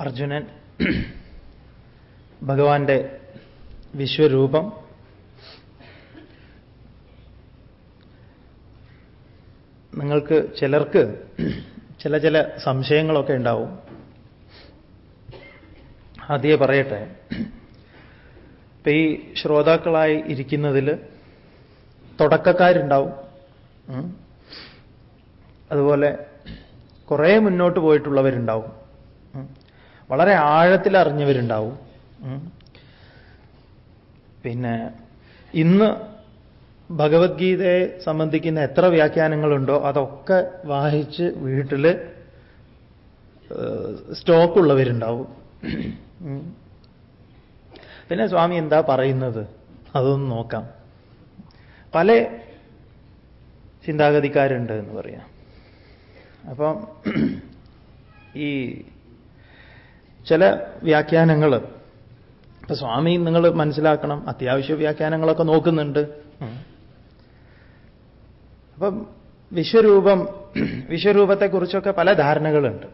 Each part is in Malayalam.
അർജുനൻ ഭഗവാന്റെ വിശ്വരൂപം നിങ്ങൾക്ക് ചിലർക്ക് ചില ചില സംശയങ്ങളൊക്കെ ഉണ്ടാവും. ആദ്യേ പറയട്ടെ. ഇപ്പൊ ഈ ശ്രോതാക്കളായി ഇരിക്കുന്നതിൽ തുടക്കക്കാരുണ്ടാവും. അതുപോലെ കുറേ മുന്നോട്ട് പോയിട്ടുള്ളവരുണ്ടാവും. വളരെ ആഴത്തിൽ അറിഞ്ഞവരുണ്ടാവും. പിന്നെ ഇന്ന് ഭഗവത്ഗീതയെ സംബന്ധിക്കുന്ന എത്ര വ്യാഖ്യാനങ്ങളുണ്ടോ അതൊക്കെ വായിച്ച് വീട്ടിൽ സ്റ്റോക്കുള്ളവരുണ്ടാവും. പിന്നെ സ്വാമി എന്താ പറയുന്നത്? അതൊന്ന് നോക്കാം. പല ചിന്താഗതിക്കാരുണ്ട് എന്ന് പറയാം. അപ്പം ഈ ചില വ്യാഖ്യാനങ്ങൾ. ഇപ്പൊ സ്വാമി നിങ്ങൾ മനസ്സിലാക്കണം അത്യാവശ്യ വ്യാഖ്യാനങ്ങളൊക്കെ നോക്കുന്നുണ്ട്. അപ്പം വിശ്വരൂപം വിശ്വരൂപത്തെക്കുറിച്ചൊക്കെ പല ധാരണകളുണ്ട്.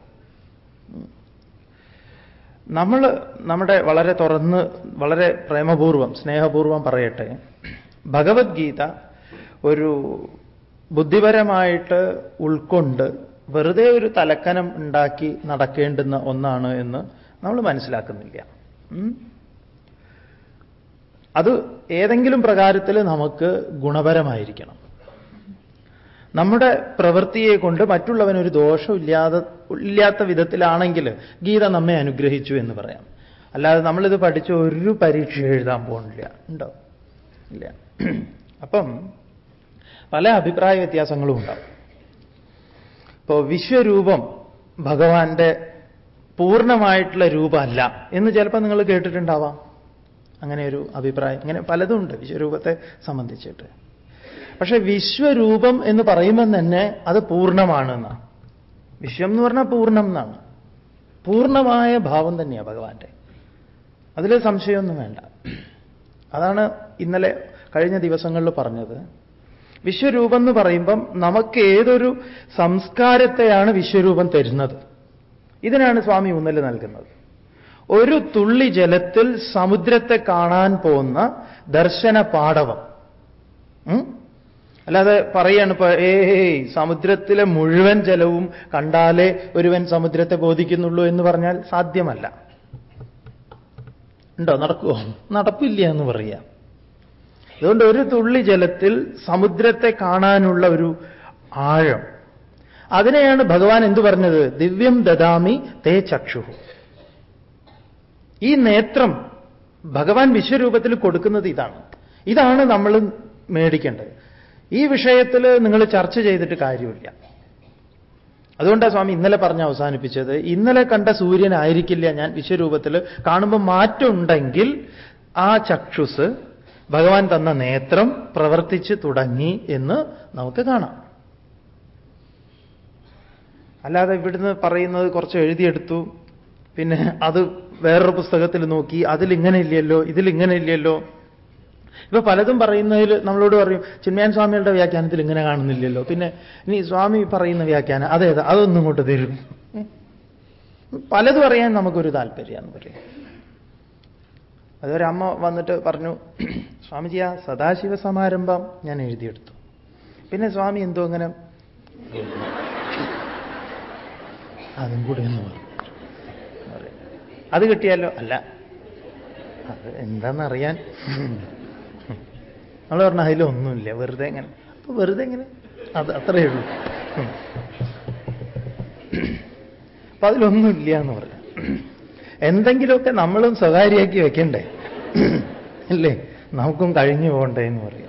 നമ്മൾ നമ്മുടെ വളരെ തുറന്ന് വളരെ പ്രേമപൂർവം സ്നേഹപൂർവം പറയട്ടെ. ഭഗവത്ഗീത ഒരു ബുദ്ധിപരമായിട്ട് ഉൾക്കൊണ്ട് വെറുതെ ഒരു തലക്കനം ഉണ്ടാക്കി നടക്കേണ്ടുന്ന ഒന്നാണ് എന്ന് നമ്മൾ മനസ്സിലാക്കുന്നില്ല. അത് ഏതെങ്കിലും പ്രകാരത്തിൽ നമുക്ക് ഗുണപരമായിരിക്കണം. നമ്മുടെ പ്രവൃത്തിയെ കൊണ്ട് മറ്റുള്ളവനൊരു ദോഷമില്ലാതെ ഇല്ലാത്ത വിധത്തിലാണെങ്കിൽ ഗീത നമ്മെ അനുഗ്രഹിച്ചു എന്ന് പറയാം. അല്ലാതെ നമ്മളിത് പഠിച്ച് ഒരു പരീക്ഷ എഴുതാൻ പോകുന്നില്ല ഉണ്ടോ? ഇല്ല. അപ്പം പല അഭിപ്രായ വ്യത്യാസങ്ങളും ഉണ്ടാവും. ഇപ്പോൾ വിശ്വരൂപം ഭഗവാന്റെ പൂർണമായിട്ടുള്ള രൂപമല്ല എന്ന് ചിലപ്പോൾ നിങ്ങൾ കേട്ടിട്ടുണ്ടാവാം. അങ്ങനെ ഒരു അഭിപ്രായം. ഇങ്ങനെ പലതുമുണ്ട് വിശ്വരൂപത്തെ സംബന്ധിച്ചിട്ട്. പക്ഷെ വിശ്വരൂപം എന്ന് പറയുമ്പോൾ തന്നെ അത് പൂർണമാണെന്നാണ് വിശ്വം എന്ന് പറഞ്ഞാൽ പൂർണം എന്നാണ്. പൂർണമായ ഭാവം തന്നെയാണ് ഭഗവാന്റെ. അതിൽ സംശയമൊന്നും വേണ്ട. അതാണ് ഇന്നലെ കഴിഞ്ഞ ദിവസങ്ങളിൽ പറഞ്ഞത്. വിശ്വരൂപം എന്ന് പറയുമ്പം നമുക്ക് ഏതൊരു സംസ്കാരത്തെയാണ് വിശ്വരൂപം തരുന്നത്? ഇതിനാണ് സ്വാമി ഊന്നൽ നൽകുന്നത്. ഒരു തുള്ളി ജലത്തിൽ സമുദ്രത്തെ കാണാൻ പോകുന്ന ദർശന പാടവം അല്ലാതെ പറയാണ് ഇപ്പൊ ഏ സമുദ്രത്തിലെ മുഴുവൻ ജലവും കണ്ടാലേ ഒരുവൻ സമുദ്രത്തെ ബോധിക്കുന്നുള്ളൂ എന്ന് പറഞ്ഞാൽ സാധ്യമല്ല. ഉണ്ടോ? നടക്കുമോ നടപ്പില്ല എന്ന് പറയാം. അതുകൊണ്ട് ഒരു തുള്ളി ജലത്തിൽ സമുദ്രത്തെ കാണാനുള്ള ഒരു ആഴം അതിനെയാണ് ഭഗവാൻ എന്തു പറഞ്ഞത്? ദിവ്യം ദദാമി തേ ചക്ഷു ഈ നേത്രം ഭഗവാൻ വിശ്വരൂപത്തിൽ കൊടുക്കുന്നത് ഇതാണ്. ഇതാണ് നമ്മൾ മേടിക്കേണ്ടത്. ഈ വിഷയത്തിൽ നിങ്ങൾ ചർച്ച ചെയ്തിട്ട് കാര്യമില്ല. അതുകൊണ്ടാണ് സ്വാമി ഇന്നലെ പറഞ്ഞ് അവസാനിപ്പിച്ചത്. ഇന്നലെ കണ്ട സൂര്യനായിരിക്കില്ല ഞാൻ വിശ്വരൂപത്തിൽ. കാണുമ്പോൾ മാറ്റമുണ്ടെങ്കിൽ ആ ചക്ഷുസ് ഭഗവാൻ തന്ന നേത്രം പ്രവർത്തിച്ച് തുടങ്ങി എന്ന് നമുക്ക് കാണാം. അല്ലാതെ ഇവിടുന്ന് പറയുന്നത് കുറച്ച് എഴുതിയെടുത്തു. പിന്നെ അത് വേറൊരു പുസ്തകത്തിൽ നോക്കി. അതിലിങ്ങനെ ഇല്ലല്ലോ ഇതിലിങ്ങനെ ഇല്ലല്ലോ. ഇപ്പൊ പലതും പറയുന്നതിൽ നമ്മളോട് പറയും ചിന്മയാൻ സ്വാമികളുടെ വ്യാഖ്യാനത്തിൽ ഇങ്ങനെ കാണുന്നില്ലല്ലോ. പിന്നെ ഇനി സ്വാമി പറയുന്ന വ്യാഖ്യാനം അതേതാ അതൊന്നും ഇങ്ങോട്ട് തരും. പലതും അറിയാൻ നമുക്കൊരു താല്പര്യമാണ് പറയും. അതൊരമ്മ വന്നിട്ട് പറഞ്ഞു സ്വാമിജി ആ സദാശിവ സമാരംഭം ഞാൻ എഴുതിയെടുത്തു. പിന്നെ സ്വാമി എന്തോ അങ്ങനെ അതും കൂടെ എന്ന് പറഞ്ഞു അത് കിട്ടിയാലോ? അല്ല. അത് എന്താണെന്നറിയാൻ നമ്മൾ പറഞ്ഞ അതിലൊന്നുമില്ല. വെറുതെ എങ്ങനെ അപ്പൊ വെറുതെ എങ്ങനെ അത് അത്രയേ ഉള്ളൂ. അപ്പൊ അതിലൊന്നുമില്ല എന്ന് പറഞ്ഞു. എന്തെങ്കിലുമൊക്കെ നമ്മളും സ്വകാര്യമാക്കി വെക്കണ്ടേ? അല്ലേ? നമുക്കും കഴിഞ്ഞു പോകണ്ടേ എന്ന് പറയും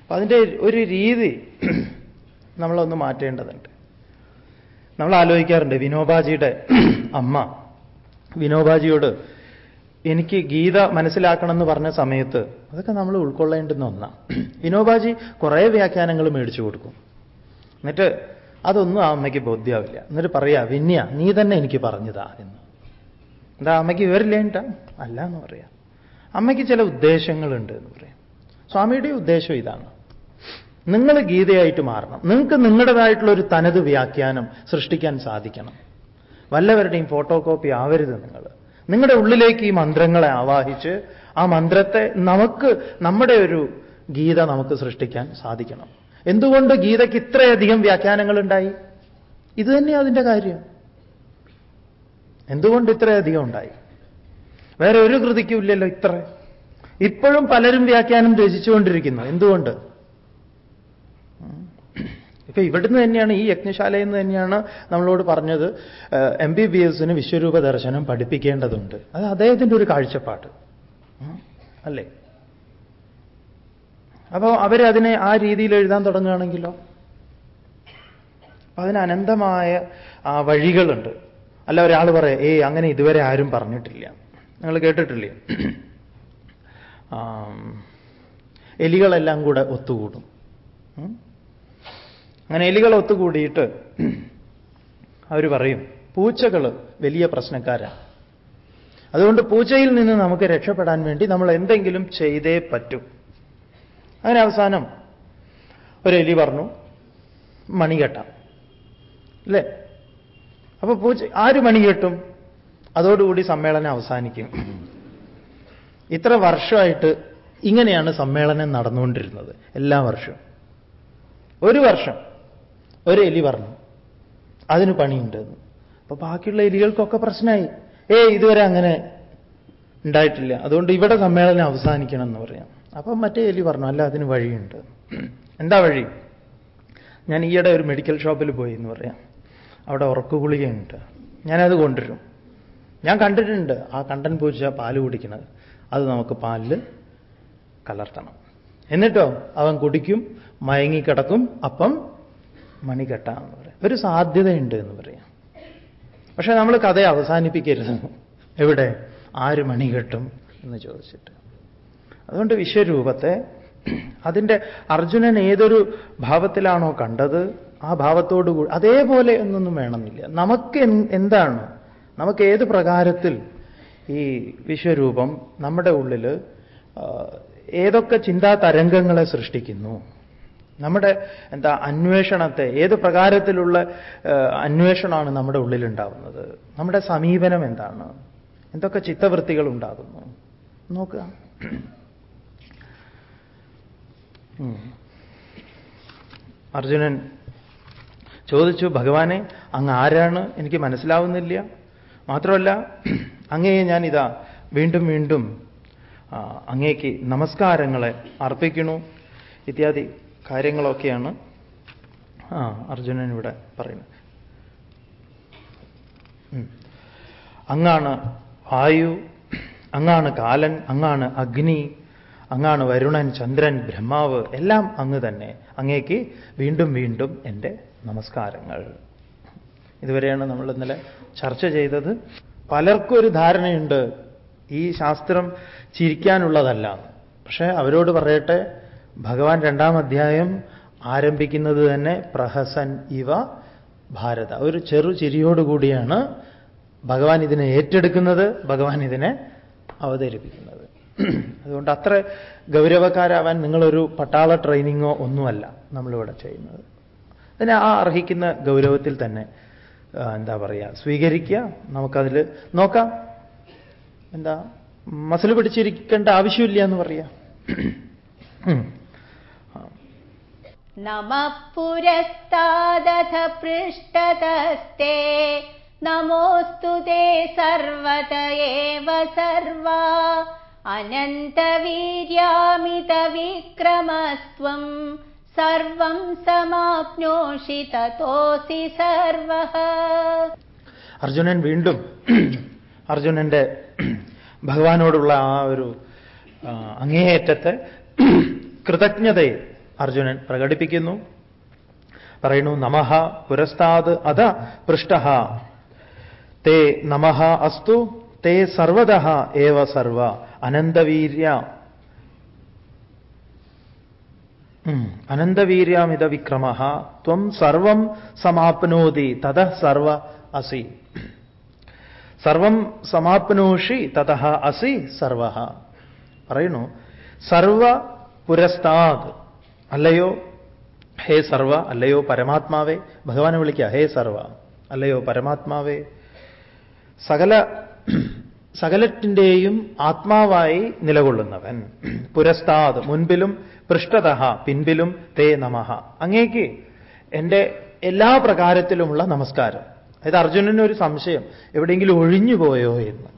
അപ്പൊ അതിന്റെ ഒരു രീതി നമ്മളൊന്ന് മാറ്റേണ്ടതുണ്ട്. നമ്മൾ ആലോചിക്കാറുണ്ട് വിനോബാജിയുടെ അമ്മ. വിനോബാജിയോട് എനിക്ക് ഗീത മനസ്സിലാക്കണം എന്ന് പറഞ്ഞ സമയത്ത് അതൊക്കെ നമ്മൾ ഉൾക്കൊള്ളേണ്ടുന്ന ഒന്നാണ് വിനോബാജി കുറേ വ്യാഖ്യാനങ്ങൾ മേടിച്ചു കൊടുക്കും. എന്നിട്ട് അതൊന്നും ആ അമ്മയ്ക്ക് ബോധ്യാവില്ല. എന്നിട്ട് പറയാ വിന്യ നീ തന്നെ എനിക്ക് പറഞ്ഞതാ എന്ന്. എന്താ അമ്മയ്ക്ക് വിവരില്ലേണ്ട അല്ല എന്ന് പറയാം. അമ്മയ്ക്ക് ചില ഉദ്ദേശങ്ങളുണ്ട് എന്ന് പറയാം. സ്വാമിയുടെ ഉദ്ദേശം ഇതാണ്. നിങ്ങൾ ഗീതയായിട്ട് മാറണം. നിങ്ങൾക്ക് നിങ്ങളുടേതായിട്ടുള്ള ഒരു തനത് വ്യാഖ്യാനം സൃഷ്ടിക്കാൻ സാധിക്കണം. വല്ലവരുടെയും ഫോട്ടോ കോപ്പി ആവരുത് നിങ്ങൾ. നിങ്ങളുടെ ഉള്ളിലേക്ക് ഈ മന്ത്രങ്ങളെ ആവാഹിച്ച് ആ മന്ത്രത്തെ നമുക്ക് നമ്മുടെ ഒരു ഗീത നമുക്ക് സൃഷ്ടിക്കാൻ സാധിക്കണം. എന്തുകൊണ്ട് ഗീതയ്ക്ക് ഇത്രയധികം വ്യാഖ്യാനങ്ങൾ ഉണ്ടായി ഇത് തന്നെയാണ് അതിന്റെ കാര്യം. എന്തുകൊണ്ട് ഇത്രയധികം ഉണ്ടായി? വേറെ ഒരു കൃതിക്കും ഇല്ലല്ലോ ഇത്ര. ഇപ്പോഴും പലരും വ്യാഖ്യാനം രചിച്ചുകൊണ്ടിരിക്കുന്നു. എന്തുകൊണ്ട്? ഇപ്പൊ ഇവിടുന്ന് തന്നെയാണ് ഈ യജ്ഞശാലയിൽ നിന്ന് തന്നെയാണ് നമ്മളോട് പറഞ്ഞത് എം ബി ബി എസിന് വിശ്വരൂപ ദർശനം പഠിപ്പിക്കേണ്ടതുണ്ട്. അത് അദ്ദേഹത്തിന്റെ ഒരു കാഴ്ചപ്പാട്. അല്ലേ? അപ്പോൾ അവരതിനെ ആ രീതിയിൽ എഴുതാൻ തുടങ്ങുകയാണെങ്കിലോ? അപ്പൊ അതിന് അനന്തമായ വഴികളുണ്ട്. അല്ല ഒരാൾ പറയാം ഏ അങ്ങനെ ഇതുവരെ ആരും പറഞ്ഞിട്ടില്ല. നിങ്ങൾ കേട്ടിട്ടില്ലേ? എലികളെല്ലാം കൂടെ ഒത്തുകൂടും. അങ്ങനെ എലികൾ ഒത്തുകൂടിയിട്ട് അവർ പറയും പൂച്ചകൾ വലിയ പ്രശ്നക്കാരാണ് അതുകൊണ്ട് പൂച്ചയിൽ നിന്ന് നമുക്ക് രക്ഷപ്പെടാൻ വേണ്ടി നമ്മൾ എന്തെങ്കിലും ചെയ്തേ പറ്റൂ. അങ്ങനെ അവസാനം ഒരു എലി പറഞ്ഞു മണി കെട്ടാം. അല്ലേ? അപ്പൊ പൂച്ച ആര് മണി കെട്ടും? അതോടുകൂടി സമ്മേളനം അവസാനിക്കും. ഇത്ര വർഷമായിട്ട് ഇങ്ങനെയാണ് സമ്മേളനം നടന്നുകൊണ്ടിരുന്നത് എല്ലാ വർഷവും. ഒരു വർഷം. ഒരു എലി പറഞ്ഞു. അതിന് പണിയുണ്ട് അപ്പൊ ബാക്കിയുള്ള എലികൾക്കൊക്കെ പ്രശ്നമായി. ഏ ഇതുവരെ അങ്ങനെ ഉണ്ടായിട്ടില്ല. അതുകൊണ്ട് ഇവിടെ സമ്മേളനം അവസാനിക്കണം എന്ന് പറയാം. അപ്പം മറ്റേ എലി പറഞ്ഞു അല്ല അതിന് വഴിയുണ്ട്. എന്താ വഴി? ഞാൻ ഈയിടെ ഒരു മെഡിക്കൽ ഷോപ്പിൽ പോയി എന്ന് പറയാം. അവിടെ ഉറക്കു ഗുളികയുണ്ട് ഞാനത് കൊണ്ടുവരും. ഞാൻ കണ്ടിട്ടുണ്ട്. ആ കണ്ടൻ പൂച്ച പാൽ കുടിക്കുന്നത്. അത് നമുക്ക് പാലിൽ കലർത്തണം. എന്നിട്ടോ അവൻ കുടിക്കും മയങ്ങിക്കിടക്കും. അപ്പം മണി എന്ന് പറയാം. ഒരു സാധ്യതയുണ്ട് എന്ന് പറയാം. പക്ഷേ നമ്മൾ കഥ അവസാനിപ്പിക്കരുത്. എവിടെ? ആര് മണി കെട്ടും എന്ന് ചോദിച്ചിട്ട്. അതുകൊണ്ട് വിശ്വരൂപത്തെ അതിന്റെ അർജുനൻ ഏതൊരു ഭാവത്തിലാണോ കണ്ടത് ആ ഭാവത്തോടു കൂടി അതേപോലെ എന്നൊന്നും വേണമെന്നില്ല. നമുക്ക് എന്താണ്? നമുക്ക് ഏത് പ്രകാരത്തിൽ ഈ വിശ്വരൂപം നമ്മുടെ ഉള്ളിൽ ഏതൊക്കെ ചിന്താ തരംഗങ്ങളെ സൃഷ്ടിക്കുന്നു? നമ്മുടെ എന്താ അന്വേഷണത്തെ ഏത് പ്രകാരത്തിലുള്ള അന്വേഷണമാണ് നമ്മുടെ ഉള്ളിലുണ്ടാവുന്നത്? നമ്മുടെ സമീപനം എന്താണ്? എന്തൊക്കെ ചിത്തവൃത്തികൾ ഉണ്ടാകുന്നു? നോക്കുക. അർജുനൻ ചോദിച്ചു ഭഗവാനെ അങ്ങ് ആരാണ്? എനിക്ക് മനസ്സിലാവുന്നില്ല. മാത്രമല്ല അങ്ങയെ ഞാൻ ഇതാ വീണ്ടും വീണ്ടും അങ്ങേക്ക് നമസ്കാരങ്ങളെ അർപ്പിക്കുന്നു ഇത്യാദി. കാര്യങ്ങളൊക്കെയാണ് ആ അർജുനൻ ഇവിടെ പറയുന്നത്. അങ്ങാണ് വായു അങ്ങാണ് കാലൻ അങ്ങാണ് അഗ്നി അങ്ങാണ് വരുണൻ ചന്ദ്രൻ ബ്രഹ്മാവ് എല്ലാം അങ്ങ് തന്നെ. അങ്ങേക്ക് വീണ്ടും വീണ്ടും എന്റെ നമസ്കാരങ്ങൾ. ഇതുവരെയാണ് നമ്മൾ ഇന്നലെ ചർച്ച ചെയ്തത്. പലർക്കും ഒരു ധാരണയുണ്ട് ഈ ശാസ്ത്രം ചിരിക്കാനുള്ളതല്ല. പക്ഷേ അവരോട് പറയട്ടെ ഭഗവാൻ രണ്ടാം അധ്യായം ആരംഭിക്കുന്നത് തന്നെ പ്രഹസൻ ഇവ ഭാരത. ഒരു ചെറു ചിരിയോടുകൂടിയാണ് ഭഗവാൻ ഇതിനെ ഏറ്റെടുക്കുന്നത് ഭഗവാൻ ഇതിനെ അവതരിപ്പിക്കുന്നത്. അതുകൊണ്ട് അത്ര ഗൗരവക്കാരാവാൻ നിങ്ങളൊരു പട്ടാള ട്രെയിനിങ്ങോ ഒന്നുമല്ല നമ്മളിവിടെ ചെയ്യുന്നത്. അതിനെ ആ അർഹിക്കുന്ന ഗൗരവത്തിൽ തന്നെ എന്താ പറയുക സ്വീകരിക്കുക. നമുക്കതിൽ നോക്കാം. എന്താ മസിൽ പിടിച്ചിരിക്കേണ്ട ആവശ്യമില്ല എന്ന് പറയാം. നമ पुरस्तादथ पृष्ठतस्ते നമോസ്തു ते सर्वत एव सर्वा। വിക്രമസ്ത്വം സർവം സമാപ്നോഷി തതോസി സർവ അർജുനൻ വീണ്ടും അർജുനന്റെ ഭഗവാനോടുള്ള ആ ഒരു അങ്ങേയറ്റത്തെ കൃതജ്ഞതയെ അർജുനൻ പ്രകടിപ്പിക്കുന്നു. പറയുന്നു നമഹ പുരസ്താത് അത പൃഷ്ട. തേ നമഹ അസ്തു തേ സർവത ഏവ സർവ. അനന്തവീര്യ. അനന്തവീര്യമിത വിക്രമ. ത്വം സർവം സമാപ്നോതി തത സർവ അസി. സർവം സമാപ്നോഷി തത അസി സർവ. പറയുന്നു സർവ പുരസ്താത് അല്ലയോ? ഹേ സർവ അല്ലയോ പരമാത്മാവേ? ഭഗവാനെ വിളിക്കുക ഹേ സർവ അല്ലയോ പരമാത്മാവേ? സകല സകലത്തിന്റെയും ആത്മാവായി നിലകൊള്ളുന്നവൻ. പുരസ്താത് മുൻപിലും പൃഷ്ഠത പിൻപിലും തേ നമഃ അങ്ങേക്ക് എന്റെ എല്ലാ പ്രകാരത്തിലുമുള്ള നമസ്കാരം. അതായത് അർജുനന് ഒരു സംശയം എവിടെയെങ്കിലും ഒഴിഞ്ഞു പോയോ എന്ന്.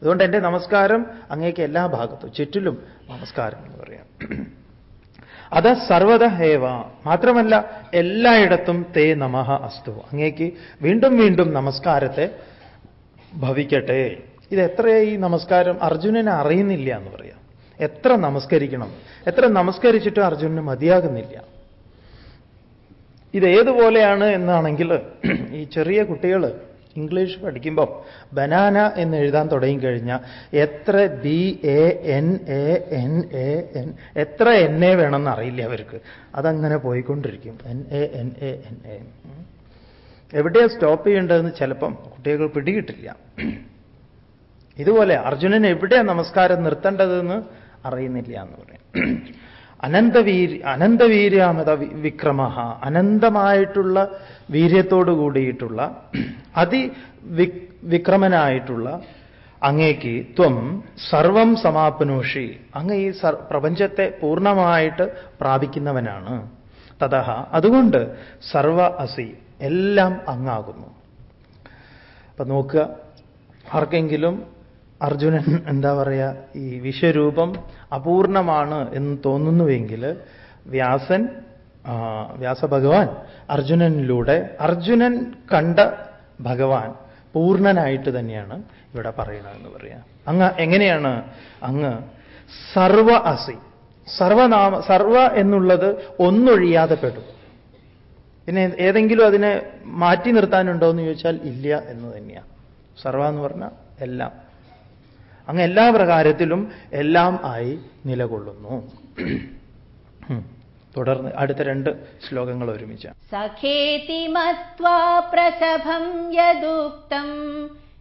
അതുകൊണ്ട് എന്റെ നമസ്കാരം അങ്ങേക്ക് എല്ലാ ഭാഗത്തും ചുറ്റിലും നമസ്കാരം എന്ന് പറയാം. അത് സർവത ഹേവ. മാത്രമല്ല എല്ലായിടത്തും തേ നമഹ അസ്തു. അങ്ങേക്ക് വീണ്ടും വീണ്ടും നമസ്കാരത്തെ ഭവിക്കട്ടെ. ഇത് എത്രയായി നമസ്കാരം? അർജുനനെ അറിയുന്നില്ല എന്ന് പറയാം. എത്ര നമസ്കരിക്കണം? എത്ര നമസ്കരിച്ചിട്ടും അർജുനന് മതിയാകുന്നില്ല. ഇത് ഏതുപോലെയാണ് എന്നാണെങ്കിൽ ഈ ചെറിയ കുട്ടികൾ ഇംഗ്ലീഷ് പഠിക്കുമ്പോൾ ബനാന എന്ന് എഴുതാൻ തുടങ്ങിക്കഴിഞ്ഞാൽ എത്ര B A N A N A N എത്ര എൻ എ വേണമെന്ന് അറിയില്ല അവർക്ക്. അതങ്ങനെ പോയിക്കൊണ്ടിരിക്കും. N A N A N A. എവിടെയാണ് സ്റ്റോപ്പ് ചെയ്യേണ്ടതെന്ന് ചിലപ്പം കുട്ടികൾ പിടികിട്ടില്ല. ഇതുപോലെ അർജുനൻ എവിടെയാണ് നമസ്കാരം നിർത്തേണ്ടതെന്ന് അറിയുന്നില്ല എന്ന് പറയും. അനന്തവീര് അനന്തവീര്യാമത വിക്രമ അനന്തമായിട്ടുള്ള വീര്യത്തോടു കൂടിയിട്ടുള്ള അതി വിക്രമനായിട്ടുള്ള അങ്ങേക്ക് ത്വം സർവം സമാപനോഷി. അങ്ങ് ഈ പ്രപഞ്ചത്തെ പൂർണമായിട്ട് പ്രാപിക്കുന്നവനാണ്. തഥ അതുകൊണ്ട് സർവ അസി എല്ലാം അങ്ങാകുന്നു. അപ്പൊ നോക്കുക ആർക്കെങ്കിലും അർജുനൻ എന്താ പറയുക ഈ വിശ്വരൂപം അപൂർണമാണ് എന്ന് തോന്നുന്നുവെങ്കിൽ വ്യാസൻ വ്യാസഭഗവാൻ അർജുനനിലൂടെ അർജുനൻ കണ്ട ഭഗവാൻ പൂർണനായിട്ട് തന്നെയാണ് ഇവിടെ പറയണതെന്ന് പറയാം. അങ്ങ് എങ്ങനെയാണ് അങ്ങ് സർവ അസി സർവനാമ സർവ എന്നുള്ളത് ഒന്നൊഴിയാതെ പെടും. പിന്നെ ഏതെങ്കിലും അതിനെ മാറ്റി നിർത്താനുണ്ടോ എന്ന് ചോദിച്ചാൽ ഇല്ല എന്ന് തന്നെയാണ് സർവ എന്ന് പറഞ്ഞാൽ എല്ലാം. അങ്ങ് എല്ലാ പ്രകാരത്തിലും എല്ലാം ആയി നിലകൊള്ളുന്നു. തുടർന്ന് അടുത്ത രണ്ട് ശ്ലോകങ്ങൾ ഒരുമിച്ച്. സഖേതി മത്വാ പ്രസഭം യദുക്തം.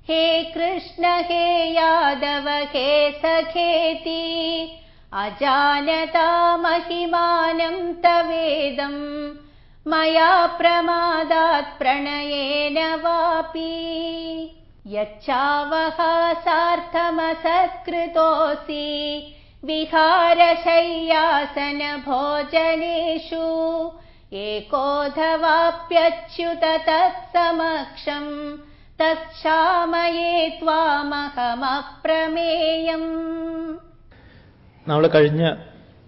ഹേ കൃഷ്ണ ഹേ യാദവ ഹേ സഖേതി. അജാനതാ മഹിമാനം തവേദം. മയാ പ്രമാദാത് പ്രണയേന വാപി. യച്ഛാവഹാസാർത്ഥമസത്കൃതോസി വിഹാരശയ്യാസനഭോജനേഷു ഏകോധവാപ്യച്യുത തത്സമക്ഷം തക്ഷാമയേ ത്വാമഹമപ്രമേയം നമ്മൾ കഴിഞ്ഞ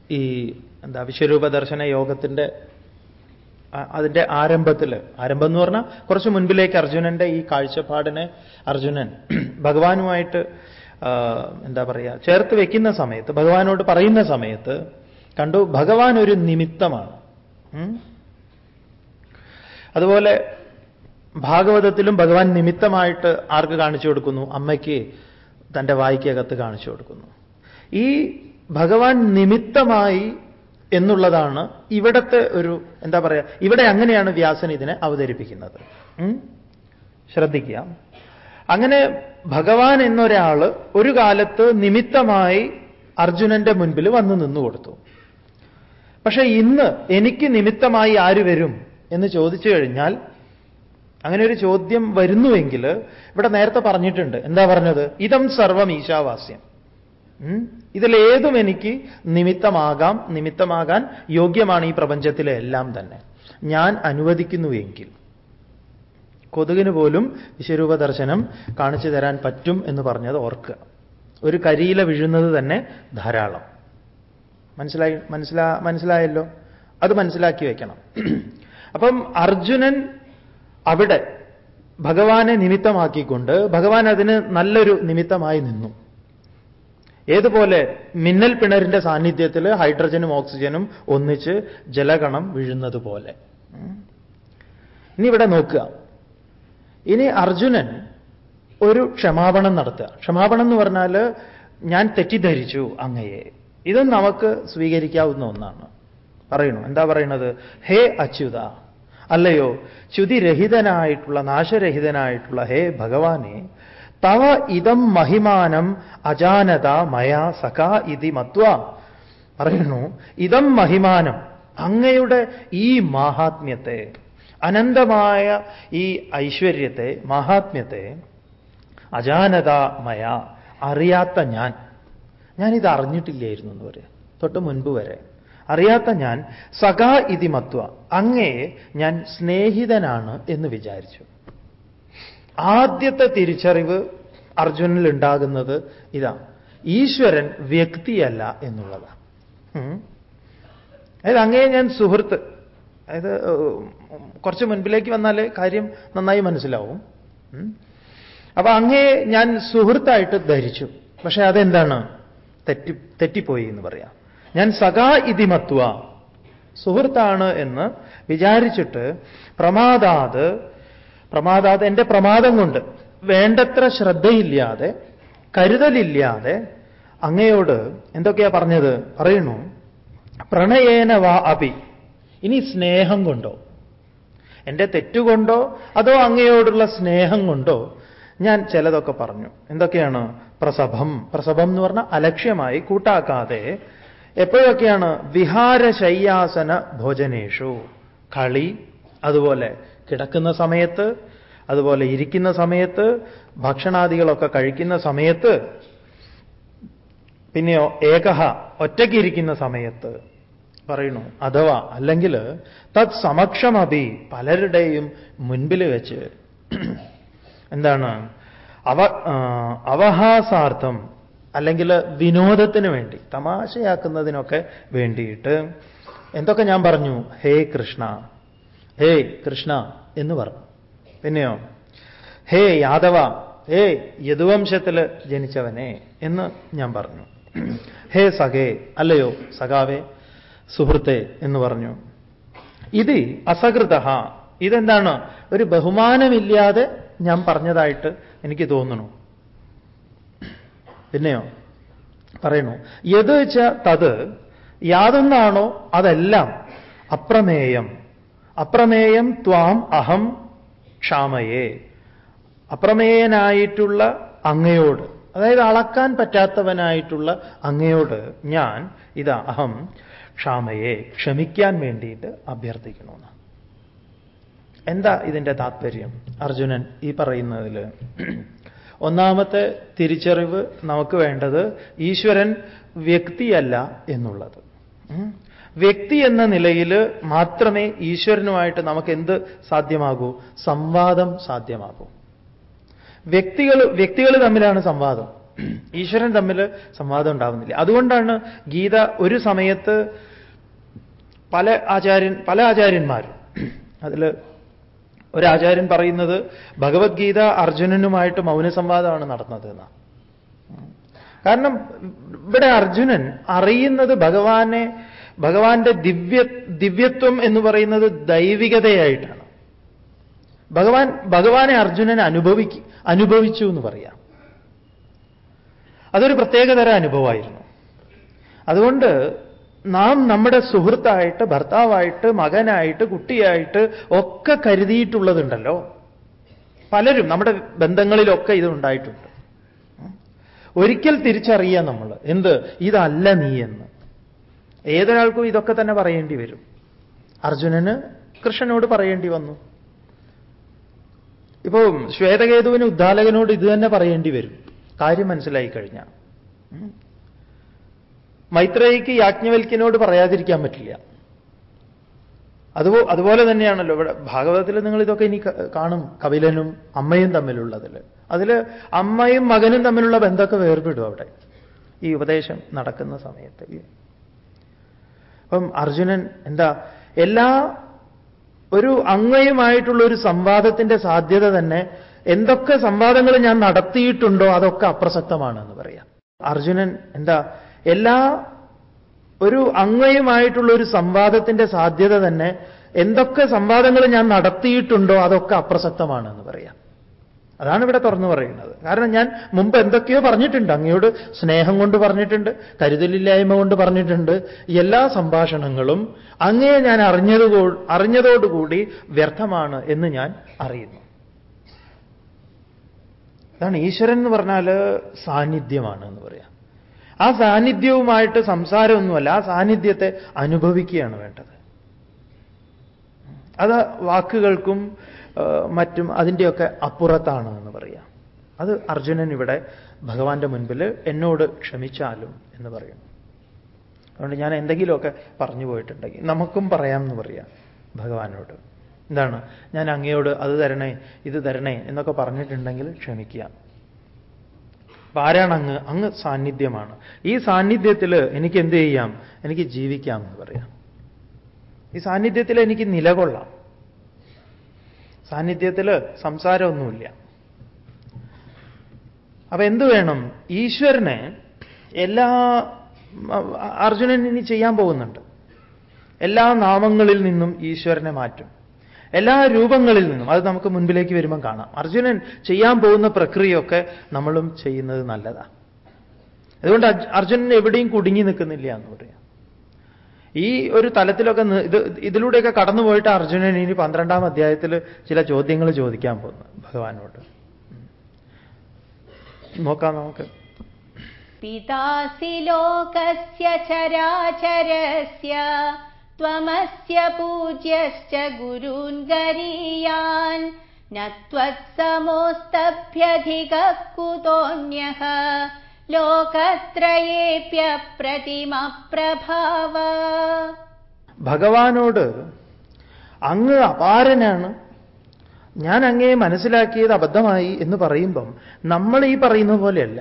ഈ എന്താ വിശ്വരൂപ ദർശന യോഗത്തിന്റെ അതിന്റെ ആരംഭത്തിൽ ആരംഭം എന്ന് പറഞ്ഞാൽ കുറച്ച് മുൻപിലേക്ക് അർജുനന്റെ ഈ കാഴ്ചപ്പാടിനെ അർജുനൻ ഭഗവാനുമായിട്ട് എന്താ പറയുക ചേർത്ത് വെക്കുന്ന സമയത്ത് ഭഗവാനോട് പറയുന്ന സമയത്ത് കണ്ടു ഭഗവാൻ ഒരു നിമിത്തമാണ്. അതുപോലെ ഭാഗവതത്തിലും ഭഗവാൻ നിമിത്തമായിട്ട് ആർക്ക് കാണിച്ചു കൊടുക്കുന്നു? അമ്മയ്ക്ക് തന്റെ വായിക്കകത്ത് കാണിച്ചു കൊടുക്കുന്നു. ഈ ഭഗവാൻ നിമിത്തമായി എന്നുള്ളതാണ് ഇവിടത്തെ ഒരു എന്താ പറയുക ഇവിടെ അങ്ങനെയാണ് വ്യാസൻ ഇതിനെ അവതരിപ്പിക്കുന്നത്. ശ്രദ്ധിക്കുക. അങ്ങനെ ഭഗവാൻ എന്നൊരാൾ ഒരു കാലത്ത് നിമിത്തമായി അർജുനന്റെ മുൻപിൽ വന്ന് നിന്നു കൊടുത്തു. പക്ഷേ ഇന്ന് എനിക്ക് നിമിത്തമായി ആര് വരും എന്ന് ചോദിച്ചു കഴിഞ്ഞാൽ അങ്ങനെ ഒരു ചോദ്യം വരുന്നുവെങ്കിൽ ഇവിടെ നേരത്തെ പറഞ്ഞിട്ടുണ്ട്. എന്താ പറഞ്ഞത്? ഇതം സർവം ഈശാവാസ്യം. ഇതിലേതും എനിക്ക് നിമിത്തമാകാം നിമിത്തമാകാൻ യോഗ്യമാണ് ഈ പ്രപഞ്ചത്തിലെ എല്ലാം തന്നെ. ഞാൻ അനുവദിക്കുന്നുവെങ്കിൽ കൊതുകിന് പോലും വിശ്വരൂപ ദർശനം കാണിച്ചു തരാൻ പറ്റും എന്ന് പറഞ്ഞത് ഓർക്കുക. ഒരു കരിയില വിഴുന്നത് തന്നെ ധാരാളം. മനസ്സിലായി മനസ്സിലാ മനസ്സിലായല്ലോ? അത് മനസ്സിലാക്കി വയ്ക്കണം അപ്പം അർജുനൻ അവിടെ ഭഗവാനെ നിമിത്തമാക്കിക്കൊണ്ട് ഭഗവാൻ അതിന് നല്ലൊരു നിമിത്തമായി നിന്നു. ഏതുപോലെ മിന്നൽ പിണറിന്റെ സാന്നിധ്യത്തിൽ ഹൈഡ്രജനും ഓക്സിജനും ഒന്നിച്ച് ജലഗണം വീഴുന്നത് പോലെ ഇനി ഇവിടെ നോക്കുക. ഇനി അർജുനൻ ഒരു ക്ഷമാപണം നടത്തുക. ക്ഷമാപണം എന്ന് പറഞ്ഞാൽ ഞാൻ തെറ്റിദ്ധരിച്ചു അങ്ങയെ. ഇത് നമുക്ക് സ്വീകരിക്കാവുന്ന ഒന്നാണ്. പറയണു. എന്താ പറയണത്? ഹേ അച്യുത. അല്ലയോ ച്യുതിരഹിതനായിട്ടുള്ള നാശരഹിതനായിട്ടുള്ള ഹേ ഭഗവാനെ തവ ഇതം മഹിമാനം അജാനത മയാ സഖ ഇതി മത്വ. പറയുന്നു ഇതം മഹിമാനം അങ്ങയുടെ ഈ മാഹാത്മ്യത്തെ അനന്തമായ ഈ ഐശ്വര്യത്തെ മാഹാത്മ്യത്തെ അജാനത മയാ അറിയാത്ത ഞാൻ. ഞാനിത് അറിഞ്ഞിട്ടില്ലായിരുന്നു എന്ന് പറയാം. തൊട്ട് മുൻപ് വരെ. അറിയാത്ത ഞാൻ സഖാ ഇതി മത്വ അങ്ങയെ ഞാൻ സ്നേഹിതനാണ് എന്ന് വിചാരിച്ചു. ആദ്യത്തെ തിരിച്ചറിവ് അർജുനിൽ ഉണ്ടാകുന്നത് ഇതാ. ഈശ്വരൻ വ്യക്തിയല്ല എന്നുള്ളതാണ്. അതായത് അങ്ങേ ഞാൻ സുഹൃത്ത്. അതായത് കുറച്ച് മുൻപിലേക്ക് വന്നാലേ കാര്യം നന്നായി മനസ്സിലാവും. അപ്പൊ അങ്ങേ ഞാൻ സുഹൃത്തായിട്ട് ധരിച്ചു. പക്ഷെ അതെന്താണ്? തെറ്റി തെറ്റിപ്പോയി എന്ന് പറയാം. ഞാൻ സഖാ ഇതിമത്വ സുഹൃത്താണ് എന്ന് വിചാരിച്ചിട്ട് പ്രമാദാത് പ്രമാദാത് എന്റെ പ്രമാദം കൊണ്ട് വേണ്ടത്ര ശ്രദ്ധയില്ലാതെ കരുതലില്ലാതെ അങ്ങയോട് എന്തൊക്കെയാ പറഞ്ഞത്? പറയുന്നു പ്രണയേന വാ അപി ഇനി സ്നേഹം കൊണ്ടോ? എന്റെ തെറ്റുകൊണ്ടോ അതോ അങ്ങയോടുള്ള സ്നേഹം കൊണ്ടോ? ഞാൻ ചിലതൊക്കെ പറഞ്ഞു. എന്തൊക്കെയാണ്? പ്രസഭം. പ്രസഭം എന്ന് പറഞ്ഞാൽ അലക്ഷ്യമായി കൂട്ടാക്കാതെ എപ്പോഴൊക്കെയാണ് വിഹാരശയ്യാസന ഭോജനേഷു കളി അതുപോലെ കിടക്കുന്ന സമയത്ത് അതുപോലെ ഇരിക്കുന്ന സമയത്ത് ഭക്ഷണാദികളൊക്കെ കഴിക്കുന്ന സമയത്ത് പിന്നെ ഏകഹ ഒറ്റയ്ക്കിരിക്കുന്ന സമയത്ത് പറയുന്നു അഥവാ അല്ലെങ്കിൽ തത് സമക്ഷമഭി പലരുടെയും മുൻപിൽ വെച്ച് എന്താണ്? അവ അവഹാസാർത്ഥം അല്ലെങ്കിൽ വിനോദത്തിന് വേണ്ടി തമാശയാക്കുന്നതിനൊക്കെ വേണ്ടിയിട്ട് എന്തൊക്കെ ഞാൻ പറഞ്ഞു? ഹേ കൃഷ്ണ ഹേ കൃഷ്ണ എന്ന് പറഞ്ഞു പിന്നെയോ ഹേ യാദവ ഹേ യദുവംശത്തിൽ ജനിച്ചവനെ എന്ന് ഞാൻ പറഞ്ഞു. ഹേ സഖേ അല്ലയോ സഖാവേ സുഹൃത്തെ എന്ന് പറഞ്ഞു. ഇത് അസകൃത ഇതെന്താണ്? ഒരു ബഹുമാനമില്ലാതെ ഞാൻ പറഞ്ഞതായിട്ട് എനിക്ക് തോന്നുന്നു. പിന്നെയോ പറയണു യത് വെച്ച തത് യാതൊന്നാണോ അതെല്ലാം അപ്രമേയം. അപ്രമേയം ത്വാം അഹം ക്ഷാമയേ. അപ്രമേയനായിട്ടുള്ള അങ്ങയോട് അതായത് അളക്കാൻ പറ്റാത്തവനായിട്ടുള്ള അങ്ങയോട് ഞാൻ ഇതാ അഹം ക്ഷാമയെ ക്ഷമിക്കാൻ വേണ്ടിയിട്ട് അഭ്യർത്ഥിക്കണമെന്ന് എന്താ ഇതിന്റെ താത്പര്യം അർജുനൻ ഈ പറയുന്നതിൽ ഒന്നാമത്തെ തിരിച്ചറിവ് നമുക്ക് വേണ്ടത് ഈശ്വരൻ വ്യക്തിയല്ല എന്നുള്ളത്. വ്യക്തി എന്ന നിലയിൽ മാത്രമേ ഈശ്വരനുമായിട്ട് നമുക്ക് എന്ത് സാധ്യമാകൂ? സംവാദം സാധ്യമാകൂ. വ്യക്തികൾ വ്യക്തികൾ തമ്മിലാണ് സംവാദം. ഈശ്വരൻ തമ്മിൽ സംവാദം ഉണ്ടാവുന്നില്ല. അതുകൊണ്ടാണ് ഗീത ഒരു സമയത്ത് പല ആചാര്യൻ പല ആചാര്യന്മാരും അതിൽ ഒരാചാര്യൻ പറയുന്നത് ഭഗവത്ഗീത അർജുനനുമായിട്ട് മൗനസംവാദമാണ് നടന്നത് എന്നാണ് കാരണം ഇവിടെ അർജുനൻ അറിയുന്നത് ഭഗവാനെ ഭഗവാന്റെ ദിവ്യ ദിവ്യത്വം എന്ന് പറയുന്നത് ദൈവികതയായിട്ടാണ്. ഭഗവാൻ ഭഗവാനെ അർജുനൻ അനുഭവിക്ക് അനുഭവിച്ചു എന്ന് പറയാം. അതൊരു പ്രത്യേകതര അനുഭവമായിരുന്നു. അതുകൊണ്ട് നാം നമ്മുടെ സുഹൃത്തായിട്ട് ഭർത്താവായിട്ട് മകനായിട്ട് കുട്ടിയായിട്ട് ഒക്കെ കരുതിയിട്ടുള്ളതുണ്ടല്ലോ. പലരും നമ്മുടെ ബന്ധങ്ങളിലൊക്കെ ഇത് ഉണ്ടായിട്ടുണ്ട്. ഒരിക്കൽ തിരിച്ചറിയാം നമ്മൾ എന്ത്? ഇതല്ല നീ എന്ന് ഏതൊരാൾക്കും ഇതൊക്കെ തന്നെ പറയേണ്ടി വരും. അർജുനന് കൃഷ്ണനോട് പറയേണ്ടി വന്നു. ഇപ്പോ ശ്വേതകേതുവിന് ഉദ്ദാലകനോട് ഇത് തന്നെ പറയേണ്ടി വരും. കാര്യം മനസ്സിലായി കഴിഞ്ഞ. മൈത്രേയിക്ക് യാജ്ഞവൽക്കിനോട് പറയാതിരിക്കാൻ പറ്റില്ല. അതുപോ അതുപോലെ തന്നെയാണല്ലോ. ഇവിടെ ഭാഗവതത്തിൽ നിങ്ങൾ ഇതൊക്കെ ഇനി കാണും. കപിലനും അമ്മയും തമ്മിലുള്ളതിൽ അതിൽ അമ്മയും മകനും തമ്മിലുള്ള ബന്ധമൊക്കെ വേർപെടും അവിടെ. ഈ ഉപദേശം നടക്കുന്ന സമയത്ത്? അപ്പം അർജുനൻ എന്താ എല്ലാ ഒരു അങ്ങയുമായിട്ടുള്ള ഒരു സംവാദത്തിന്റെ സാധ്യത തന്നെ എന്തൊക്കെ സംവാദങ്ങൾ ഞാൻ നടത്തിയിട്ടുണ്ടോ അതൊക്കെ അപ്രസക്തമാണെന്ന് പറയാം. അർജുനൻ എന്താ എല്ലാ ഒരു അങ്ങയുമായിട്ടുള്ള ഒരു സംവാദത്തിന്റെ സാധ്യത തന്നെ എന്തൊക്കെ സംവാദങ്ങൾ ഞാൻ നടത്തിയിട്ടുണ്ടോ അതൊക്കെ അപ്രസക്തമാണെന്ന് പറയാം. അതാണ് ഇവിടെ തുറന്നു പറയുന്നത്. കാരണം ഞാൻ മുമ്പ് എന്തൊക്കെയോ പറഞ്ഞിട്ടുണ്ട്. അങ്ങയോട് സ്നേഹം കൊണ്ട് പറഞ്ഞിട്ടുണ്ട് കരുതലില്ലായ്മ കൊണ്ട് പറഞ്ഞിട്ടുണ്ട്. എല്ലാ സംഭാഷണങ്ങളും അങ്ങയെ ഞാൻ അറിഞ്ഞത് അറിഞ്ഞതോടുകൂടി വ്യർത്ഥമാണ് എന്ന് ഞാൻ അറിയുന്നു. അതാണ് ഈശ്വരൻ എന്ന് പറഞ്ഞാൽ സാന്നിധ്യമാണ് എന്ന് പറയാം. ആ സാന്നിധ്യവുമായിട്ട് സംസാരമൊന്നുമല്ല ആ സാന്നിധ്യത്തെ അനുഭവിക്കുകയാണ് വേണ്ടത്. അത് വാക്കുകൾക്കും മറ്റും അതിന്റെയൊക്കെ അപ്പുറത്താണ് എന്ന് പറയാം. അത് അർജുനൻ ഇവിടെ ഭഗവാന്റെ മുൻപിൽ എന്നോട് ക്ഷമിച്ചാലും എന്ന് പറയുന്നു അതുകൊണ്ട് ഞാൻ എന്തെങ്കിലുമൊക്കെ പറഞ്ഞു പോയിട്ടുണ്ടെങ്കിൽ നമുക്കും പറയാമെന്ന് പറയാം ഭഗവാനോട്. എന്താണ്? ഞാൻ അങ്ങയോട് അത് തരണേ ഇത് തരണേ എന്നൊക്കെ പറഞ്ഞിട്ടുണ്ടെങ്കിൽ ക്ഷമിക്കുക. ആരാണ് അങ്ങ്? അങ്ങ് സാന്നിധ്യമാണ്. ഈ സാന്നിധ്യത്തിൽ എനിക്ക് എന്ത് ചെയ്യാം? എനിക്ക് ജീവിക്കാം എന്ന് പറയാം. ഈ സാന്നിധ്യത്തിൽ എനിക്ക് നിലകൊള്ളാം. സാന്നിധ്യത്തിൽ സംസാരമൊന്നുമില്ല. അപ്പൊ എന്തു വേണം? ഈശ്വരനെ എല്ലാ അർജുനൻ ഇനി ചെയ്യാൻ പോകുന്നുണ്ട്. എല്ലാ നാമങ്ങളിൽ നിന്നും ഈശ്വരനെ മാറ്റും. എല്ലാ രൂപങ്ങളിൽ നിന്നും. അത് നമുക്ക് മുൻപിലേക്ക് വരുമ്പം കാണാം. അർജുനൻ ചെയ്യാൻ പോകുന്ന പ്രക്രിയയൊക്കെ നമ്മളും ചെയ്യുന്നത് നല്ലതാണ് അതുകൊണ്ട് അർജ്- അർജുനൻ എവിടെയും കുടുങ്ങി നിൽക്കുന്നില്ല എന്ന് പറയാം. ഈ ഒരു തലത്തിലൊക്കെ നി- ഇത് ഇതിലൂടെയൊക്കെ കടന്നുപോയിട്ട് അർജുനൻ ഇനി പന്ത്രണ്ടാം അധ്യായത്തിൽ ചില ചോദ്യങ്ങൾ ചോദിക്കാൻ പോകുന്നു ഭഗവാനോട് ഉം. നോക്കാം നമുക്ക് पितासि लोकस्य चराचरस्य त्वमस्य पूज्यश्च गुरून् गरीयान् न त्वत्समोऽस्तभ्यधिकः कुतोऽन्यः ലോകത്രയേപ്യ പ്രതിമപ്രഭാവ. ഭഗവാനോട് അങ്ങ് അപാരനാണ്. ഞാൻ അങ്ങേ മനസ്സിലാക്കിയത് അബദ്ധമായി എന്ന് പറയുമ്പം നമ്മൾ ഈ പറയുന്ന പോലെയല്ല.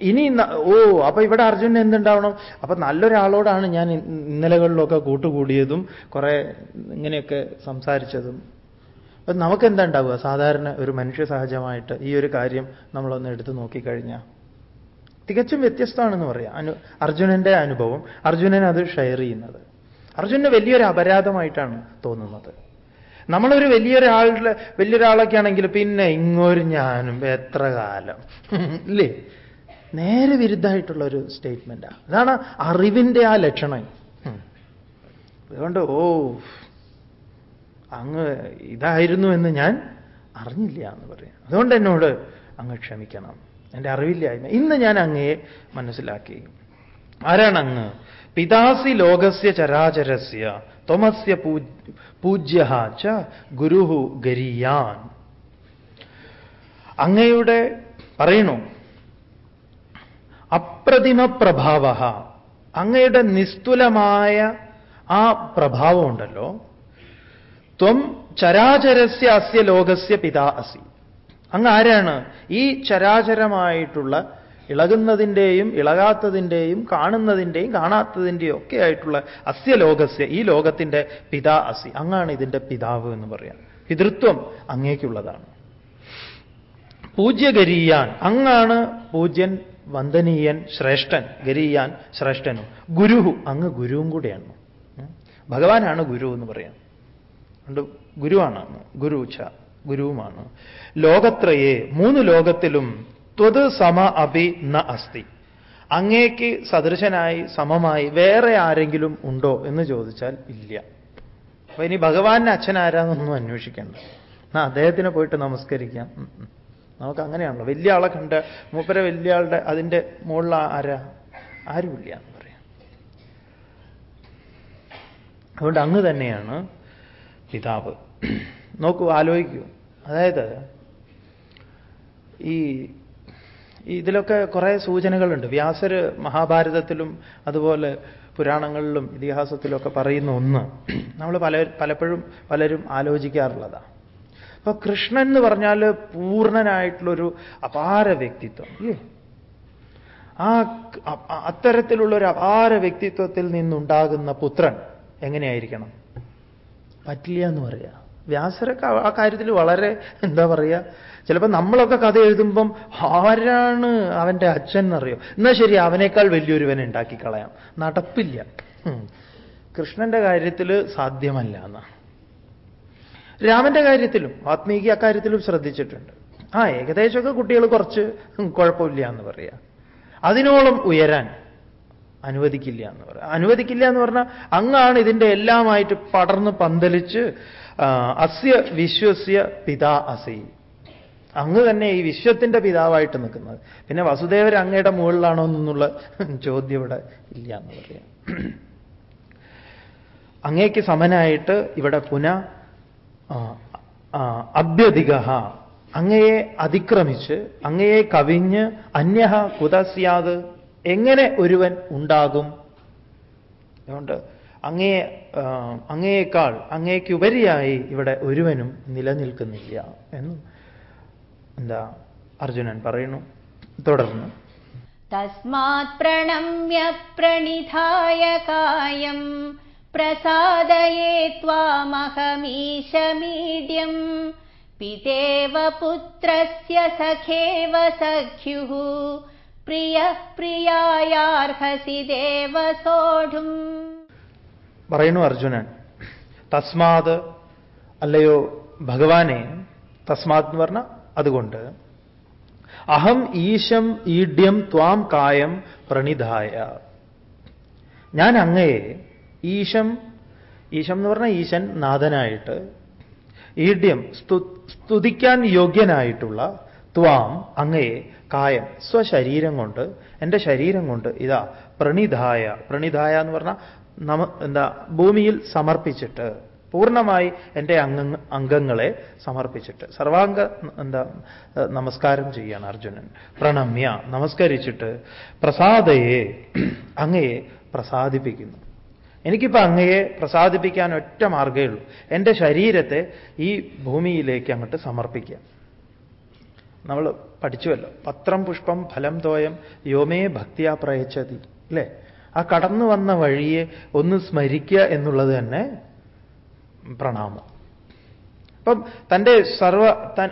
ഇനി ഓ അപ്പൊ ഇവിടെ അർജുനൻ എന്തുണ്ടാവണം? അപ്പൊ നല്ലൊരാളോടാണ് ഞാൻ ഇന്നലകളിലൊക്കെ കൂട്ടുകൂടിയതും കുറെ ഇങ്ങനെയൊക്കെ സംസാരിച്ചതും. അപ്പൊ നമുക്ക് എന്താ ഉണ്ടാവുക സാധാരണ ഒരു മനുഷ്യ സഹജമായിട്ട് ഈ ഒരു കാര്യം നമ്മളൊന്ന് എടുത്തു നോക്കിക്കഴിഞ്ഞാൽ തികച്ചും വ്യത്യസ്തമാണെന്ന് പറയാം. അനു അർജുനന്റെ അനുഭവം. അർജുനൻ അത് ഷെയർ ചെയ്യുന്നത്. അർജുനന് വലിയൊരു അപരാധമായിട്ടാണ് തോന്നുന്നത്. നമ്മളൊരു വലിയൊരാളുടെ വലിയൊരാളൊക്കെ ആണെങ്കിൽ പിന്നെ ഇങ്ങൊരു ഞാനും എത്ര കാലം? ഇല്ലേ? നേരെ വിരുദ്ധമായിട്ടുള്ള ഒരു സ്റ്റേറ്റ്മെന്റാണ് അതാണ് അറിവിന്റെ ആ ലക്ഷണം. അതുകൊണ്ട് ഓ അങ്ങ് ഇതായിരുന്നു എന്ന് ഞാൻ അറിഞ്ഞില്ല എന്ന് പറയാം. അതുകൊണ്ട് എന്നോട് അങ്ങ് ക്ഷമിക്കണം. എന്റെ അറിവില്ലായ്മ. ഇന്ന് ഞാൻ അങ്ങയെ മനസ്സിലാക്കി. ആരാണ് അങ്ങ്? പിതാസി ലോകസ്യ ചരാചരസ്യ ത്വമസ്യ പൂജ്യ ച ഗുരുഹു ഗരിയാൻ. അങ്ങയുടെ പറയണു അപ്രതിമ പ്രഭാവ അങ്ങയുടെ നിസ്തുലമായ ആ പ്രഭാവമുണ്ടല്ലോ ത്വം ചരാചരസ്യ അസ്യ ലോകസ്യ പിതാ അസി. അങ്ങ് ആരാണ്? ഈ ചരാചരമായിട്ടുള്ള ഇളകുന്നതിന്റെയും ഇളകാത്തതിന്റെയും കാണുന്നതിന്റെയും കാണാത്തതിന്റെയും ഒക്കെ ആയിട്ടുള്ള അസ്യ ലോകസ്യ ഈ ലോകത്തിന്റെ പിതാ അസി. അങ്ങാണ് ഇതിന്റെ പിതാവ് എന്ന് പറയാം പിതൃത്വം അങ്ങേക്കുള്ളതാണ്. പൂജ്യഗരീയാൻ. അങ്ങാണ് പൂജ്യൻ വന്ദനീയൻ ശ്രേഷ്ഠൻ. ഗരീയാൻ ശ്രേഷ്ഠനും. ഗുരുഹു. അങ്ങ് ഗുരുവും കൂടെയാണ്. ഭഗവാനാണ് ഗുരു എന്ന് പറയാം. അതുകൊണ്ട് ഗുരുവാണ്. അങ്ങ്. ഗുരു ഉച്ച. ഗുരുവുമാണ്. ലോകത്രയെ മൂന്ന് ലോകത്തിലും ത്വത് സമ അഭി ന അസ്തി. അങ്ങേക്ക് സദൃശനായി സമമായി വേറെ ആരെങ്കിലും ഉണ്ടോ എന്ന് ചോദിച്ചാൽ ഇല്ല. അപ്പൊ ഇനി ഭഗവാന്റെ അച്ഛൻ ആരാന്നൊന്നും അന്വേഷിക്കണ്ട. എന്നാ അദ്ദേഹത്തിനെ പോയിട്ട് നമസ്കരിക്കാം. നമുക്ക് അങ്ങനെയാണല്ലോ. വലിയ ആളെ കണ്ട് മൂപ്പര വലിയ ആളുടെ അതിന്റെ മുകളിൽ ആരാ? ആരുമില്ല എന്ന് പറയാം. അതുകൊണ്ട് അങ്ങ് തന്നെയാണ് പിതാവ് നോക്കൂ ആലോചിക്കൂ. അതായത് ഈ ഇതിലൊക്കെ കുറേ സൂചനകളുണ്ട്. വ്യാസര് മഹാഭാരതത്തിലും അതുപോലെ പുരാണങ്ങളിലും ഇതിഹാസത്തിലൊക്കെ പറയുന്ന ഒന്ന് നമ്മൾ പല പലപ്പോഴും പലരും ആലോചിക്കാറുള്ളതാണ് അപ്പൊ കൃഷ്ണൻ എന്ന് പറഞ്ഞാൽ പൂർണനായിട്ടുള്ളൊരു അപാര വ്യക്തിത്വം അല്ലേ? ആ അത്തരത്തിലുള്ള ഒരു അപാര വ്യക്തിത്വത്തിൽ നിന്നുണ്ടാകുന്ന പുത്രൻ എങ്ങനെയായിരിക്കണം? പറ്റില്ല എന്ന് പറയാ. വ്യാസരൊക്കെ ആ- കാര്യത്തിൽ വളരെ എന്താ പറയുക ചിലപ്പോൾ നമ്മളൊക്കെ കഥ എഴുതുമ്പം ആരാണ് അവന്റെ അച്ഛൻ എന്നറിയോ? എന്നാൽ ശരി അവനേക്കാൾ വലിയൊരുവനെ ഉണ്ടാക്കി കളയാം നടപ്പില്ല. കൃഷ്ണന്റെ കാര്യത്തിൽ സാധ്യമല്ല എന്ന. രാമന്റെ കാര്യത്തിലും വാത്മീകി അക്കാര്യത്തിലും ശ്രദ്ധിച്ചിട്ടുണ്ട്. ആ ഏകദേശമൊക്കെ കുട്ടികൾ കുറച്ച് കുഴപ്പമില്ല എന്ന് പറയാം. അതിനോളം ഉയരാൻ അനുവദിക്കില്ല എന്ന് പറയാം. അനുവദിക്കില്ല എന്ന് പറഞ്ഞാൽ അങ്ങാണ് ഇതിന്റെ എല്ലാമായിട്ട് പടർന്ന് പന്തലിച്ച് അസ്യ വിശ്വസ്യ പിതാ അസി. അങ്ങ് തന്നെ ഈ വിശ്വത്തിന്റെ പിതാവായിട്ട് നിൽക്കുന്നത്. പിന്നെ വസുദേവർ അങ്ങയുടെ മുകളിലാണോ എന്നുള്ള ചോദ്യം ഇവിടെ ഇല്ല എന്ന് പറയാം. അങ്ങേക്ക് സമനായിട്ട് ഇവിടെ പുന അഭ്യധിക അങ്ങയെ അതിക്രമിച്ച് അങ്ങയെ കവിഞ്ഞ് അന്യഹ കുതസ്യാത് എങ്ങനെ ഒരുവൻ ഉണ്ടാകും? അതുകൊണ്ട് അങ്ങേ അങ്ങയേക്കാൾ അങ്ങേക്കുപരിയായി ഇവിടെ ഒരുവനും നിലനിൽക്കുന്നില്ല എന്നും എന്താ അർജുനൻ പറയുന്നു. തുടർന്ന്. തസ്മാത് പ്രണമ്യ പ്രണിധായ കായം പ്രസാദയേ ത്വാമഹമീശമീഡ്യം പിതേവ പുത്രസ്യ സഖേവ സഖ്യുഃ പ്രിയ പ്രിയായാർഹസി ദേവസോഢും പറയുന്നു അർജുനൻ തസ്മാത് അല്ലയോ ഭഗവാനെ തസ്മാത് എന്ന് പറഞ്ഞ അതുകൊണ്ട്. അഹം ഈശം ഈഡ്യം ത്വാം കായം പ്രണിതായ ഞാൻ അങ്ങയെ ഈശം ഈശം എന്ന് പറഞ്ഞ ഈശൻ നാഥനായിട്ട് ഈഡ്യം സ്തുതിക്കാൻ യോഗ്യനായിട്ടുള്ള ത്വാം അങ്ങയെ കായം സ്വശരീരം കൊണ്ട് എന്റെ ശരീരം കൊണ്ട് ഇതാ പ്രണിധായ. പ്രണിതായ എന്ന് പറഞ്ഞാൽ നമ എന്താ ഭൂമിയിൽ സമർപ്പിച്ചിട്ട് പൂർണമായി എന്റെ അംഗ അംഗങ്ങളെ സമർപ്പിച്ചിട്ട്. സർവാംഗ എന്താ നമസ്കാരം ചെയ്യാണ് അർജുനൻ. പ്രണമ്യ നമസ്കരിച്ചിട്ട് പ്രസാദയെ അങ്ങയെ പ്രസാദിപ്പിക്കുന്നു. എനിക്കിപ്പോൾ അങ്ങയെ പ്രസാദിപ്പിക്കാൻ ഒറ്റ മാർഗമേ ഉള്ളൂ. എന്റെ ശരീരത്തെ ഈ ഭൂമിയിലേക്ക് അങ്ങോട്ട് സമർപ്പിക്കുക നമ്മൾ പഠിച്ചുവല്ലോ. പത്രം പുഷ്പം ഫലം തോയം യോമേ ഭക്തിയാ പ്രയച്ചതി. അല്ലേ ആ കടന്നു വന്ന വഴിയെ ഒന്ന് സ്മരിക്കുക എന്നുള്ളത് തന്നെ പ്രണാമം. അപ്പം തന്റെ സർവ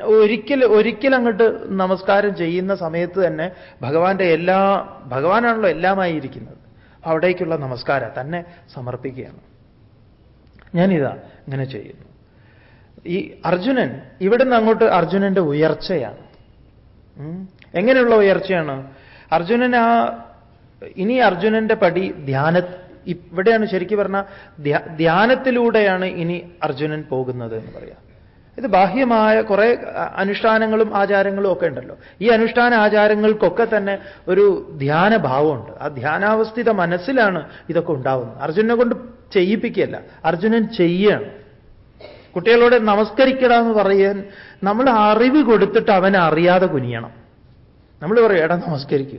ഒരിക്കൽ ഒരിക്കൽ അങ്ങോട്ട് നമസ്കാരം ചെയ്യുന്ന സമയത്ത് തന്നെ ഭഗവാന്റെ എല്ലാ ഭഗവാനാണല്ലോ എല്ലാമായി ഇരിക്കുന്നത്. അവിടേക്കുള്ള നമസ്കാരം തന്നെ സമർപ്പിക്കുകയാണ്. ഞാനിതാ ഇങ്ങനെ ചെയ്യുന്നു. ഈ അർജുനൻ ഇവിടുന്ന് അങ്ങോട്ട് അർജുനന്റെ ഉയർച്ചയാണ്. എങ്ങനെയുള്ള ഉയർച്ചയാണ്? അർജുനൻ ആ ഇനി അർജുനന്റെ പടി ധ്യാന ഇവിടെയാണ് ശരിക്കും പറഞ്ഞാൽ ധ്യാനത്തിലൂടെയാണ് ഇനി അർജുനൻ പോകുന്നത് എന്ന് പറയാം. ഇത് ബാഹ്യമായ കുറെ അനുഷ്ഠാനങ്ങളും ആചാരങ്ങളും ഒക്കെ ഉണ്ടല്ലോ. ഈ അനുഷ്ഠാന ആചാരങ്ങൾക്കൊക്കെ തന്നെ ഒരു ധ്യാനഭാവമുണ്ട് ആ ധ്യാനാവസ്ഥിത മനസ്സിലാണ് ഇതൊക്കെ ഉണ്ടാവുന്നത്. അർജുനെ കൊണ്ട് ചെയ്യിപ്പിക്കുകയല്ല. അർജുനൻ ചെയ്യാണ്. കുട്ടികളോട് നമസ്കരിക്കണമെന്ന് പറയാൻ നമ്മൾ അറിവ് കൊടുത്തിട്ട് അവൻ അറിയാതെ കുനിയണം. നമ്മൾ പറയും എടാ നമസ്കരിക്കൂ.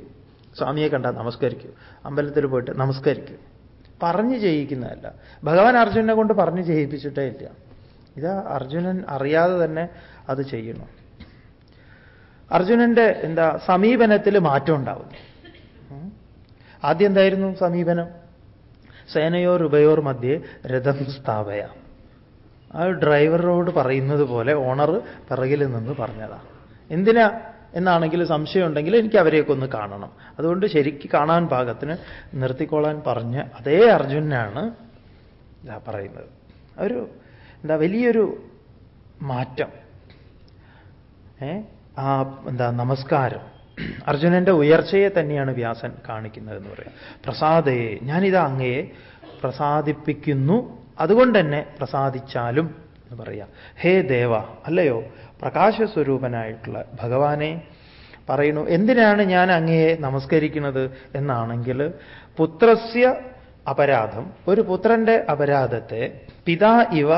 സ്വാമിയെ കണ്ട നമസ്കരിക്കൂ. അമ്പലത്തിൽ പോയിട്ട് നമസ്കരിക്കൂ. പറഞ്ഞു ചെയ്യിക്കുന്നതല്ല. ഭഗവാൻ അർജുനെ കൊണ്ട് പറഞ്ഞു ചെയ്യിപ്പിച്ചിട്ടേ ഇല്ല. ഇതാ അർജുനൻ അറിയാതെ തന്നെ അത് ചെയ്യണം അർജുനന്റെ എന്താ സമീപനത്തിൽ മാറ്റം ഉണ്ടാവും. ആദ്യം എന്തായിരുന്നു സമീപനം? സേനയോർ ഉഭയോർ മധ്യേ രഥം സ്ഥാപയ. ആ ഡ്രൈവറോട് പറയുന്നത് പോലെ ഓണർ പിറകിൽ നിന്ന് പറഞ്ഞതാ. എന്തിനാ എന്നാണെങ്കിൽ സംശയമുണ്ടെങ്കിൽ എനിക്ക് അവരെയൊക്കെ ഒന്ന് കാണണം. അതുകൊണ്ട് ശരിക്ക് കാണാൻ പാകത്തിന് നിർത്തിക്കോളാൻ പറഞ്ഞ അതേ അർജുനാണ് പറയുന്നത്. ഒരു എന്താ വലിയൊരു മാറ്റം. ഏ? ആ എന്താ നമസ്കാരം. അർജുനന്റെ ഉയർച്ചയെ തന്നെയാണ് വ്യാസൻ കാണിക്കുന്നത് കാണിക്കുന്നതെന്ന് പറയാം പ്രസാദയെ ഞാനിതാ അങ്ങയെ പ്രസാദിപ്പിക്കുന്നു. അതുകൊണ്ട് തന്നെ പ്രസാദിച്ചാലും എന്ന് പറയാം. ഹേ ദേവ അല്ലയോ? പ്രകാശസ്വരൂപനായിട്ടുള്ള ഭഗവാനെ പറയുന്നു എന്തിനാണ് ഞാൻ അങ്ങയെ നമസ്കരിക്കുന്നത് എന്നാണെങ്കിൽ പുത്രസ്യ അപരാധം. ഒരു പുത്രന്റെ അപരാധത്തെ പിതാ ഇവ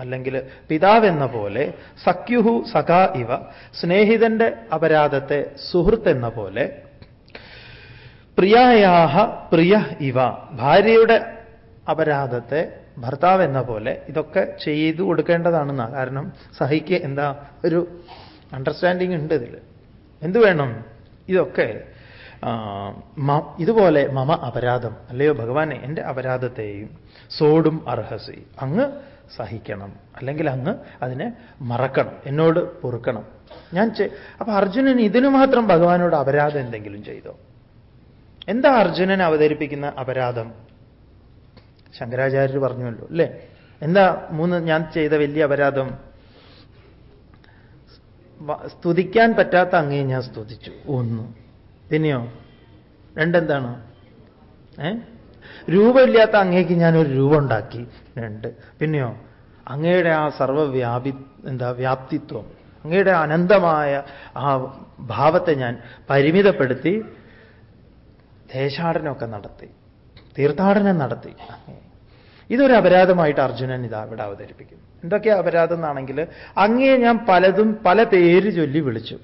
അല്ലെങ്കിൽ പിതാവെന്ന പോലെ സഖ്യുഹു സഖാ ഇവ സ്നേഹിതന്റെ അപരാധത്തെ സുഹൃത്ത് എന്ന പോലെ പ്രിയായാഹ പ്രിയ ഇവ ഭാര്യയുടെ അപരാധത്തെ ഭർത്താവ് എന്ന പോലെ ഇതൊക്കെ ചെയ്തു കൊടുക്കേണ്ടതാണെന്നാണ് കാരണം സഹിക്ക് എന്താ ഒരു അണ്ടർസ്റ്റാൻഡിങ് ഉണ്ട് ഇതിൽ. എന്തു വേണം? ഇതൊക്കെ ഇതുപോലെ മമ അപരാധം അല്ലയോ ഭഗവാനെ എന്റെ അപരാധത്തെയും സോടും അർഹസി. അങ്ങ് സഹിക്കണം. അല്ലെങ്കിൽ അങ്ങ് അതിനെ മറക്കണം. എന്നോട് പൊറുക്കണം. ഞാൻ അപ്പൊ അർജുനൻ ഇതിനു മാത്രം ഭഗവാനോട് അപരാധം എന്തെങ്കിലും ചെയ്തോ? എന്താ അർജുനൻ അവതരിപ്പിക്കുന്ന അപരാധം? ശങ്കരാചാര്യർ പറഞ്ഞുവല്ലോ അല്ലേ? എന്താ മൂന്ന് ഞാൻ ചെയ്ത വലിയ അപരാധം? സ്തുതിക്കാൻ പറ്റാത്ത അങ്ങേ ഞാൻ സ്തുതിച്ചു. ഒന്ന്. പിന്നെയോ? രണ്ടെന്താണ്? ഏ? രൂപമില്ലാത്ത അങ്ങേക്ക് ഞാനൊരു രൂപം ഉണ്ടാക്കി രണ്ട്. പിന്നെയോ? അങ്ങയുടെ ആ സർവവ്യാപി എന്താ വ്യാപ്തിത്വം. അങ്ങയുടെ അനന്തമായ ആ ഭാവത്തെ ഞാൻ പരിമിതപ്പെടുത്തി ദേശാടനമൊക്കെ നടത്തി. തീർത്ഥാടനം നടത്തി. ഇതൊരു അപരാധമായിട്ട് അർജുനൻ ഇതാ ഇവിടെ അവതരിപ്പിക്കുന്നു. എന്തൊക്കെ അപരാധം എന്നാണെങ്കിൽ അങ്ങേ ഞാൻ പലതും പല പേര് ചൊല്ലി വിളിച്ചു.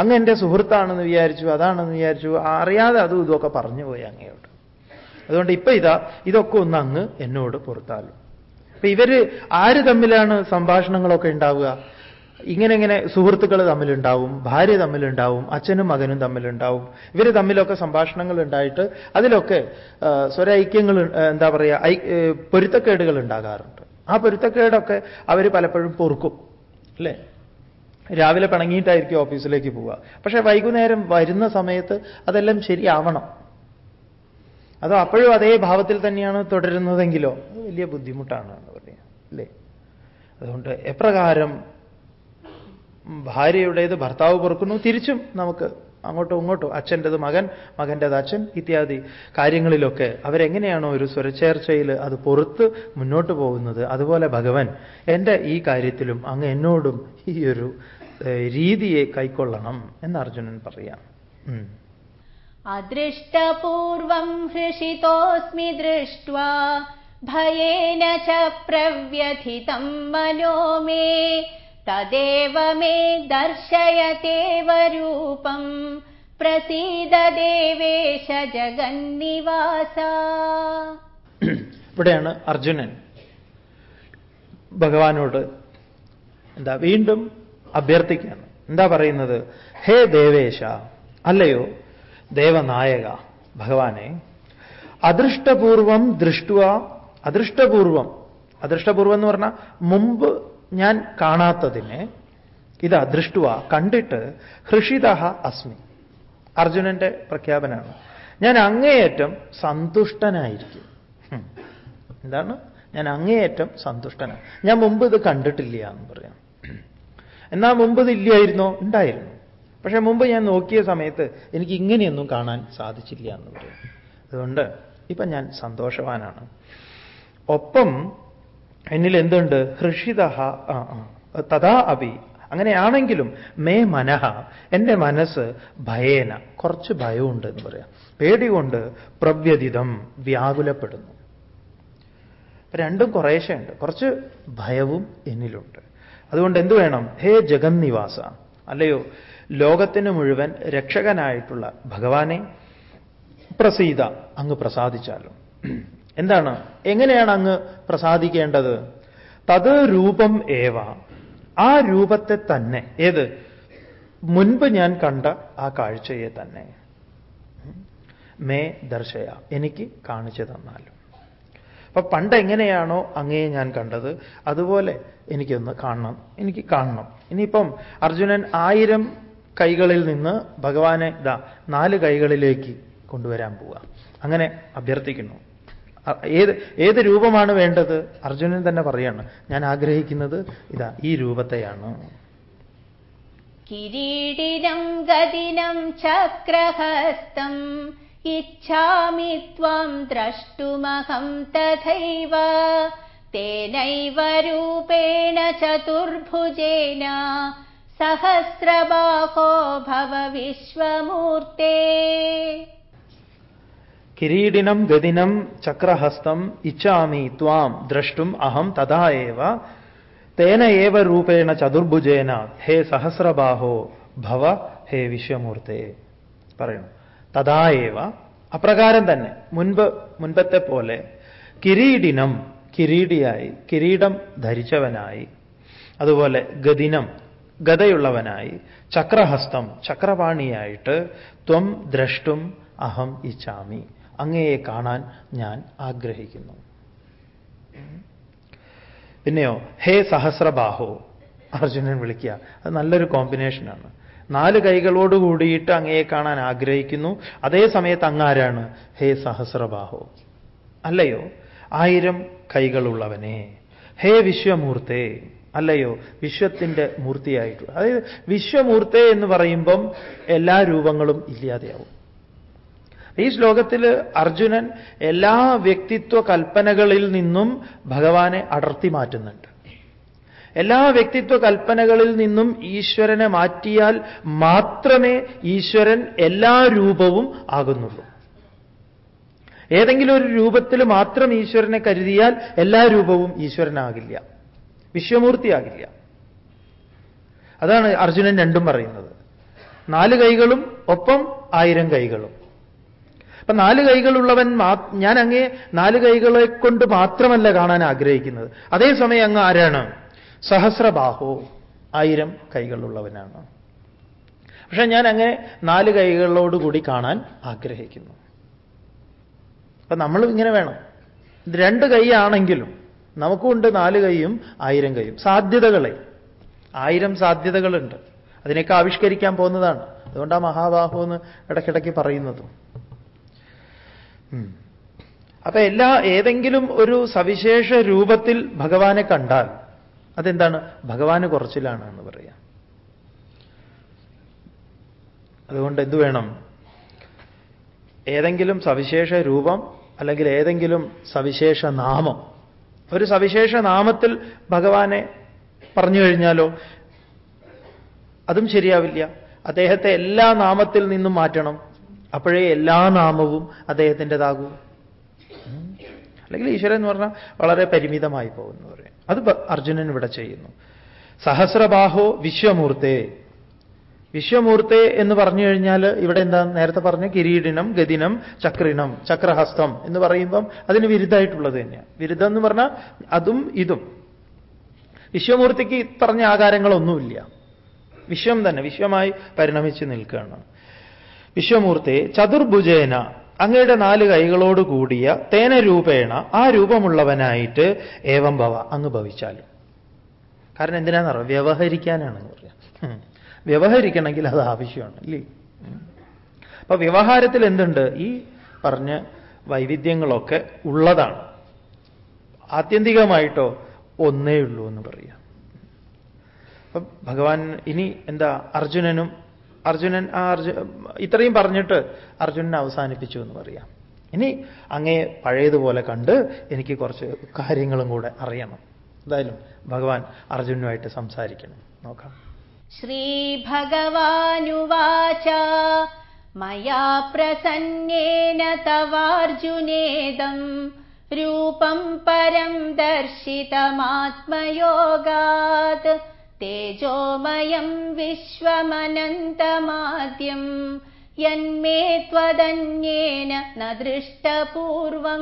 അങ്ങ് എന്റെ സുഹൃത്താണെന്ന് വിചാരിച്ചു അതാണെന്ന് വിചാരിച്ചു അറിയാതെ അതും ഇതൊക്കെ പറഞ്ഞു പോയി അങ്ങയോട് അതുകൊണ്ട് ഇപ്പൊ ഇതാ ഇതൊക്കെ ഒന്ന് അങ്ങ് എന്നോട് പുറത്താലും. അപ്പൊ ഇവർ ആര് തമ്മിലാണ് സംഭാഷണങ്ങളൊക്കെ ഉണ്ടാവുക? ഇങ്ങനെ ഇങ്ങനെ സുഹൃത്തുക്കൾ തമ്മിലുണ്ടാവും ഭാര്യ തമ്മിലുണ്ടാവും അച്ഛനും മകനും തമ്മിലുണ്ടാവും. ഇവർ തമ്മിലൊക്കെ സംഭാഷണങ്ങൾ ഉണ്ടായിട്ട് അതിലൊക്കെ സ്വരൈക്യങ്ങൾ എന്താ പറയുക പൊരുത്തക്കേടുകൾ ഉണ്ടാകാറുണ്ട്. ആ പൊരുത്തക്കേടൊക്കെ അവർ പലപ്പോഴും പൊറുക്കും അല്ലേ? രാവിലെ പിണങ്ങിയിട്ടായിരിക്കും ഓഫീസിലേക്ക് പോവുക. പക്ഷേ വൈകുന്നേരം വരുന്ന സമയത്ത് അതെല്ലാം ശരിയാവണം. അതോ അപ്പോഴും അതേ ഭാവത്തിൽ തന്നെയാണ് തുടരുന്നതെങ്കിലോ? വലിയ ബുദ്ധിമുട്ടാണ് എന്ന് പറയാം അല്ലേ? അതുകൊണ്ട് എപ്രകാരം ഭാര്യയുടേത് ഭർത്താവ് പൊറുക്കുന്നു തിരിച്ചും നമുക്ക് അങ്ങോട്ടും ഇങ്ങോട്ടും അച്ഛന്റെത് മകൻ മകന്റെത് അച്ഛൻ ഇത്യാദി കാര്യങ്ങളിലൊക്കെ അവരെങ്ങനെയാണോ ഒരു സ്വരച്ചേർച്ചയിൽ അത് പൊറുത്ത് മുന്നോട്ട് പോകുന്നത്? അതുപോലെ ഭഗവൻ എന്റെ ഈ കാര്യത്തിലും അങ്ങ് എന്നോടും ഈ ഒരു രീതിയെ കൈക്കൊള്ളണം എന്ന് അർജുനൻ പറയാം. അദൃഷ്ടപൂർവം ഹൃഷിതോസ്മി ദൃഷ്ട ഭയേന ച പ്രവ്യഥിതം മനോ തദേവ മേ രൂപം പ്രസീദ ദേവേശ ജഗന്നിവാസ. ഇവിടെയാണ് അർജുനൻ ഭഗവാനോട് എന്താ വീണ്ടും അഭ്യർത്ഥിക്കുകയാണ്. എന്താ പറയുന്നത്? ഹേ ദേവേശ അല്ലയോ? ദേവനായക ഭഗവാനെ അദൃഷ്ടപൂർവം ദൃഷ്ടുവ അദൃഷ്ടപൂർവം. അദൃഷ്ടപൂർവം എന്ന് പറഞ്ഞാൽ മുമ്പ് ഞാൻ കാണാത്തതിനെ ഇത് അദൃഷ്ടുവ. കണ്ടിട്ട് ഹൃഷിത അസ്മി. അർജുനന്റെ പ്രഖ്യാപനമാണ്. ഞാൻ അങ്ങേയറ്റം സന്തുഷ്ടനായിരിക്കും. എന്താണ്? ഞാൻ അങ്ങേയറ്റം സന്തുഷ്ടനാണ് ഞാൻ മുമ്പ് ഇത് കണ്ടിട്ടില്ല എന്ന് പറയാം. എന്നാൽ മുമ്പ് ഇത് ഇല്ലായിരുന്നോ? ഉണ്ടായിരുന്നു. പക്ഷേ മുമ്പ് ഞാൻ നോക്കിയ സമയത്ത് എനിക്ക് ഇങ്ങനെയൊന്നും കാണാൻ സാധിച്ചില്ല എന്ന് പറയും. അതുകൊണ്ട് ഇപ്പം ഞാൻ സന്തോഷവാനാണ്. ഒപ്പം എന്നിൽ എന്തുണ്ട് ഹൃഷിത തഥാ അഭി. അങ്ങനെയാണെങ്കിലും മേ മനഹ എന്റെ മനസ്സ് ഭയേന കുറച്ച് ഭയമുണ്ട് എന്ന് പറയാം. പേടികൊണ്ട് പ്രവ്യതിതം വ്യാകുലപ്പെടുന്നു. രണ്ടും കുറേശ്ശുണ്ട് കുറച്ച് ഭയവും എന്നിലുണ്ട്. അതുകൊണ്ട് എന്തു വേണം? ഹേ ജഗന്നിവാസ. അല്ലയോ ലോകത്തിന് മുഴുവൻ രക്ഷകനായിട്ടുള്ള ഭഗവാനെ പ്രസീത അങ്ങ് പ്രസാദിച്ചാലും. എന്താണ്? എങ്ങനെയാണ് അങ്ങ് പ്രസാദിക്കേണ്ടത്? തത് രൂപം ഏവ. ആ രൂപത്തെ തന്നെ ഏത്? മുൻപ് ഞാൻ കണ്ട ആ കാഴ്ചയെ തന്നെ. മേ ദർശയ എനിക്ക് കാണിച്ചു തന്നാലും അപ്പൊ പണ്ട് എങ്ങനെയാണോ അങ്ങയെ ഞാൻ കണ്ടത്. അതുപോലെ എനിക്കൊന്ന് കാണണം. എനിക്ക് കാണണം. ഇനിയിപ്പം അർജുനൻ ആയിരം കൈകളിൽ നിന്ന് ഭഗവാനെ ഇതാ നാല് കൈകളിലേക്ക് കൊണ്ടുവരാൻ പോവുക അങ്ങനെ അഭ്യർത്ഥിക്കുന്നു. ഏത് ഏത് രൂപമാണ് വേണ്ടത്? അർജുനൻ തന്നെ പറയാണ് ഞാൻ ആഗ്രഹിക്കുന്നത് ഇതാ ഈ രൂപത്തെയാണ്. കിരീടിനം ഗതിനം ചക്രഹസ്തം ഇച്ഛാമി ത്വം ദ്രഷ്ടുമഹം തഥൈവ തേനൈവ രൂപേണ ചതുർഭുജേന സഹസ്രബാഹോ ഭവ വിശ്വമൂർത്തേ. കിരീടിനം ഗതിനം ചക്രഹസ്തം ഇച്ഛാമി ത്വാം ദ്രഷ്ടും അഹം തഥാ ഏവ. തേന ഏവ രൂപേണ ചതുർഭുജേന. ഹേ സഹസ്രബാഹോ ഭവ ഹേ വിശ്വമൂർത്തേ. പറയുന്നു തഥാ ഏവ. അപ്രകാരം തന്നെ മുൻപ് മുൻപത്തെ പോലെ കിരീടിനം കിരീടിയായി കിരീടം ധരിച്ചവനായി അതുപോലെ ഗതിനം ഗതയുള്ളവനായി ചക്രഹസ്തം ചക്രപാണിയായിട്ട് ത്വം ദ്രഷ്ടും അഹം ഇച്ഛാമി. അങ്ങയെ കാണാൻ ഞാൻ ആഗ്രഹിക്കുന്നു. പിന്നെയോ ഹേ സഹസ്രബാഹോ അർജുനൻ വിളിക്കുക. അത് നല്ലൊരു കോമ്പിനേഷനാണ് നാല് കൈകളോട് കൂടിയിട്ട് അങ്ങയെ കാണാൻ ആഗ്രഹിക്കുന്നു. അതേ സമയത്ത് അങ്ങാരാണ്? ഹേ സഹസ്രബാഹോ. അല്ലയോ ആയിരം കൈകളുള്ളവനെ. ഹേ വിശ്വമൂർത്തേ. അല്ലയോ വിശ്വത്തിന്റെ മൂർത്തിയായിട്ടുള്ള അതായത് വിശ്വമൂർത്തേ എന്ന് പറയുമ്പം എല്ലാ രൂപങ്ങളും ഇല്ലാതെയാവും. ഈ ശ്ലോകത്തിൽ അർജുനൻ എല്ലാ വ്യക്തിത്വ കൽപ്പനകളിൽ നിന്നും ഭഗവാനെ അടർത്തി മാറ്റുന്നുണ്ട്. എല്ലാ വ്യക്തിത്വ കൽപ്പനകളിൽ നിന്നും ഈശ്വരനെ മാറ്റിയാൽ മാത്രമേ ഈശ്വരൻ എല്ലാ രൂപവും ആകുന്നുള്ളൂ. ഏതെങ്കിലും ഒരു രൂപത്തിൽ മാത്രം ഈശ്വരനെ കരുതിയാൽ എല്ലാ രൂപവും ഈശ്വരനാകില്ല. വിശ്വമൂർത്തിയാകില്ല. അതാണ് അർജുനൻ രണ്ടും പറയുന്നത്. നാല് കൈകളും ഒപ്പം ആയിരം കൈകളും. അപ്പൊ നാല് കൈകളുള്ളവൻ ഞാൻ അങ്ങേ നാല് കൈകളെ കൊണ്ട് മാത്രമല്ല കാണാൻ ആഗ്രഹിക്കുന്നത്. അതേസമയം അങ്ങ് ആരാണ്? സഹസ്രബാഹോ ആയിരം കൈകളുള്ളവനാണ്. പക്ഷെ ഞാൻ അങ്ങനെ നാല് കൈകളോടുകൂടി കാണാൻ ആഗ്രഹിക്കുന്നു. അപ്പൊ നമ്മൾ ഇങ്ങനെ വേണം. രണ്ട് കൈയാണെങ്കിലും നമുക്കുണ്ട് നാല് കൈയും ആയിരം കൈയും. സാധ്യതകളെ. ആയിരം സാധ്യതകളുണ്ട്. അതിനൊക്കെ ആവിഷ്കരിക്കാൻ പോകുന്നതാണ്. അതുകൊണ്ടാണ് മഹാബാഹു എന്ന് ഇടയ്ക്കിടയ്ക്ക് പറയുന്നതും. അപ്പൊ എല്ലാ ഏതെങ്കിലും ഒരു സവിശേഷ രൂപത്തിൽ ഭഗവാനെ കണ്ടാൽ അതെന്താണ്? ഭഗവാന് കുറച്ചിലാണ് എന്ന് പറയാം. അതുകൊണ്ട് എന്തു വേണം? ഏതെങ്കിലും സവിശേഷ രൂപം അല്ലെങ്കിൽ ഏതെങ്കിലും സവിശേഷ നാമം. ഒരു സവിശേഷ നാമത്തിൽ ഭഗവാനെ പറഞ്ഞു കഴിഞ്ഞാലോ അതും ശരിയാവില്ല. അദ്ദേഹത്തെ എല്ലാ നാമത്തിൽ നിന്നും മാറ്റണം. അപ്പോഴേ എല്ലാ നാമവും അദ്ദേഹത്തിന്റെതാകൂ. അല്ലെങ്കിൽ ഈശ്വരൻ എന്ന് പറഞ്ഞാൽ വളരെ പരിമിതമായി പോകുന്നു അത് അർജുനൻ ഇവിടെ ചെയ്യുന്നു. സഹസ്രബാഹോ വിശ്വമൂർത്തേ. വിശ്വമൂർത്തെ എന്ന് പറഞ്ഞു കഴിഞ്ഞാൽ ഇവിടെ എന്താ നേരത്തെ പറഞ്ഞ കിരീടിനം ഗതിനം ചക്രിനം ചക്രഹസ്തം എന്ന് പറയുമ്പം അതിന് വിരുദ്ധമായിട്ടുള്ളത് തന്നെയാണ്. വിരുദ്ധം എന്ന് പറഞ്ഞാൽ അതും ഇതും. വിശ്വമൂർത്തിക്ക് പറഞ്ഞ ആകാരങ്ങളൊന്നുമില്ല. വിശ്വം തന്നെ. വിശ്വമായി പരിണമിച്ച് നിൽക്കുകയാണ്. വിശ്വമൂർത്തെ ചതുർഭുജേന അങ്ങയുടെ നാല് കൈകളോട് കൂടിയ തേന രൂപേണ ആ രൂപമുള്ളവനായിട്ട് ഏവം ഭവ അങ്ങ് ഭവിച്ചാലും. കാരണം എന്തിനാണെന്നറിയാം വ്യവഹരിക്കാനാണെന്ന് പറയാം. വ്യവഹരിക്കണമെങ്കിൽ അത് ആവശ്യമാണ് അല്ലേ? അപ്പൊ വ്യവഹാരത്തിൽ എന്തുണ്ട്? ഈ പറഞ്ഞ വൈവിധ്യങ്ങളൊക്കെ ഉള്ളതാണ്. ആത്യന്തികമായിട്ടോ ഒന്നേ ഉള്ളൂ എന്ന് പറയാം. അപ്പൊ ഭഗവാൻ ഇനി എന്താ അർജുനനും അർജുനൻ ആ അർജു ഇത്രയും പറഞ്ഞിട്ട് അർജുനൻ അവസാനിപ്പിച്ചു എന്ന് പറയാം. ഇനി അങ്ങേ പഴയതുപോലെ കണ്ട് എനിക്ക് കുറച്ച് കാര്യങ്ങളും കൂടെ അറിയണം. എന്തായാലും ഭഗവാൻ അർജുനുമായിട്ട് സംസാരിക്കണം. നോക്കാം. ശ്രീ ഭഗവാനുവാച മയാ പ്രസന്നേന തവാർജുനേദം രൂപം പരം ദർശിതമാത്മയോഗാത് തേജോമയം വിശ്വമനന്തമാദ്യം. യന്മേ ത്വതന്യേന ന ദൃഷ്ടപൂർവം.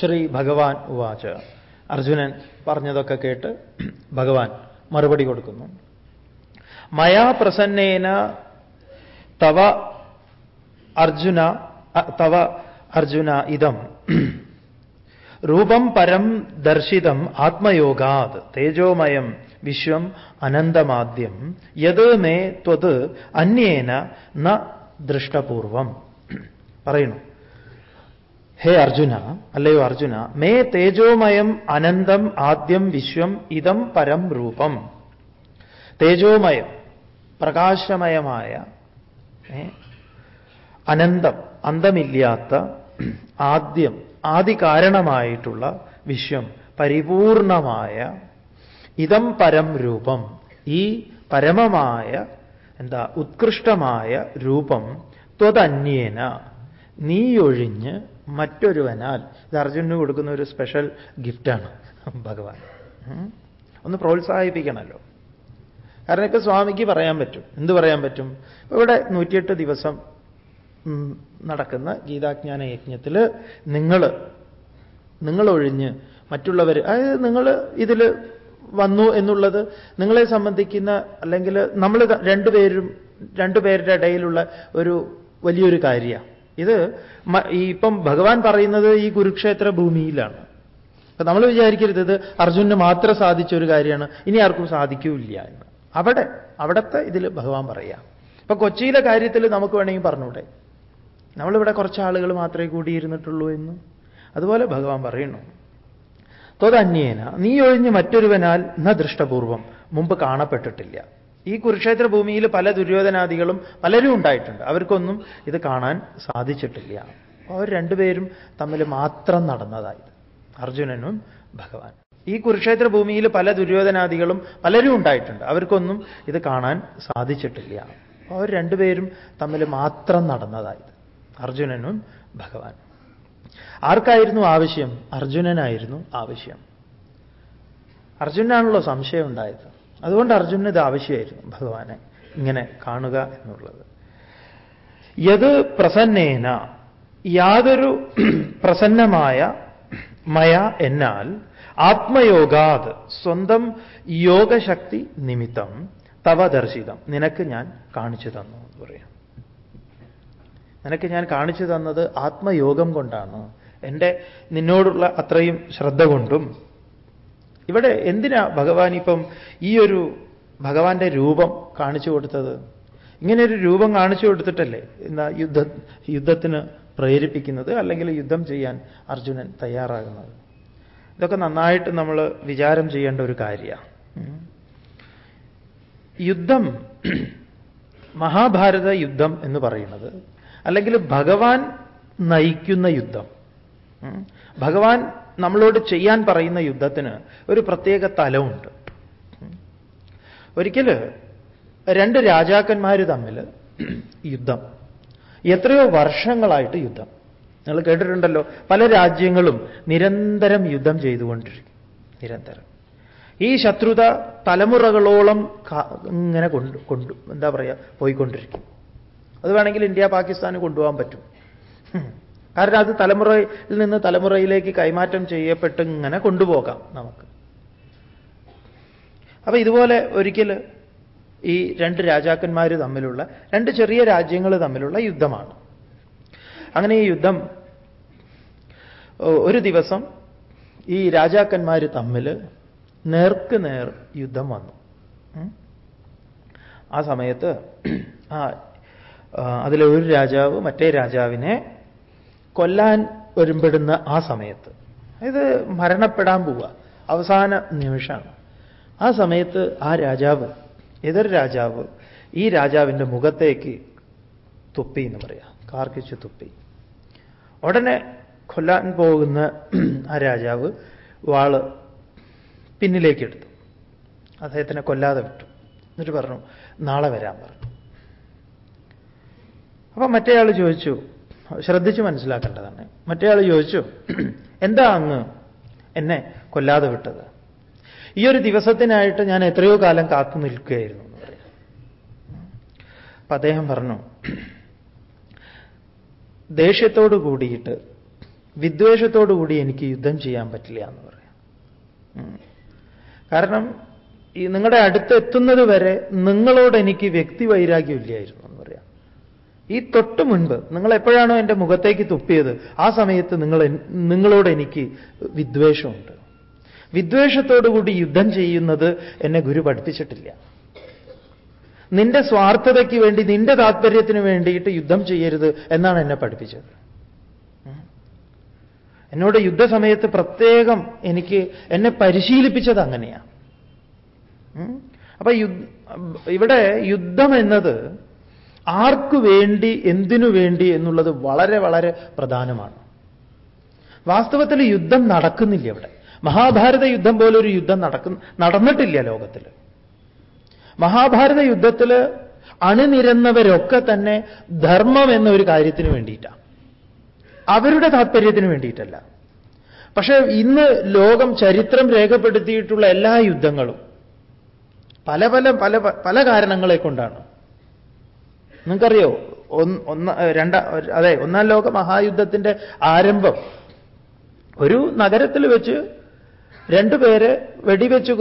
ശ്രീ ഭഗവാൻ ഉവാച. അർജുനൻ പറഞ്ഞതൊക്കെ കേട്ട് ഭഗവാൻ മറുപടി കൊടുക്കുന്നു. മയാ പ്രസന്നേന തവ അർജുന തവ അർജുന ഇതം. രൂപം പരം ദർശിതം ആത്മയോഗാത്. തേജോമയം വിശ്വം അനന്തമാദ്യം യത് മേ ത്വത് അന്യേന ന ദൃഷ്ടപൂർവം. പറയുന്നു. ഹേ അർജുന അല്ലയോ അർജുന മേ തേജോമയം അനന്തം ആദ്യം വിശ്വം ഇതം പരം രൂപം. തേജോമയം പ്രകാശമയമായ അനന്തം അന്തമില്ലാത്ത ആദ്യം ആദികാരണമായിട്ടുള്ള വിശ്വം പരിപൂർണമായ ഇതം പരം രൂപം. ഈ പരമമായ എന്താ ഉത്കൃഷ്ടമായ രൂപം ത്വതന്യേന നീയൊഴിഞ്ഞ് മറ്റൊരുവനാൽ. ഇത് അർജുനന് കൊടുക്കുന്ന ഒരു സ്പെഷ്യൽ ഗിഫ്റ്റാണ് ഭഗവാൻ. ഒന്ന് പ്രോത്സാഹിപ്പിക്കണമല്ലോ കാരണം ഇപ്പൊ സ്വാമിക്ക് പറയാൻ പറ്റും. എന്ത് പറയാൻ പറ്റും? ഇവിടെ നൂറ്റിയെട്ട് ദിവസം നടക്കുന്ന ഗീതാജ്ഞാന യജ്ഞത്തിൽ നിങ്ങൾ നിങ്ങളൊഴിഞ്ഞ് മറ്റുള്ളവർ അതായത് നിങ്ങൾ ഇതിൽ വന്നു എന്നുള്ളത് നിങ്ങളെ സംബന്ധിക്കുന്ന അല്ലെങ്കിൽ നമ്മൾ രണ്ടുപേരും രണ്ടുപേരുടെ ഇടയിലുള്ള ഒരു വലിയൊരു കാര്യമാണ് ഇത് ഇപ്പം ഭഗവാൻ പറയുന്നത് ഈ കുരുക്ഷേത്ര ഭൂമിയിലാണ്. അപ്പൊ നമ്മൾ വിചാരിക്കരുത് ഇത് അർജുനന് മാത്രം സാധിച്ച ഒരു കാര്യമാണ്. ഇനി ആർക്കും സാധിക്കൂല്ല എന്ന്. അവിടെ അവിടത്തെ ഇതിൽ ഭഗവാൻ പറയാം. ഇപ്പൊ കൊച്ചിയിലെ കാര്യത്തിൽ നമുക്ക് വേണമെങ്കിൽ പറഞ്ഞൂടെ. നമ്മളിവിടെ കുറച്ച് ആളുകൾ മാത്രമേ കൂടിയിരുന്നിട്ടുള്ളൂ എന്ന്. അതുപോലെ ഭഗവാൻ പറയുന്നു. തൊതന്യേന നീ ഒഴിഞ്ഞ് മറ്റൊരുവനാൽ ന ദൃഷ്ടപൂർവം മുമ്പ് കാണപ്പെട്ടിട്ടില്ല. ഈ കുരുക്ഷേത്ര ഭൂമിയിൽ പല ദുര്യോധനാദികളും പലരും ഉണ്ടായിട്ടുണ്ട്. അവർക്കൊന്നും ഇത് കാണാൻ സാധിച്ചിട്ടില്ല. അവർ രണ്ടുപേരും തമ്മിൽ മാത്രം നടന്നതായത്. അർജുനനും ഭഗവാൻ ഈ കുരുക്ഷേത്ര ഭൂമിയിൽ പല ദുര്യോധനാദികളും പലരും ഉണ്ടായിട്ടുണ്ട്. അവർക്കൊന്നും ഇത് കാണാൻ സാധിച്ചിട്ടില്ല. അവർ രണ്ടുപേരും തമ്മിൽ മാത്രം നടന്നതായത്. അർജുനനും ഭഗവാൻ ആർക്കായിരുന്നു ആവശ്യം? അർജുനനായിരുന്നു ആവശ്യം. അർജുനാണല്ലോ സംശയം ഉണ്ടായത്. അതുകൊണ്ട് അർജുനന് ഇത് ആവശ്യമായിരുന്നു ഭഗവാനെ. ഇങ്ങനെ കാണുക എന്നുള്ളത്. യത് പ്രസന്നേന യാതൊരു പ്രസന്നമായ മയ എന്നാൽ ആത്മയോഗാത് സ്വന്തം യോഗശക്തി നിമിത്തം തവ ദർശിതം നിനക്ക് ഞാൻ കാണിച്ചു തന്നു എന്ന് പറയാം. നിനക്ക് ഞാൻ കാണിച്ചു തന്നത് ആത്മയോഗം കൊണ്ടാണ്. എന്റെ നിന്നോടുള്ള അത്രയും ശ്രദ്ധ കൊണ്ടും. ഇവിടെ എന്തിനാ ഭഗവാൻ ഇപ്പം ഈ ഒരു ഭഗവാന്റെ രൂപം കാണിച്ചു കൊടുത്തത്? ഇങ്ങനെ ഒരു രൂപം കാണിച്ചു കൊടുത്തിട്ടല്ലേ എന്നാ യുദ്ധ യുദ്ധത്തിന് പ്രേരിപ്പിക്കുന്നത് അല്ലെങ്കിൽ യുദ്ധം ചെയ്യാൻ അർജുനൻ തയ്യാറാകുന്നത്? ഇതൊക്കെ നന്നായിട്ട് നമ്മൾ വിചാരം ചെയ്യേണ്ട ഒരു കാര്യമാണ് യുദ്ധം മഹാഭാരത യുദ്ധം എന്ന് പറയുന്നത് അല്ലെങ്കിൽ ഭഗവാൻ നയിക്കുന്ന യുദ്ധം. ഭഗവാൻ നമ്മളോട് ചെയ്യാൻ പറയുന്ന യുദ്ധത്തിന് ഒരു പ്രത്യേക തലമുണ്ട്. ഒരിക്കൽ രണ്ട് രാജാക്കന്മാർ തമ്മിൽ യുദ്ധം. എത്രയോ വർഷങ്ങളായിട്ട് യുദ്ധം. നിങ്ങൾ കേട്ടിട്ടുണ്ടല്ലോ പല രാജ്യങ്ങളും നിരന്തരം യുദ്ധം ചെയ്തുകൊണ്ടിരിക്കും. നിരന്തരം. ഈ ശത്രുത തലമുറകളോളം ഇങ്ങനെ കൊണ്ട് കൊണ്ടു എന്താ പറയുക പോയിക്കൊണ്ടിരിക്കും. അത് വേണമെങ്കിൽ ഇന്ത്യ പാകിസ്ഥാന് കൊണ്ടുപോകാൻ പറ്റും. കാരണം അത് തലമുറയിൽ നിന്ന് തലമുറയിലേക്ക് കൈമാറ്റം ചെയ്യപ്പെട്ട് ഇങ്ങനെ കൊണ്ടുപോകാം നമുക്ക്. അപ്പൊ ഇതുപോലെ ഒരിക്കൽ ഈ രണ്ട് രാജാക്കന്മാർ തമ്മിലുള്ള രണ്ട് ചെറിയ രാജ്യങ്ങൾ തമ്മിലുള്ള യുദ്ധമാണ്. അങ്ങനെ ഈ യുദ്ധം ഒരു ദിവസം ഈ രാജാക്കന്മാർ തമ്മിൽ നേർക്ക് നേർ യുദ്ധം വന്നു. ആ സമയത്ത് ആ അതിലെ ഒരു രാജാവ് മറ്റേ രാജാവിനെ കൊല്ലാൻ വരുമ്പെടുന്ന ആ സമയത്ത്. അതായത് മരണപ്പെടാൻ പോവുക. അവസാന നിമിഷമാണ്. ആ സമയത്ത് ആ രാജാവ് എതിർ രാജാവ് ഈ രാജാവിന്റെ മുഖത്തേക്ക് തുപ്പി എന്ന് പറയാം. കാർക്കിച്ച് തുപ്പി. ഉടനെ കൊല്ലാൻ പോകുന്ന ആ രാജാവ് വാൾ പിന്നിലേക്കെടുത്തു അദ്ദേഹത്തിനെ കൊല്ലാതെ വിട്ടു. എന്നിട്ട് പറഞ്ഞു നാളെ വരാൻ പറഞ്ഞു അപ്പൊ മറ്റേയാൾ ചോദിച്ചു. ശ്രദ്ധിച്ച് മനസ്സിലാക്കേണ്ടതാണ്. മറ്റേയാൾ ചോദിച്ചു എന്താ അങ്ങ് എന്നെ കൊല്ലാതെ വിട്ടത്? ഈ ഒരു ദിവസത്തിനായിട്ട് ഞാൻ എത്രയോ കാലം കാത്തു നിൽക്കുകയായിരുന്നു എന്ന് പറയാം. അപ്പൊ അദ്ദേഹം പറഞ്ഞു ദേഷ്യത്തോടു കൂടിയിട്ട് വിദ്വേഷത്തോടു കൂടി എനിക്ക് യുദ്ധം ചെയ്യാൻ പറ്റില്ല എന്ന് പറയാം. കാരണം ഈ നിങ്ങളുടെ അടുത്തെത്തുന്നത് വരെ നിങ്ങളോട് എനിക്ക് വ്യക്തി വൈരാഗ്യമില്ലായിരുന്നു. എന്ന് പറയാം ഈ തൊട്ടു മുൻപ് നിങ്ങൾ എപ്പോഴാണോ എന്റെ മുഖത്തേക്ക് തുപ്പിയത്? ആ സമയത്ത് നിങ്ങൾ നിങ്ങളോട് എനിക്ക് വിദ്വേഷമുണ്ട്. വിദ്വേഷത്തോടുകൂടി യുദ്ധം ചെയ്യുന്നത് എന്നെ ഗുരു പഠിപ്പിച്ചിട്ടില്ല. നിന്റെ സ്വാർത്ഥതയ്ക്ക് വേണ്ടി നിന്റെ താത്പര്യത്തിന് വേണ്ടിയിട്ട് യുദ്ധം ചെയ്യരുത് എന്നാണ് എന്നെ പഠിപ്പിച്ചത്. എന്നോട് യുദ്ധസമയത്ത് പ്രത്യേകം എനിക്ക് എന്നെ പരിശീലിപ്പിച്ചത് അങ്ങനെയാണ് അപ്പൊ ഇവിടെ യുദ്ധം എന്നത് ആർക്കു വേണ്ടി എന്തിനു വേണ്ടി എന്നുള്ളത് വളരെ വളരെ പ്രധാനമാണ്. വാസ്തവത്തിൽ യുദ്ധം നടക്കുന്നില്ല ഇവിടെ. മഹാഭാരത യുദ്ധം പോലെ ഒരു യുദ്ധം നടക്കുന്ന നടന്നിട്ടില്ല ലോകത്തിൽ മഹാഭാരത യുദ്ധത്തിൽ അണിനിരന്നവരൊക്കെ തന്നെ ധർമ്മം എന്ന ഒരു കാര്യത്തിന് വേണ്ടിയിട്ടാണ് അവരുടെ താല്പര്യത്തിന് വേണ്ടിയിട്ടല്ല. പക്ഷേ ഇന്ന് ലോകം ചരിത്രം രേഖപ്പെടുത്തിയിട്ടുള്ള എല്ലാ യുദ്ധങ്ങളും പല പല പല പല കാരണങ്ങളെ കൊണ്ടാണ്. നിങ്ങൾക്കറിയോ? ഒന്ന് രണ്ട അതെ ഒന്നാം ലോക മഹായുദ്ധത്തിന്റെ ആരംഭം. ഒരു നഗരത്തിൽ വെച്ച് രണ്ടുപേരെ വെടിവെച്ച്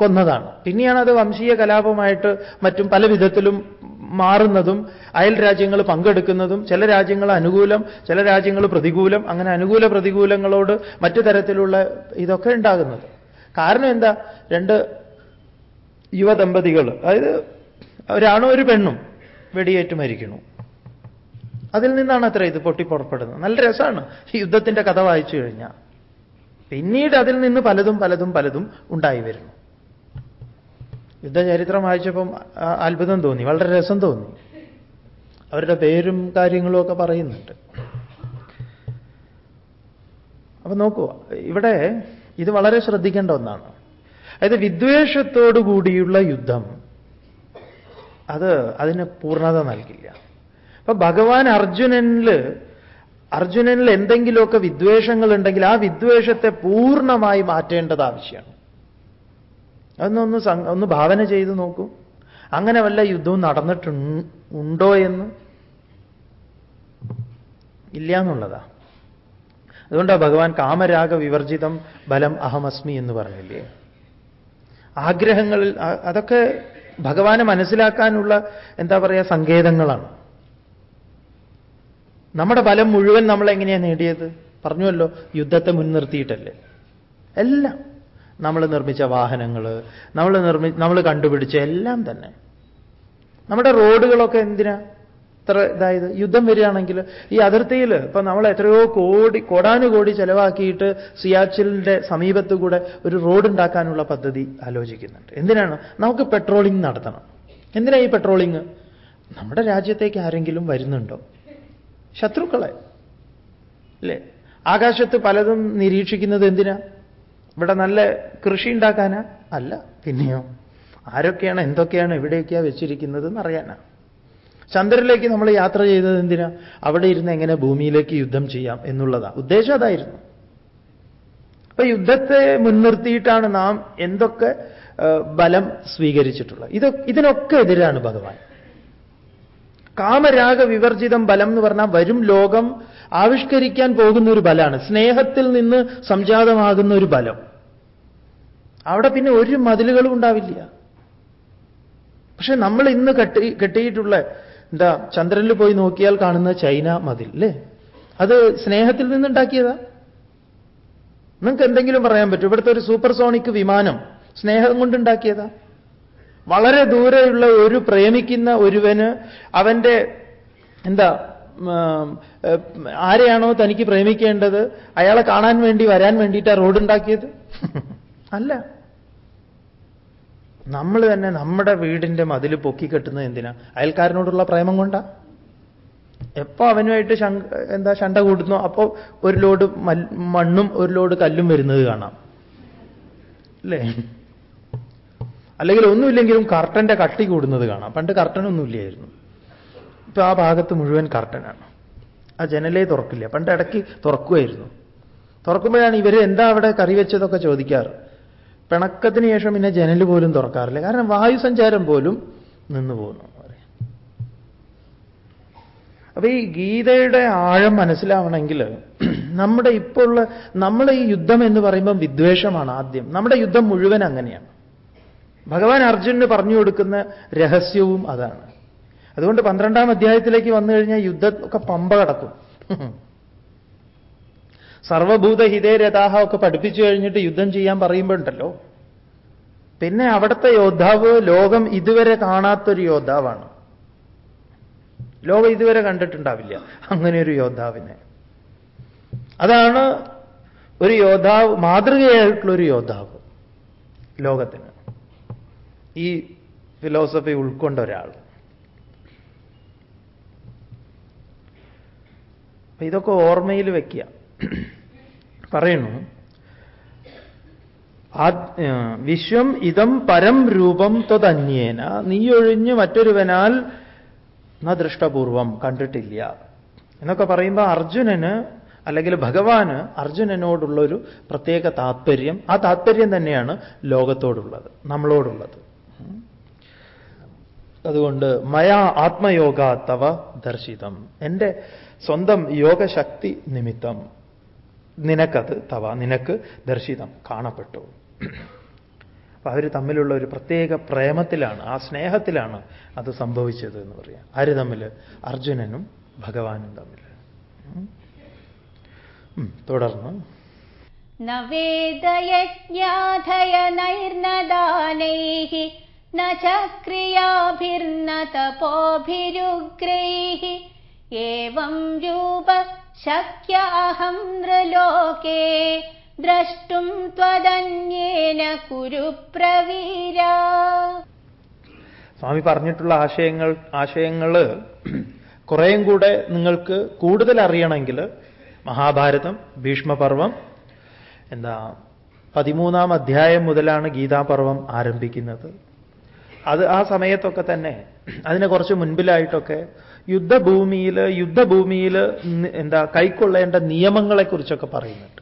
കൊന്നതാണ്. പിന്നെയാണ് അത് വംശീയ കലാപമായിട്ട് മറ്റും പല വിധത്തിലും മാറുന്നതും അയൽ രാജ്യങ്ങൾ പങ്കെടുക്കുന്നതും ചില രാജ്യങ്ങൾ അനുകൂലം ചില രാജ്യങ്ങൾ പ്രതികൂലം അങ്ങനെ അനുകൂല പ്രതികൂലങ്ങളോട് മറ്റു തരത്തിലുള്ള ഇതൊക്കെ ഉണ്ടാകുന്നത്. കാരണം എന്താ? രണ്ട് യുവദമ്പതികൾ അതായത് ഒരാണും ഒരു പെണ്ണും. വെടിയേറ്റ് മരിക്കണു അതിൽ നിന്നാണ് അത്ര ഇത് പൊട്ടിപ്പുറപ്പെടുന്നത്. നല്ല രസമാണ്. ഈ യുദ്ധത്തിന്റെ കഥ വായിച്ചു കഴിഞ്ഞാൽ. പിന്നീട് അതിൽ നിന്ന് പലതും പലതും പലതും ഉണ്ടായി വരുന്നു. യുദ്ധചരിത്രം വായിച്ചപ്പം അത്ഭുതം തോന്നി. വളരെ രസം തോന്നി. അവരുടെ പേരും കാര്യങ്ങളും ഒക്കെ പറയുന്നുണ്ട്. അപ്പൊ നോക്കൂ ഇവിടെ ഇത് വളരെ ശ്രദ്ധിക്കേണ്ട ഒന്നാണ്. അതായത് വിദ്വേഷത്തോടു കൂടിയുള്ള യുദ്ധം. അത് അതിന് പൂർണത നൽകില്ല. അപ്പൊ ഭഗവാൻ അർജുനനിൽ അർജുനനിൽ എന്തെങ്കിലുമൊക്കെ വിദ്വേഷങ്ങൾ ഉണ്ടെങ്കിൽ ആ വിദ്വേഷത്തെ പൂർണമായി മാറ്റേണ്ടത് ആവശ്യമാണ്. അതൊന്നൊന്ന് ഒന്ന് ഭാവന ചെയ്ത് നോക്കൂ. അങ്ങനെ വല്ല യുദ്ധവും നടന്നിട്ടു ഉണ്ടോ എന്ന്? ഇല്ല എന്നുള്ളതാ. അതുകൊണ്ടാണ് ഭഗവാൻ കാമരാഗ വിവർജിതം ബലം അഹമസ്മി എന്ന് പറഞ്ഞില്ലേ? ആഗ്രഹങ്ങളിൽ അതൊക്കെ ഭഗവാനെ മനസ്സിലാക്കാനുള്ള എന്താ പറയുക സങ്കേതങ്ങളാണ്. നമ്മുടെ ബലം മുഴുവൻ നമ്മൾ എങ്ങനെയാണ് നേടിയത്? പറഞ്ഞുവല്ലോ യുദ്ധത്തെ മുൻനിർത്തിയിട്ടല്ലേ എല്ലാം. നമ്മൾ നിർമ്മിച്ച വാഹനങ്ങൾ നമ്മൾ നിർമ്മി നമ്മൾ കണ്ടുപിടിച്ച എല്ലാം തന്നെ. നമ്മുടെ റോഡുകളൊക്കെ എന്തിനാ? ഇത്ര ഇതായത്? യുദ്ധം വരികയാണെങ്കിൽ ഈ അതിർത്തിയിൽ ഇപ്പൊ നമ്മൾ എത്രയോ കോടി കോടാനുകോടി ചെലവാക്കിയിട്ട് സിയാച്ചിലിന്റെ സമീപത്തു കൂടെ ഒരു റോഡ് ഉണ്ടാക്കാനുള്ള പദ്ധതി ആലോചിക്കുന്നുണ്ട്. എന്തിനാണ്? നമുക്ക് പെട്രോളിംഗ് നടത്തണം. എന്തിനാണ് ഈ പെട്രോളിംഗ് നമ്മുടെ രാജ്യത്തേക്ക് ആരെങ്കിലും വരുന്നുണ്ടോ? ശത്രുക്കളെ. അല്ലേ? ആകാശത്ത് പലതും നിരീക്ഷിക്കുന്നത് എന്തിനാ? ഇവിടെ നല്ല കൃഷി ഉണ്ടാക്കാനാ? അല്ല പിന്നെയോ? ആരൊക്കെയാണ് എന്തൊക്കെയാണ് എവിടെയൊക്കെയാണ് വെച്ചിരിക്കുന്നത് എന്നറിയാനാ ചന്ദ്രനിലേക്ക് നമ്മൾ യാത്ര ചെയ്തത് എന്തിനാ? അവിടെ ഇരുന്ന് എങ്ങനെ ഭൂമിയിലേക്ക് യുദ്ധം ചെയ്യാം എന്നുള്ളതാ. ഉദ്ദേശം അതായിരുന്നു. അപ്പൊ യുദ്ധത്തെ മുൻനിർത്തിയിട്ടാണ് നാം എന്തൊക്കെ ബലം സ്വീകരിച്ചിട്ടുള്ളത്. ഇത് ഇതിനൊക്കെ എതിരാണ് ഭഗവാൻ. കാമരാഗ വിവർജിതം ബലം എന്ന് പറഞ്ഞാൽ വരും ലോകം ആവിഷ്കരിക്കാൻ പോകുന്ന ഒരു ബലമാണ് സ്നേഹത്തിൽ നിന്ന് സംജാതമാകുന്ന ഒരു ബലം. അവിടെ പിന്നെ ഒരു മതിലുകളും ഉണ്ടാവില്ല. പക്ഷെ നമ്മൾ ഇന്ന് കെട്ടി കെട്ടിയിട്ടുള്ള എന്താ ചന്ദ്രനിൽ പോയി നോക്കിയാൽ കാണുന്ന ചൈന മതിൽ അല്ലേ? അത് സ്നേഹത്തിൽ നിന്നുണ്ടാക്കിയതാ. നിങ്ങൾക്ക് എന്തെങ്കിലും പറയാൻ പറ്റും ഇവിടുത്തെ ഒരു സൂപ്പർ സോണിക് വിമാനം സ്നേഹം കൊണ്ടുണ്ടാക്കിയതാ. വളരെ ദൂരെയുള്ള ഒരു പ്രേമിക്കുന്ന ഒരുവന് അവന്റെ എന്താ ആരെയാണോ തനിക്ക് പ്രേമിക്കേണ്ടത്? അയാളെ കാണാൻ വേണ്ടി വരാൻ വേണ്ടിയിട്ട് റോഡ് ഉണ്ടാക്കിയത് അല്ല. നമ്മൾ തന്നെ നമ്മുടെ വീടിന്റെ മതിൽ പൊക്കിക്കെട്ടുന്നത് എന്തിനാ? അയൽക്കാരനോടുള്ള പ്രേമം കൊണ്ടാ? എപ്പോ അവനുമായിട്ട് എന്താ ശണ്ട കൂടുന്നു അപ്പോൾ ഒരു ലോഡ് മണ്ണും ഒരു ലോഡ് കല്ലും വരുന്നത് കാണാം. അല്ലേ? അല്ലെങ്കിൽ ഒന്നുമില്ലെങ്കിലും കർട്ടന്റെ കട്ടി കൂടുന്നത് കാണാം. പണ്ട് കർട്ടനൊന്നും ഇല്ലായിരുന്നു ഇപ്പൊ ആ ഭാഗത്ത് മുഴുവൻ കർട്ടനാണ്. ആ ജനലേ തുറക്കില്ല. പണ്ട് ഇടയ്ക്ക് തുറക്കുമായിരുന്നു. തുറക്കുമ്പോഴാണ് ഇവർ എന്താ അവിടെ കറി വെച്ചതൊക്കെ ചോദിക്കാറ്. പിണക്കത്തിന് ശേഷം പിന്നെ ജനൽ പോലും തുറക്കാറില്ല. കാരണം വായു സഞ്ചാരം പോലും നിന്നു പോകുന്നു. അപ്പൊ ഈ ഗീതയുടെ ആഴം മനസ്സിലാവണമെങ്കിൽ നമ്മുടെ ഇപ്പോൾ ഉള്ള നമ്മളെ ഈ യുദ്ധം എന്ന് പറയുമ്പം വിദ്വേഷമാണ് ആദ്യം. നമ്മുടെ യുദ്ധം മുഴുവൻ അങ്ങനെയാണ്. ഭഗവാൻ അർജുനന് പറഞ്ഞു കൊടുക്കുന്ന രഹസ്യവും അതാണ്. അതുകൊണ്ട് പന്ത്രണ്ടാം അധ്യായത്തിലേക്ക് വന്നു കഴിഞ്ഞാൽ യുദ്ധം ഒക്കെ പമ്പ കടക്കും. സർവഭൂത ഹിതേ രഥാഹ ഒക്കെ പഠിപ്പിച്ചു കഴിഞ്ഞിട്ട് യുദ്ധം ചെയ്യാൻ പറയുമ്പോണ്ടല്ലോ. പിന്നെ അവിടുത്തെ യോദ്ധാവ് ലോകം ഇതുവരെ കാണാത്തൊരു യോദ്ധാവാണ്. ലോകം ഇതുവരെ കണ്ടിട്ടുണ്ടാവില്ല അങ്ങനെ ഒരു യോദ്ധാവിനെ. അതാണ് ഒരു യോദ്ധാവ് മാതൃകയായിട്ടുള്ള ഒരു യോദ്ധാവ് ലോകത്തിന്. ഈ ഫിലോസഫി ഉൾക്കൊണ്ട ഒരാൾ. ഇതൊക്കെ ഓർമ്മയിൽ വെക്കുക പറയുന്നു. വിശ്വം ഇതം പരം രൂപം തതന്യേന നീയൊഴിഞ്ഞ് മറ്റൊരുവനാൽ ന ദൃഷ്ടപൂർവം കണ്ടിട്ടില്ല. എന്നൊക്കെ പറയുമ്പോൾ അർജുനന് അല്ലെങ്കിൽ ഭഗവാന് അർജുനനോടുള്ളൊരു പ്രത്യേക താത്പര്യം ആ താത്പര്യം തന്നെയാണ് ലോകത്തോടുള്ളത് നമ്മളോടുള്ളത്. അതുകൊണ്ട് മയാ ആത്മയോഗാത്തവ തവ ദർശിതം. എന്റെ സ്വന്തം യോഗശക്തി നിമിത്തം. നിനക്കത് തവ നിനക്ക് ദർശിതം കാണപ്പെട്ടു അപ്പൊ അവർ തമ്മിലുള്ള ഒരു പ്രത്യേക പ്രേമത്തിലാണ് ആ സ്നേഹത്തിലാണ് അത് സംഭവിച്ചത് എന്ന് പറയാം ആര് തമ്മിൽ അർജുനനും ഭഗവാനും തമ്മിൽ ഉം. ഉം, തുടർന്ന് न वेदयज्ञाधयनैर्न दानैः न च क्रियाभिर्न तपोभिरुग्रैः एवं रूप शक्य अहं नृलोके द्रष्टुं त्वदन्येन कुरु प्रवीरा സ്വാമി പറഞ്ഞിട്ടുള്ള ആശയങ്ങൾ ആശയങ്ങൾ കുറേയും കൂടെ നിങ്ങൾക്ക് കൂടുതൽ അറിയണമെങ്കിൽ മഹാഭാരതം ഭീഷ്മപർവം എന്താ പതിമൂന്നാം അധ്യായം മുതലാണ് ഗീതാപർവം ആരംഭിക്കുന്നത് അത് ആ സമയത്തൊക്കെ തന്നെ. അതിനെ കുറച്ച് മുൻപിലായിട്ടൊക്കെ യുദ്ധഭൂമിയിൽ യുദ്ധഭൂമിയിൽ എന്താ കൈക്കൊള്ളേണ്ട നിയമങ്ങളെക്കുറിച്ചൊക്കെ പറയുന്നുണ്ട്.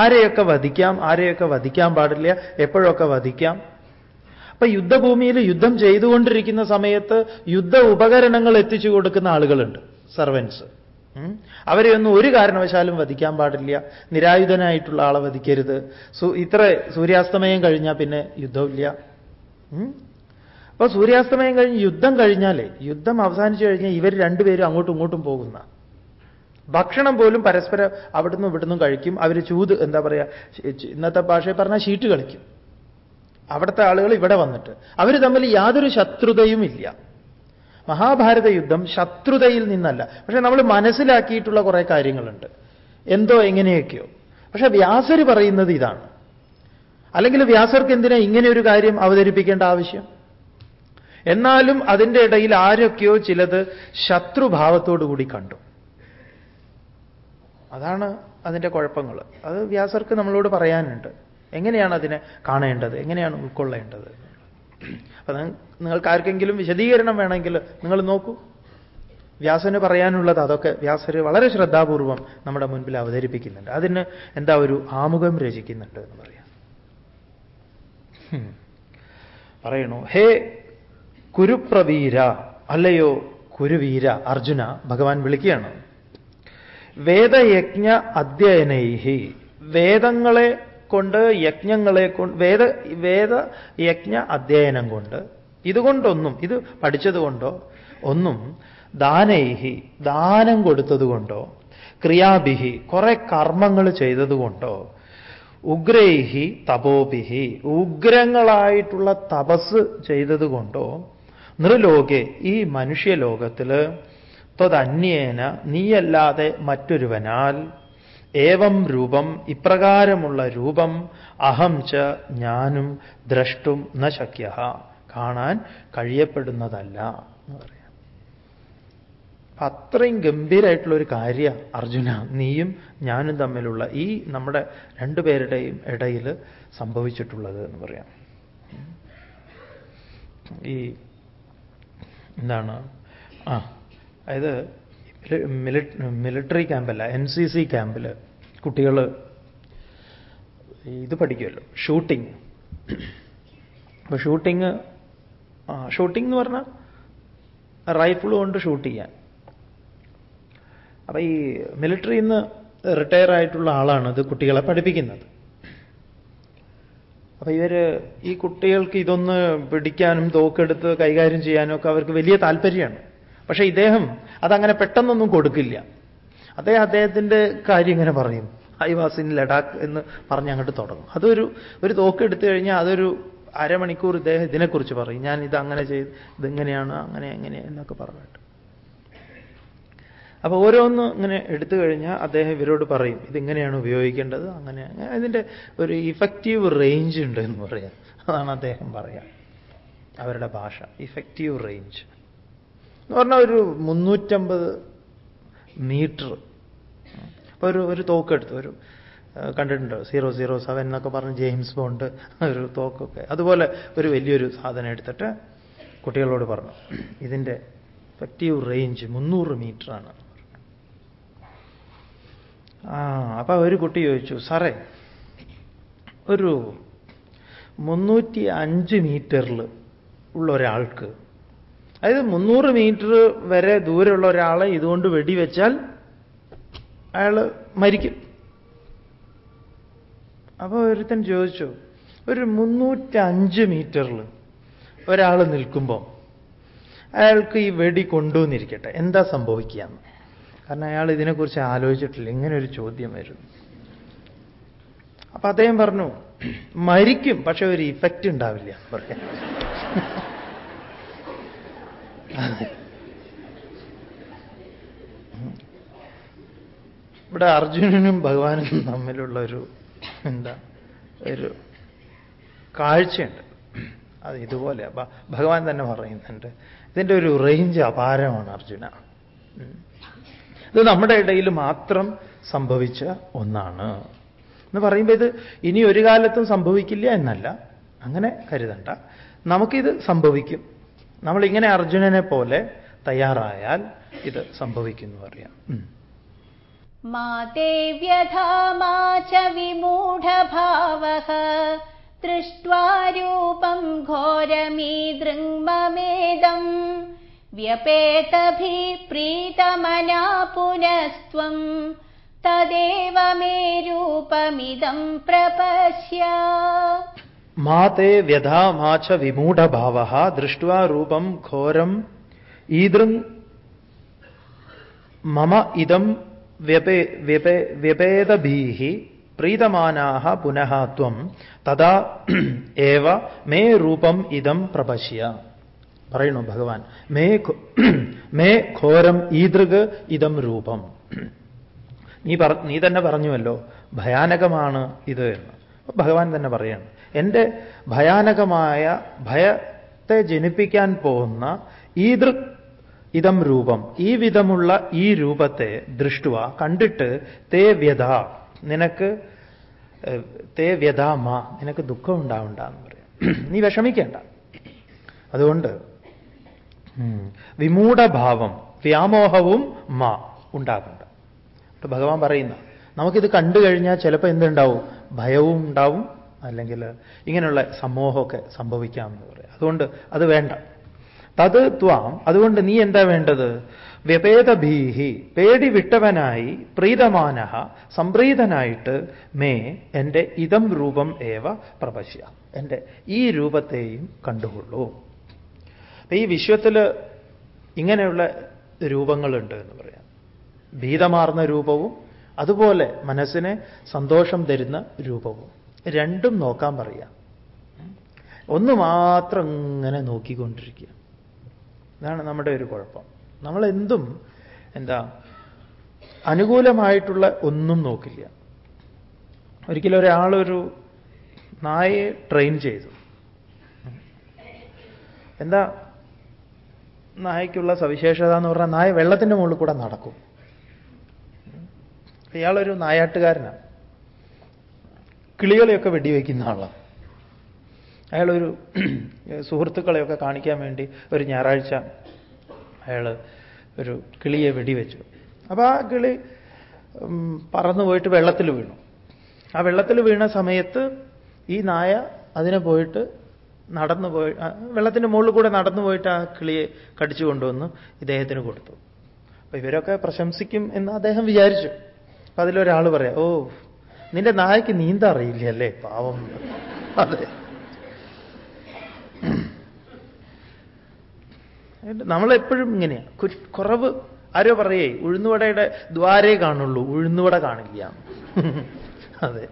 ആരെയൊക്കെ വധിക്കാം ആരെയൊക്കെ വധിക്കാൻ പാടില്ല എപ്പോഴൊക്കെ വധിക്കാം? അപ്പൊ യുദ്ധഭൂമിയിൽ യുദ്ധം ചെയ്തുകൊണ്ടിരിക്കുന്ന സമയത്ത് യുദ്ധ ഉപകരണങ്ങൾ എത്തിച്ചു കൊടുക്കുന്ന ആളുകളുണ്ട് സർവൻസ്. അവരെ ഒന്നും ഒരു കാരണവശാലും വധിക്കാൻ പാടില്ല നിരായുധനായിട്ടുള്ള ആളെ വധിക്കരുത്. ഇത്ര സൂര്യാസ്തമയം കഴിഞ്ഞാൽ പിന്നെ യുദ്ധമില്ല. അപ്പൊ സൂര്യാസ്തമയം കഴിഞ്ഞ് യുദ്ധം കഴിഞ്ഞാലേ യുദ്ധം അവസാനിച്ചു കഴിഞ്ഞാൽ ഇവർ രണ്ടുപേരും അങ്ങോട്ടും ഇങ്ങോട്ടും പോകുന്ന. ഭക്ഷണം പോലും പരസ്പരം അവിടുന്ന് ഇവിടുന്ന് കഴിക്കും. അവർ ചൂത് എന്താ പറയുക ഇന്നത്തെ ഭാഷയിൽ പറഞ്ഞാൽ ഷീറ്റ് കളിക്കും. അവിടുത്തെ ആളുകൾ ഇവിടെ വന്നിട്ട് അവർ തമ്മിൽ യാതൊരു ശത്രുതയും ഇല്ല. മഹാഭാരത യുദ്ധം ശത്രുതയിൽ നിന്നല്ല. പക്ഷെ നമ്മൾ മനസ്സിലാക്കിയിട്ടുള്ള കുറേ കാര്യങ്ങളുണ്ട്. എന്തോ എങ്ങനെയൊക്കെയോ. പക്ഷെ വ്യാസര് പറയുന്നത് ഇതാണ്. അല്ലെങ്കിൽ വ്യാസർക്ക് എന്തിനാ ഇങ്ങനെ ഒരു കാര്യം അവതരിപ്പിക്കേണ്ട ആവശ്യം? എന്നാലും അതിന്റെ ഇടയിൽ ആരൊക്കെയോ ചിലത് ശത്രുഭാവത്തോടുകൂടി കണ്ടു. അതാണ് അതിന്റെ കുഴപ്പങ്ങൾ അത് വ്യാസർക്ക് നമ്മളോട് പറയാനുണ്ട്. എങ്ങനെയാണ് അതിനെ കാണേണ്ടത്? എങ്ങനെയാണ് ഉൾക്കൊള്ളേണ്ടത്? അപ്പൊ നിങ്ങൾക്ക് ആർക്കെങ്കിലും വിശദീകരണം വേണമെങ്കിൽ നിങ്ങൾ നോക്കൂ. വ്യാസന് പറയാനുള്ളത് അതൊക്കെ വ്യാസർ വളരെ ശ്രദ്ധാപൂർവം നമ്മുടെ മുൻപിൽ അവതരിപ്പിക്കുന്നുണ്ട്. അതിന് എന്താ ഒരു ആമുഖം രചിക്കുന്നുണ്ട് എന്ന് പറയാം. പറയണു ഹേ കുരുപ്രവീര അല്ലയോ കുരുവീര അർജുന ഭഗവാൻ വിളിക്കുകയാണ്. വേദയജ്ഞ അധ്യയനൈഹി വേദങ്ങളെ കൊണ്ട് യജ്ഞങ്ങളെ കൊണ്ട് വേദ വേദ യജ്ഞ അധ്യയനം കൊണ്ട് ഇതുകൊണ്ടൊന്നും ഇത് പഠിച്ചതുകൊണ്ടോ ഒന്നും ദാനൈഹി ദാനം കൊടുത്തതുകൊണ്ടോ ക്രിയാഭിഹി കുറെ കർമ്മങ്ങൾ ചെയ്തതുകൊണ്ടോ ഉഗ്രൈഹി തപോഭിഹി. ഉഗ്രങ്ങളായിട്ടുള്ള തപസ് ചെയ്തതുകൊണ്ടോ നൃലോകെ ഈ മനുഷ്യലോകത്തിൽ ത്വതന്യേന നീയല്ലാതെ മറ്റൊരുവനാൽ ഏവം രൂപം ഇപ്രകാരമുള്ള രൂപം അഹം ച ഞാനും ദ്രഷ്ടും ന ശക്യ കാണാൻ കഴിയപ്പെടുന്നതല്ല എന്ന് പറയാം. അത്രയും ഗംഭീരമായിട്ടുള്ള ഒരു കാര്യ അർജുന നീയും ഞാനും തമ്മിലുള്ള ഈ നമ്മുടെ രണ്ടുപേരുടെയും ഇടയിൽ സംഭവിച്ചിട്ടുള്ളത് എന്ന് പറയാം. ഈ എന്താണ്? ആ അതായത് മിലിട്ടറി ക്യാമ്പല്ല എൻ സി സി ക്യാമ്പിൽ കുട്ടികൾ ഇത് പഠിക്കുമല്ലോ ഷൂട്ടിങ്. അപ്പൊ ഷൂട്ടിങ് ഷൂട്ടിംഗ് എന്ന് പറഞ്ഞാൽ റൈഫിൾ കൊണ്ട് ഷൂട്ട് ചെയ്യാൻ. അപ്പൊ ഈ മിലിറ്ററിയിൽ നിന്ന് റിട്ടയർ ആയിട്ടുള്ള ആളാണ് ഇത് കുട്ടികളെ പഠിപ്പിക്കുന്നത്. അപ്പൊ ഇവർ ഈ കുട്ടികൾക്ക് ഇതൊന്ന് പിടിക്കാനും തോക്കെടുത്ത് കൈകാര്യം ചെയ്യാനും ഒക്കെ അവർക്ക് വലിയ താല്പര്യമാണ്. പക്ഷെ ഇദ്ദേഹം അതങ്ങനെ പെട്ടെന്നൊന്നും കൊടുക്കില്ല. അദ്ദേഹം അദ്ദേഹത്തിന്റെ കാര്യം ഇങ്ങനെ പറയും ഐ വാസ് ഇൻ ലഡാക്ക് എന്ന് പറഞ്ഞ് അങ്ങോട്ട് തുടങ്ങും. അതൊരു ഒരു തോക്ക് എടുത്തു കഴിഞ്ഞാൽ അതൊരു അരമണിക്കൂർ ഇദ്ദേഹം ഇതിനെക്കുറിച്ച് പറയും. ഞാൻ ഇത് അങ്ങനെ ചെയ്ത് ഇതെങ്ങനെയാണ് അങ്ങനെ എങ്ങനെ എന്നൊക്കെ പറഞ്ഞിട്ട്. അപ്പൊ ഓരോന്ന് ഇങ്ങനെ എടുത്തു കഴിഞ്ഞാൽ അദ്ദേഹം ഇവരോട് പറയും ഇതിങ്ങനെയാണ് ഉപയോഗിക്കേണ്ടത്? അങ്ങനെ അതിന്റെ ഒരു ഇഫക്റ്റീവ് റേഞ്ച് ഉണ്ട് എന്ന് പറയാം. അതാണ് അദ്ദേഹം പറയാം. അവരുടെ ഭാഷ ഇഫക്റ്റീവ് റേഞ്ച് എന്ന് പറഞ്ഞാൽ ഒരു മുന്നൂറ്റമ്പത് മീറ്റർ. അപ്പോൾ ഒരു ഒരു തോക്കെടുത്ത് ഒരു കണ്ടിട്ടുണ്ടോ? സീറോ സീറോ സെവൻ എന്നൊക്കെ പറഞ്ഞ് ജെയിംസ് ബോണ്ട് ഒരു തോക്കൊക്കെ. അതുപോലെ ഒരു വലിയൊരു സാധനം എടുത്തിട്ട് കുട്ടികളോട് പറഞ്ഞു. ഇതിന്റെ ഇഫക്റ്റീവ് റേഞ്ച് മുന്നൂറ് മീറ്ററാണ്. ആ അപ്പൊ ഒരു കുട്ടി ചോദിച്ചു സാറേ ഒരു മുന്നൂറ്റി അഞ്ച് മീറ്ററിൽ ഉള്ള ഒരാൾക്ക് അതായത് മുന്നൂറ് മീറ്റർ വരെ ദൂരമുള്ള ഒരാളെ ഇതുകൊണ്ട് വെടിവെച്ചാൽ അയാൾ മരിക്കും. അപ്പോൾ ഒരുത്തൻ ചോദിച്ചു ഒരു മുന്നൂറ്റഞ്ച് മീറ്ററിൽ ഒരാൾ നിൽക്കുമ്പോൾ അയാൾക്ക് ഈ വെടി കൊണ്ടുവന്നിരിക്കട്ടെ എന്താ സംഭവിക്കുകയെന്ന്? കാരണം അയാൾ ഇതിനെക്കുറിച്ച് ആലോചിച്ചിട്ടില്ല. ഇങ്ങനെ ഒരു ചോദ്യം വരും. അപ്പൊ അദ്ദേഹം പറഞ്ഞു മരിക്കും പക്ഷെ ഒരു ഇഫക്റ്റ് ഉണ്ടാവില്ല. പറയാം. ഇവിടെ അർജുനനും ഭഗവാനും തമ്മിലുള്ള ഒരു എന്താ ഒരു കാഴ്ചയുണ്ട്. അത് ഇതുപോലെ ഭഗവാൻ തന്നെ പറയുന്നുണ്ട്. ഇതിന്റെ ഒരു റേഞ്ച് അപാരമാണ് അർജുന. ഇത് നമ്മുടെ ഇടയിൽ മാത്രം സംഭവിച്ച ഒന്നാണ്. എന്ന് പറയുമ്പോൾ ഇത് ഇനി ഒരു കാലത്തും സംഭവിക്കില്ല എന്നല്ല. അങ്ങനെ കരുതണ്ട. നമുക്കിത് സംഭവിക്കും. നമ്മളിങ്ങനെ അർജുനനെ പോലെ തയ്യാറായാൽ ഇത് സംഭവിക്കുന്നു അറിയാം. മാതേവ്യധാമാ ച ഘോരമീ ദൃങ്മേദം विमूढभावः दृष्ट्वा रूपम् घोरमीदृङ्ममेदम् व्यपेतभिप्रीतमना पुनस्त्वम् तदेव मे रूपमिदम् प्रपश्य മാ തേ വ്യഥാ മാ ച വിമൂഢഭാവ ദൃഷ്ട്വാ രൂപം ഘോരം ഈദൃങ് മമ ഇതം വ്യപേ വ്യപേ വ്യപേതഭീः പ്രീതമാനാः പുനഃ ത്വം തഥാ ഏവ മേ രൂപം ഇതം പ്രപശ്യ പറയുന്നു ഭഗവാൻ. മേ മേ ഘോരം ഈതൃക് ഇതം രൂപം. നീ പറ നീ തന്നെ പറഞ്ഞുവല്ലോ ഭയാനകമാണ് ഇത് എന്ന്. ഭഗവാൻ തന്നെ പറയാണ് എന്റെ ഭയാനകമായ ഭയത്തെ ജനിപ്പിക്കാൻ പോകുന്ന ഈദൃ ഇതം രൂപം ഈ വിധമുള്ള ഈ രൂപത്തെ ദൃഷ്ടുവ കണ്ടിട്ട് തേ വ്യഥ നിനക്ക് തേ വ്യഥ മാ നിനക്ക് ദുഃഖം ഉണ്ടാവണ്ട എന്ന് പറയാം നീ വിഷമിക്കേണ്ട. അതുകൊണ്ട് വിമൂഢഭാവം വ്യാമോഹവും മാ അപ്പൊ ഭഗവാൻ പറയുന്ന നമുക്കിത് കണ്ടു കഴിഞ്ഞാൽ ചിലപ്പോൾ എന്തുണ്ടാവും? ഭയവും ഉണ്ടാവും അല്ലെങ്കിൽ ഇങ്ങനെയുള്ള സമൂഹമൊക്കെ സംഭവിക്കാമെന്ന് പറയാം. അതുകൊണ്ട് അത് വേണ്ട. തത് ത്വാം അതുകൊണ്ട് നീ എന്താ വേണ്ടത്? വ്യപേതഭീഹി പേടി വിട്ടവനായി പ്രീതമാനഹ സംപ്രീതനായിട്ട് മേ എന്റെ ഇതം രൂപം ഏവ പ്രപശ്യ. എന്റെ ഈ രൂപത്തെയും കണ്ടുകൊള്ളൂ. ഈ വിശ്വത്തിൽ ഇങ്ങനെയുള്ള രൂപങ്ങളുണ്ട് എന്ന് പറയാം. ഭീതമാർന്ന രൂപവും അതുപോലെ മനസ്സിനെ സന്തോഷം തരുന്ന രൂപവും. രണ്ടും നോക്കാൻ പറയാം ഒന്ന് മാത്രം ഇങ്ങനെ നോക്കിക്കൊണ്ടിരിക്കുക. ഇതാണ് നമ്മുടെ ഒരു കുഴപ്പം. നമ്മളെന്തും എന്താ അനുകൂലമായിട്ടുള്ള ഒന്നും നോക്കില്ല. ഒരിക്കലും ഒരാളൊരു നായയെ ട്രെയിൻ ചെയ്തു. എന്താ നായയ്ക്കുള്ള സവിശേഷത എന്ന് പറഞ്ഞാൽ നായ വെള്ളത്തിന്റെ മുകളിൽ കൂടെ നടക്കും. ഇയാളൊരു നായാട്ടുകാരനാണ് കിളികളെയൊക്കെ വെടിവെക്കുന്ന ആളാണ് അയാളൊരു സുഹൃത്തുക്കളെയൊക്കെ കാണിക്കാൻ വേണ്ടി ഒരു ഞായറാഴ്ച അയാൾ ഒരു കിളിയെ വെടിവെച്ചു. അപ്പോൾ ആ കിളി പറന്നു പോയിട്ട് വെള്ളത്തിൽ വീണു. ആ വെള്ളത്തിൽ വീണ സമയത്ത് ഈ നായ അതിനെ പോയിട്ട് നടന്നു പോയി വെള്ളത്തിന്റെ മുകളിൽ കൂടെ നടന്നു പോയിട്ട് ആ കിളിയെ കടിച്ചു കൊണ്ടുവന്നു ഇദ്ദേഹത്തിന് കൊടുത്തു. അപ്പൊ ഇവരൊക്കെ പ്രശംസിക്കും എന്ന് അദ്ദേഹം വിചാരിച്ചു. അപ്പൊ അതിലൊരാൾ പറയാം ഓ നിന്റെ നായക്ക് നീന്താ അറിയില്ല അല്ലേ പാവം. അതെ. നമ്മളെപ്പോഴും ഇങ്ങനെയാണ് കുറവ് ആരോ പറയേ ഉഴുന്നുവടയുടെ ദ്വാരേ കാണുള്ളൂ ഉഴുന്നുവട കാണില്ല. അതെ.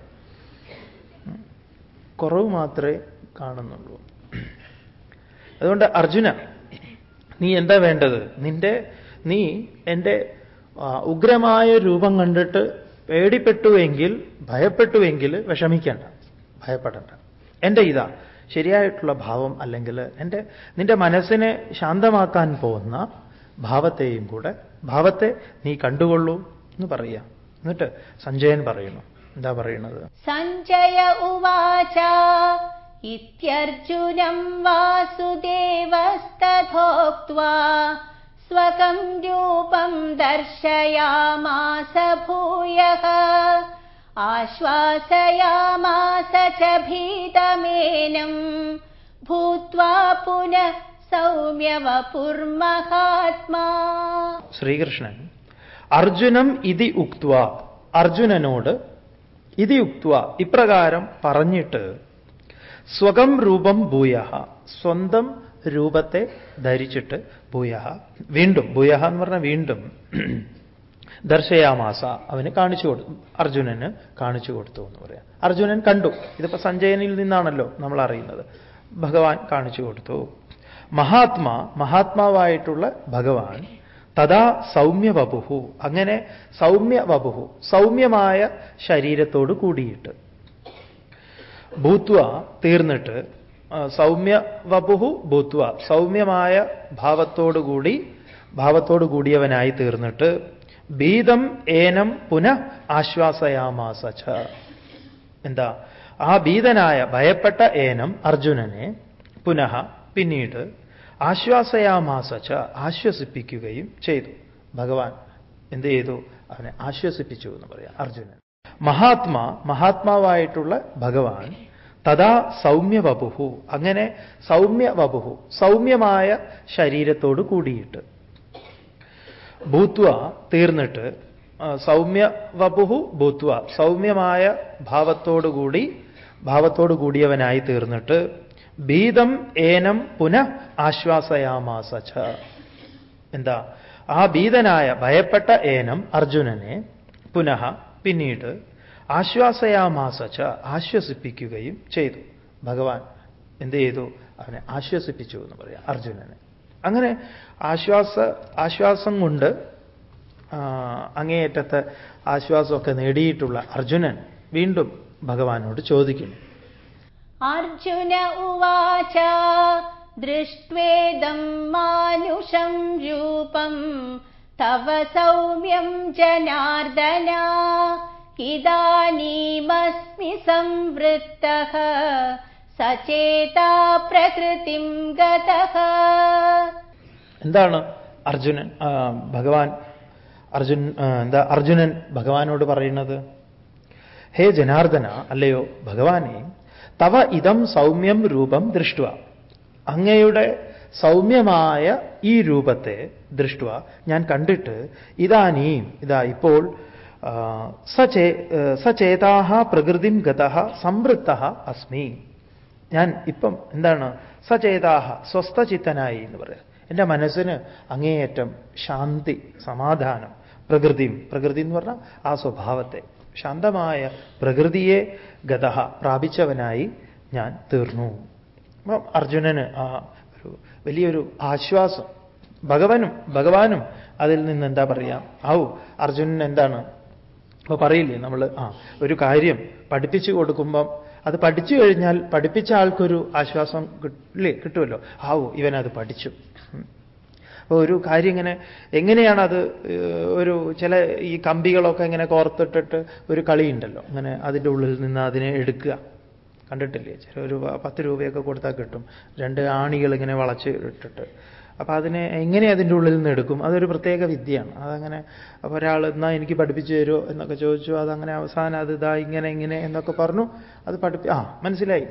കുറവ് മാത്രമേ കാണുന്നുള്ളൂ. അതുകൊണ്ട് അർജുന നീ എന്താ വേണ്ടത്? നിന്റെ നീ എന്റെ ഉഗ്രമായ രൂപം കണ്ടിട്ട് പേടിപ്പെട്ടുവെങ്കിൽ ഭയപ്പെട്ടുവെങ്കിൽ വിഷമിക്കേണ്ട. ഭയപ്പെടേണ്ട. എന്റെ ഇതാ ശരിയായിട്ടുള്ള ഭാവം അല്ലെങ്കിൽ എന്റെ നിന്റെ മനസ്സിനെ ശാന്തമാക്കാൻ പോകുന്ന ഭാവത്തെയും കൂടെ ഭാവത്തെ നീ കണ്ടുകൊള്ളൂ എന്ന് പറയാം എന്നിട്ട് സഞ്ജയൻ പറയുന്നു. എന്താ പറയുന്നത്? സഞ്ജയ ഉവാച इत्यर्जुनम् वासुदेवस्तथोक्त्वा स्वकम् रूपम् दर्शयामास भूयः आश्वासयामास च भीतमेनम् भूत्वा पुनः सौम्यवपुर्महात्मा ശ്രീകൃഷ്ണൻ അർജുനം ഇതി ഉക്ത്വ അർജുനനോട് ഇതി ഉക്ത്വ ഇപ്രകാരം പറഞ്ഞിട്ട് സ്വകം രൂപം ഭൂയഹ. സ്വന്തം രൂപത്തെ ധരിച്ചിട്ട് ഭൂയഹ. വീണ്ടും ഭൂയഹ എന്ന് പറഞ്ഞാൽ വീണ്ടും ദർശയാമാസ. അവന് കാണിച്ചു കൊടുത്തു അർജുനന് കാണിച്ചു കൊടുത്തു എന്ന് പറയാം. അർജുനൻ കണ്ടു. ഇതിപ്പോ സഞ്ജയനിൽ നിന്നാണല്ലോ നമ്മൾ അറിയുന്നത്. ഭഗവാൻ കാണിച്ചു കൊടുത്തു. മഹാത്മാ മഹാത്മാവായിട്ടുള്ള ഭഗവാൻ തഥാ സൗമ്യ വപുഹു അങ്ങനെ സൗമ്യ വപുഹു സൗമ്യമായ ശരീരത്തോട് കൂടിയിട്ട്. ഭൂത്വ തീർന്നിട്ട് സൗമ്യ വപുഹു ഭൂത്വ. സൗമ്യമായ ഭാവത്തോടുകൂടി ഭാവത്തോടു കൂടിയവനായി തീർന്നിട്ട് ഭീതം ഏനം പുനഃ ആശ്വാസയാമാസ എന്താ? ആ ഭീതനായ ഭയപ്പെട്ട ഏനം അർജുനനെ പുനഃ പിന്നീട് ആശ്വാസയാമാസ ആശ്വസിപ്പിക്കുകയും ചെയ്തു. ഭഗവാൻ എന്ത് ചെയ്തു? അവനെ ആശ്വസിപ്പിച്ചു എന്ന് പറയാം അർജുനൻ. മഹാത്മാ മഹാത്മാവായിട്ടുള്ള ഭഗവാൻ. തഥാ സൗമ്യ വപുഹു അങ്ങനെ സൗമ്യ വപുഹു സൗമ്യമായ ശരീരത്തോട് കൂടിയിട്ട്. ഭൂത്വ തീർന്നിട്ട് സൗമ്യ വപുഹു ഭൂത്വ. സൗമ്യമായ ഭാവത്തോടുകൂടി ഭാവത്തോടു കൂടിയവനായി തീർന്നിട്ട് ഭീതം ഏനം പുനഃ ആശ്വാസയാമാസ എന്താ? ആ ഭീതനായ ഭയപ്പെട്ട ഏനം അർജുനനെ പുനഃ പിന്നീട് ആശ്വാസയാമാസച്ച ആശ്വസിപ്പിക്കുകയും ചെയ്തു. ഭഗവാൻ എന്ത് ചെയ്തു? അവനെ ആശ്വസിപ്പിച്ചു എന്ന് പറയാം അർജുനനെ. അങ്ങനെ ആശ്വാസ ആശ്വാസം കൊണ്ട് അങ്ങേയറ്റത്തെ ആശ്വാസമൊക്കെ നേടിയിട്ടുള്ള അർജുനൻ വീണ്ടും ഭഗവാനോട് ചോദിക്കുന്നു. അർജുന ഉവാച ദൃഷ്ട്വേദം മാനുഷം രൂപം तव सौम्यं जनार्दन इदानीमस्मि संवृत्तः सचेता प्रकृतिं गतः എന്താണ് അർജുനൻ ആ, ഭഗവാൻ അർജുൻ ആ, എന്താ അർജുനൻ ഭഗവാനോട് പറയുന്നത് ഹേ ജനാർദ്ദന അല്ലയോ ഭഗവാനെ തവ ഇതം സൗമ്യം രൂപം ദൃഷ്ട അങ്ങയുടെ സൗമ്യമായ ഈ രൂപത്തെ ദൃഷ്ട ഞാൻ കണ്ടിട്ട് ഇതാനീം ഇതാ ഇപ്പോൾ സചേ സചേതാഹ പ്രകൃതിം ഗത സംവൃത്ത അസ്മി. ഞാൻ ഇപ്പം എന്താണ് സചേതാഹ സ്വസ്ഥചിത്തനായി എന്ന് പറയാം. എന്റെ മനസ്സിന് അങ്ങേയറ്റം ശാന്തി സമാധാനം പ്രകൃതിയും പ്രകൃതി എന്ന് പറഞ്ഞാൽ ആ സ്വഭാവത്തെ. ശാന്തമായ പ്രകൃതിയെ ഗത പ്രാപിച്ചവനായി ഞാൻ തീർന്നു. അപ്പം അർജുനന് ആ വലിയൊരു ആശ്വാസം. ഭഗവനും ഭഗവാനും അതിൽ നിന്ന് എന്താ പറയുക ആവു അർജുനൻ എന്താണ്? അപ്പോൾ പറയില്ലേ നമ്മൾ ആ ഒരു കാര്യം പഠിപ്പിച്ചു കൊടുക്കുമ്പം അത് പഠിച്ചു കഴിഞ്ഞാൽ പഠിപ്പിച്ച ആൾക്കൊരു ആശ്വാസം കിട്ടില്ലേ കിട്ടുമല്ലോ? ആവു ഇവനത് പഠിച്ചു. അപ്പോൾ ഒരു കാര്യം ഇങ്ങനെ എങ്ങനെയാണ് അത് ഒരു ചില ഈ കമ്പികളൊക്കെ ഇങ്ങനെ കോർത്തിട്ടിട്ട് ഒരു കളിയുണ്ടല്ലോ? അങ്ങനെ അതിന്റെ ഉള്ളിൽ നിന്ന് അതിനെ എടുക്കുക. കണ്ടിട്ടില്ലേ? ചില ഒരു പത്ത് രൂപയൊക്കെ കൊടുത്താൽ കിട്ടും. രണ്ട് ആണികൾ ഇങ്ങനെ വളച്ച് ഇട്ടിട്ട്. അപ്പോൾ അതിനെ എങ്ങനെ അതിന്റെ ഉള്ളിൽ നിന്ന് എടുക്കും? അതൊരു പ്രത്യേക വിദ്യയാണ്. അതങ്ങനെ അപ്പോൾ ഒരാൾ എന്നാൽ എനിക്ക് പഠിപ്പിച്ചു തരുമോ എന്നൊക്കെ ചോദിച്ചു. അതങ്ങനെ അവസാനം അത് ഇതാ ഇങ്ങനെ ഇങ്ങനെ എന്നൊക്കെ പറഞ്ഞു. അത് പഠിപ്പി ആ മനസ്സിലായി.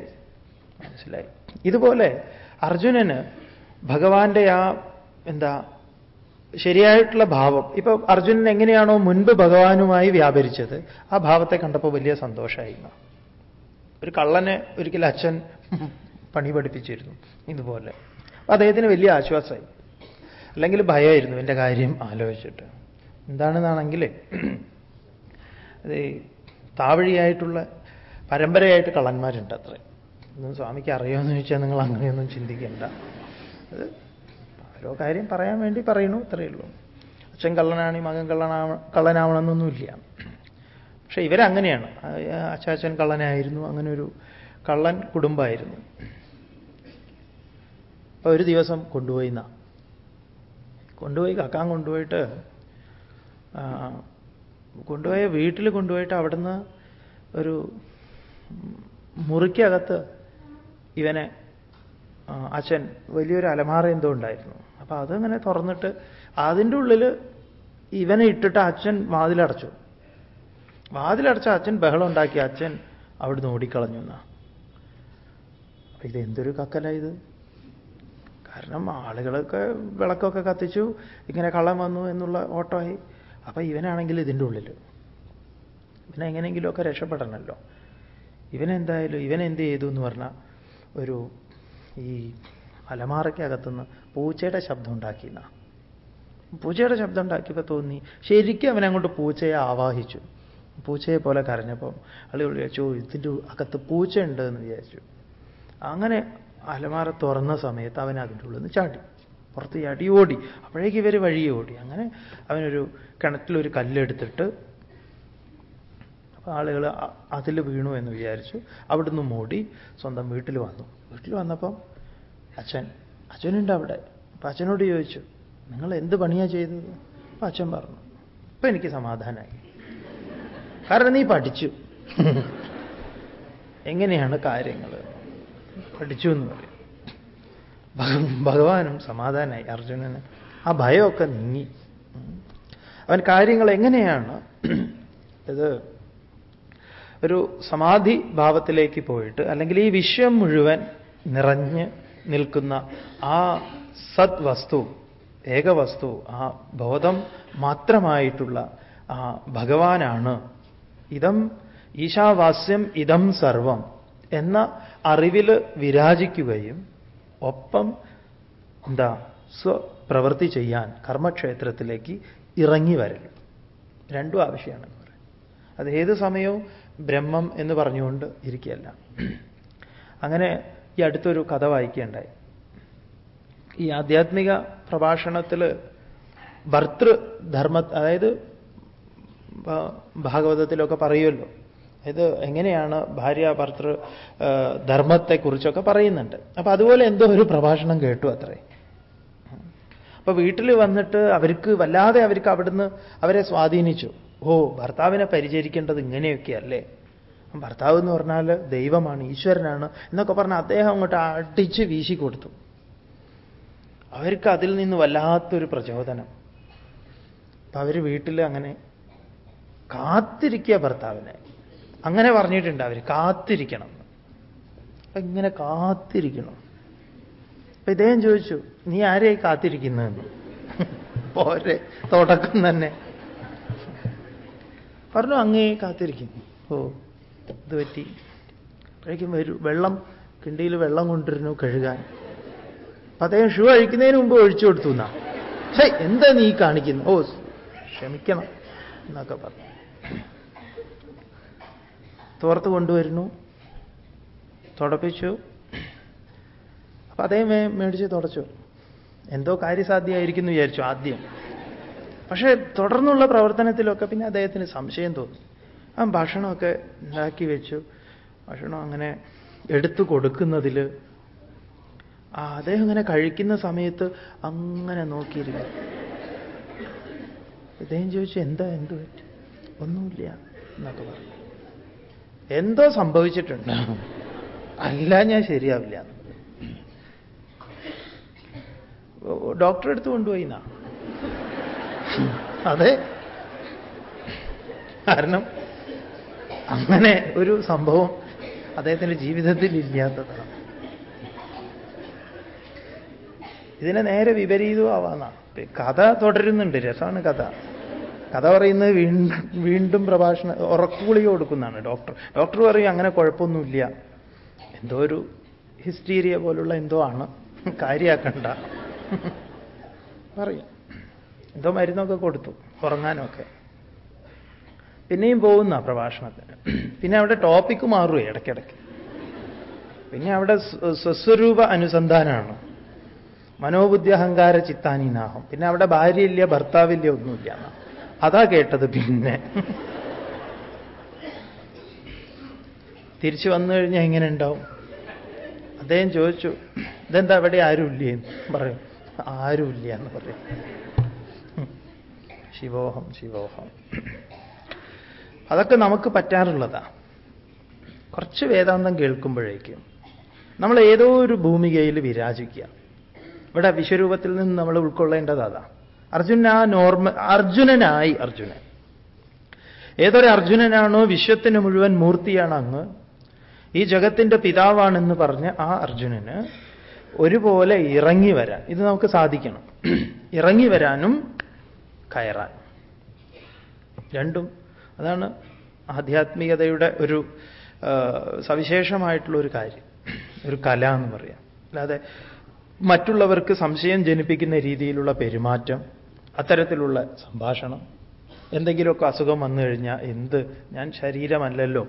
മനസ്സിലായി. ഇതുപോലെ അർജുനന് ഭഗവാന്റെ ആ എന്താ ശരിയായിട്ടുള്ള ഭാവം. ഇപ്പൊ അർജുനൻ എങ്ങനെയാണോ മുൻപ് ഭഗവാനുമായി വ്യാപരിച്ചത് ആ ഭാവത്തെ കണ്ടപ്പോൾ വലിയ സന്തോഷമായി എന്നാ. ഒരു കള്ളനെ ഒരിക്കൽ അച്ഛൻ പണി പഠിപ്പിച്ചിരുന്നു. ഇതുപോലെ. അദ്ദേഹത്തിന് വലിയ ആശ്വാസമായി. അല്ലെങ്കിൽ ഭയമായിരുന്നു എന്റെ കാര്യം ആലോചിച്ചിട്ട്. എന്താണെന്നാണെങ്കിൽ അത് താവഴിയായിട്ടുള്ള പരമ്പരയായിട്ട് കള്ളന്മാരുണ്ട് അത്രേ. ഒന്നും സ്വാമിക്ക് അറിയുമെന്ന് ചോദിച്ചാൽ നിങ്ങൾ അങ്ങനെയൊന്നും ചിന്തിക്കേണ്ട. അത് ഓരോ കാര്യം പറയാൻ വേണ്ടി പറയണു ഇത്രയേ ഉള്ളൂ. അച്ഛൻ കള്ളനാണ് മകൻ കള്ളനാവ കള്ളനാവണമെന്നൊന്നുമില്ല. പക്ഷെ ഇവരങ്ങനെയാണ്. അച്ചാച്ചൻ കള്ളനായിരുന്നു. അങ്ങനെ ഒരു കള്ളൻ കുടുംബമായിരുന്നു അപ്പൊ ഒരു ദിവസം കൊണ്ടുപോയി എന്നാ കൊണ്ടുപോയി കക്കാൻ കൊണ്ടുപോയിട്ട് കൊണ്ടുപോയ വീട്ടിൽ കൊണ്ടുപോയിട്ട് അവിടുന്ന് ഒരു മുറിക്കകത്ത് ഇവനെ അച്ഛൻ വലിയൊരു അലമാറ എന്തോ ഉണ്ടായിരുന്നു. അപ്പൊ അതങ്ങനെ തുറന്നിട്ട് അതിന്റെ ഉള്ളിൽ ഇവനെ ഇട്ടിട്ട് അച്ഛൻ വാതിലടച്ചു. വാതിലടച്ച അച്ഛൻ ബഹളം ഉണ്ടാക്കി അച്ഛൻ അവിടുന്ന് ഓടിക്കളഞ്ഞു എന്നാ. അപ്പൊ ഇത് എന്തൊരു കക്കല ഇത്? കാരണം ആളുകളൊക്കെ വിളക്കൊക്കെ കത്തിച്ചു ഇങ്ങനെ കള്ളം വന്നു എന്നുള്ള ഓട്ടമായി. അപ്പൊ ഇവനാണെങ്കിൽ ഇതിന്റെ ഉള്ളിൽ ഇവനെ എങ്ങനെയെങ്കിലുമൊക്കെ രക്ഷപ്പെടണമല്ലോ ഇവനെന്തായാലും ഇവൻ എന്ത് ചെയ്തു എന്ന് പറഞ്ഞാൽ ഒരു ഈ അലമാറയ്ക്കകത്തുനിന്ന് പൂച്ചയുടെ ശബ്ദം ഉണ്ടാക്കിയെന്നാണ് പൂച്ചയുടെ ശബ്ദം ഉണ്ടാക്കിയപ്പോൾ തോന്നി ശരിക്കും അവനങ്ങോട്ട് പൂച്ചയെ ആവാഹിച്ചു. പൂച്ചയെ പോലെ കരഞ്ഞപ്പം അളി വിളിച്ചു "ഓ, ഇതിന്റെ അകത്ത് പൂച്ചയുണ്ട് എന്ന് വിചാരിച്ചു. അങ്ങനെ അലമാര തുറന്ന സമയത്ത് അവൻ അതിന്റെ ഉള്ളിൽ നിന്ന് ചാടി. പുറത്ത് ചാടി ഓടി. അപ്പോഴേക്ക് ഇവർ വഴിയെ ഓടി. അങ്ങനെ അവനൊരു കിണറ്റിലൊരു കല്ലെടുത്തിട്ട് അപ്പോൾ ആളുകൾ അതിൽ വീണു എന്ന് വിചാരിച്ചു. അവിടുന്ന് മൂടി സ്വന്തം വീട്ടിൽ വന്നു. വീട്ടിൽ വന്നപ്പം അച്ഛൻ അച്ഛനുണ്ട് അവിടെ. അപ്പം അച്ഛനോട് ചോദിച്ചു നിങ്ങൾ എന്ത് പണിയാണ് ചെയ്തത്? അപ്പം അച്ഛൻ പറഞ്ഞു ഇപ്പം എനിക്ക് സമാധാനമായി കാരണം നീ പഠിച്ചു. എങ്ങനെയാണ് കാര്യങ്ങൾ പഠിച്ചു എന്ന് പറയും. ഭഗവാനും സമാധാനായി. അർജുനന് ആ ഭയമൊക്കെ നീങ്ങി. അവൻ കാര്യങ്ങൾ എങ്ങനെയാണ്? ഇത് ഒരു സമാധി ഭാവത്തിലേക്ക് പോയിട്ട് അല്ലെങ്കിൽ ഈ വിശ്വം മുഴുവൻ നിറഞ്ഞ് നിൽക്കുന്ന ആ സത് വസ്തു ഏകവസ്തു ആ ബോധം മാത്രമായിട്ടുള്ള ആ ഭഗവാനാണ് ഇതം ഈശാവാസ്യം ഇതം സർവം എന്ന അറിവിൽ വിരാജിക്കുകയും ഒപ്പം എന്താ സ്വപ്രവൃത്തി ചെയ്യാൻ കർമ്മക്ഷേത്രത്തിലേക്ക് ഇറങ്ങി വരൽ രണ്ടും ആവശ്യമാണ് അത് ഏത് സമയവും ബ്രഹ്മം എന്ന് പറഞ്ഞുകൊണ്ട് ഇരിക്കുകയല്ല. അങ്ങനെ ഈ അടുത്തൊരു കഥ വായിക്കുകയുണ്ടായി. ഈ ആധ്യാത്മിക പ്രഭാഷണത്തിൽ ഭർത്തൃധർമ്മ അതായത് ഭാഗവതത്തിലൊക്കെ പറയുമല്ലോ. ഇത് എങ്ങനെയാണ് ഭാര്യ ഭർത്തൃ ധർമ്മത്തെക്കുറിച്ചൊക്കെ പറയുന്നുണ്ട്. അപ്പൊ അതുപോലെ എന്തോ ഒരു പ്രഭാഷണം കേട്ടു അത്രേ. അപ്പൊ വീട്ടിൽ വന്നിട്ട് അവർക്ക് വല്ലാതെ അവർക്ക് അവിടുന്ന് അവരെ സ്വാധീനിച്ചു. ഓ ഭർത്താവിനെ പരിചരിക്കേണ്ടത് ഇങ്ങനെയൊക്കെയല്ലേ? ഭർത്താവ് എന്ന് പറഞ്ഞാൽ ദൈവമാണ് ഈശ്വരനാണ് എന്നൊക്കെ പറഞ്ഞ് അദ്ദേഹം അങ്ങോട്ട് അടിച്ച് വീശി കൊടുത്തു. അവർക്ക് അതിൽ നിന്ന് വല്ലാത്തൊരു പ്രചോദനം. അപ്പൊ അവർ വീട്ടിൽ അങ്ങനെ കാത്തിരിക്കുക ഭർത്താവിനെ. അങ്ങനെ പറഞ്ഞിട്ടുണ്ട് അവർ കാത്തിരിക്കണം. ഇങ്ങനെ കാത്തിരിക്കണം. അപ്പൊ ഇദ്ദേഹം ചോദിച്ചു നീ ആരെയായി കാത്തിരിക്കുന്നതെന്ന്? പോരെ തുടക്കം തന്നെ. പറഞ്ഞു അങ്ങേ കാത്തിരിക്കുന്നു. ഓ ഇത് പറ്റി. അപ്പോഴേക്കും വരൂ വെള്ളം കിണ്ടിയിൽ വെള്ളം കൊണ്ടിരുന്നു കഴുകാൻ. അപ്പൊ അദ്ദേഹം ഷൂ അഴിക്കുന്നതിന് മുമ്പ് ഒഴിച്ചു കൊടുത്തു എന്നാ. എന്താ നീ കാണിക്കുന്നു? ഓ ക്ഷമിക്കണം എന്നൊക്കെ പറഞ്ഞു. തോർത്ത് കൊണ്ടുവരുന്നു. തുടപ്പിച്ചു. അപ്പൊ അതേ മേ- മേടിച്ച് തുടച്ചു. എന്തോ കാര്യസാധ്യമായിരിക്കുന്നു വിചാരിച്ചു ആദ്യം. പക്ഷേ തുടർന്നുള്ള പ്രവർത്തനത്തിലൊക്കെ പിന്നെ അദ്ദേഹത്തിന് സംശയം തോന്നി. ആ ഭക്ഷണമൊക്കെ ഉണ്ടാക്കി വെച്ചു. ഭക്ഷണം അങ്ങനെ എടുത്തു കൊടുക്കുന്നതിൽ ആ അദ്ദേഹം ഇങ്ങനെ കഴിക്കുന്ന സമയത്ത് അങ്ങനെ നോക്കിയിരിക്കും ഇദ്ദേഹം ചോദിച്ചു എന്താ എന്ത് പറ്റി? ഒന്നുമില്ല എന്നൊക്കെ പറഞ്ഞു. എന്തോ സംഭവിച്ചിട്ടുണ്ട്. അല്ല ഞാൻ ശരിയാവില്ല. ഡോക്ടറെ അടുത്ത് കൊണ്ടുപോയി എന്നാ? അതെ. കാരണം അങ്ങനെ ഒരു സംഭവം അദ്ദേഹത്തിന്റെ ജീവിതത്തിൽ ഇല്ലാത്തതാണ്. ഇതിനെ നേരെ വിപരീതമാവാന്നാ. കഥ തുടരുന്നുണ്ട് രസമാണ് കഥ. കഥ പറയുന്നത് വീണ്ടും വീണ്ടും പ്രഭാഷണ ഉറക്കുകുളി കൊടുക്കുന്നതാണ് ഡോക്ടർ. ഡോക്ടർ പറയും അങ്ങനെ കുഴപ്പമൊന്നുമില്ല. എന്തോ ഒരു ഹിസ്റ്റീരിയ പോലുള്ള എന്തോ ആണ്. കാര്യമാക്കണ്ട പറയും. എന്തോ മരുന്നൊക്കെ കൊടുത്തു ഉറങ്ങാനൊക്കെ. പിന്നെയും പോകുന്ന പ്രഭാഷണത്തിന്. പിന്നെ അവിടെ ടോപ്പിക്ക് മാറുമേ ഇടയ്ക്കിടയ്ക്ക്. പിന്നെ അവിടെ സ്വ- സ്വസ്വരൂപ അനുസന്ധാനമാണ്. മനോബുദ്ധി അഹങ്കാര ചിത്താനിനാഹം. പിന്നെ അവിടെ ഭാര്യയില്ല ഭർത്താവില്ല ഒന്നുമില്ല എന്നാ. അതാ കേട്ടത് പിന്നെ. തിരിച്ചു വന്നു കഴിഞ്ഞാൽ എങ്ങനെ ഉണ്ടാവും. അദ്ദേഹം ചോദിച്ചു ഇതെന്താ അവിടെ ആരുമില്ലേ? പറയും ആരുമില്ല എന്ന് പറയും. ശിവോഹം ശിവോഹം. അതൊക്കെ നമുക്ക് പറ്റാറുള്ളതാ. കുറച്ച് വേദാന്തം കേൾക്കുമ്പോഴേക്കും നമ്മൾ ഏതോ ഒരു ഭൂമികയിൽ വിരാജിക്കുക. ഇവിടെ വിശ്വരൂപത്തിൽ നിന്ന് നമ്മൾ ഉൾക്കൊള്ളേണ്ടത് അതാ. അർജുനൻ ആ നോർമ അർജുനനായി അർജുനൻ. ഏതൊരു അർജുനനാണോ വിശ്വത്തിന് മുഴുവൻ മൂർത്തിയാണ് അങ്ങ്. ഈ ജഗത്തിന്റെ പിതാവാണെന്ന് പറഞ്ഞ് ആ അർജുനന് ഒരുപോലെ ഇറങ്ങി വരാൻ ഇത് നമുക്ക് സാധിക്കണം. ഇറങ്ങി വരാനും കയറാൻ. രണ്ടും അതാണ് ആധ്യാത്മികതയുടെ ഒരു സവിശേഷമായിട്ടുള്ള ഒരു കാര്യം. ഒരു കല എന്ന് പറയാം. അല്ലാതെ മറ്റുള്ളവർക്ക് സംശയം ജനിപ്പിക്കുന്ന രീതിയിലുള്ള പെരുമാറ്റം അത്തരത്തിലുള്ള സംഭാഷണം എന്തെങ്കിലുമൊക്കെ അസുഖം വന്നു കഴിഞ്ഞാൽ എന്ത്? ഞാൻ ശരീരമല്ലല്ലോ.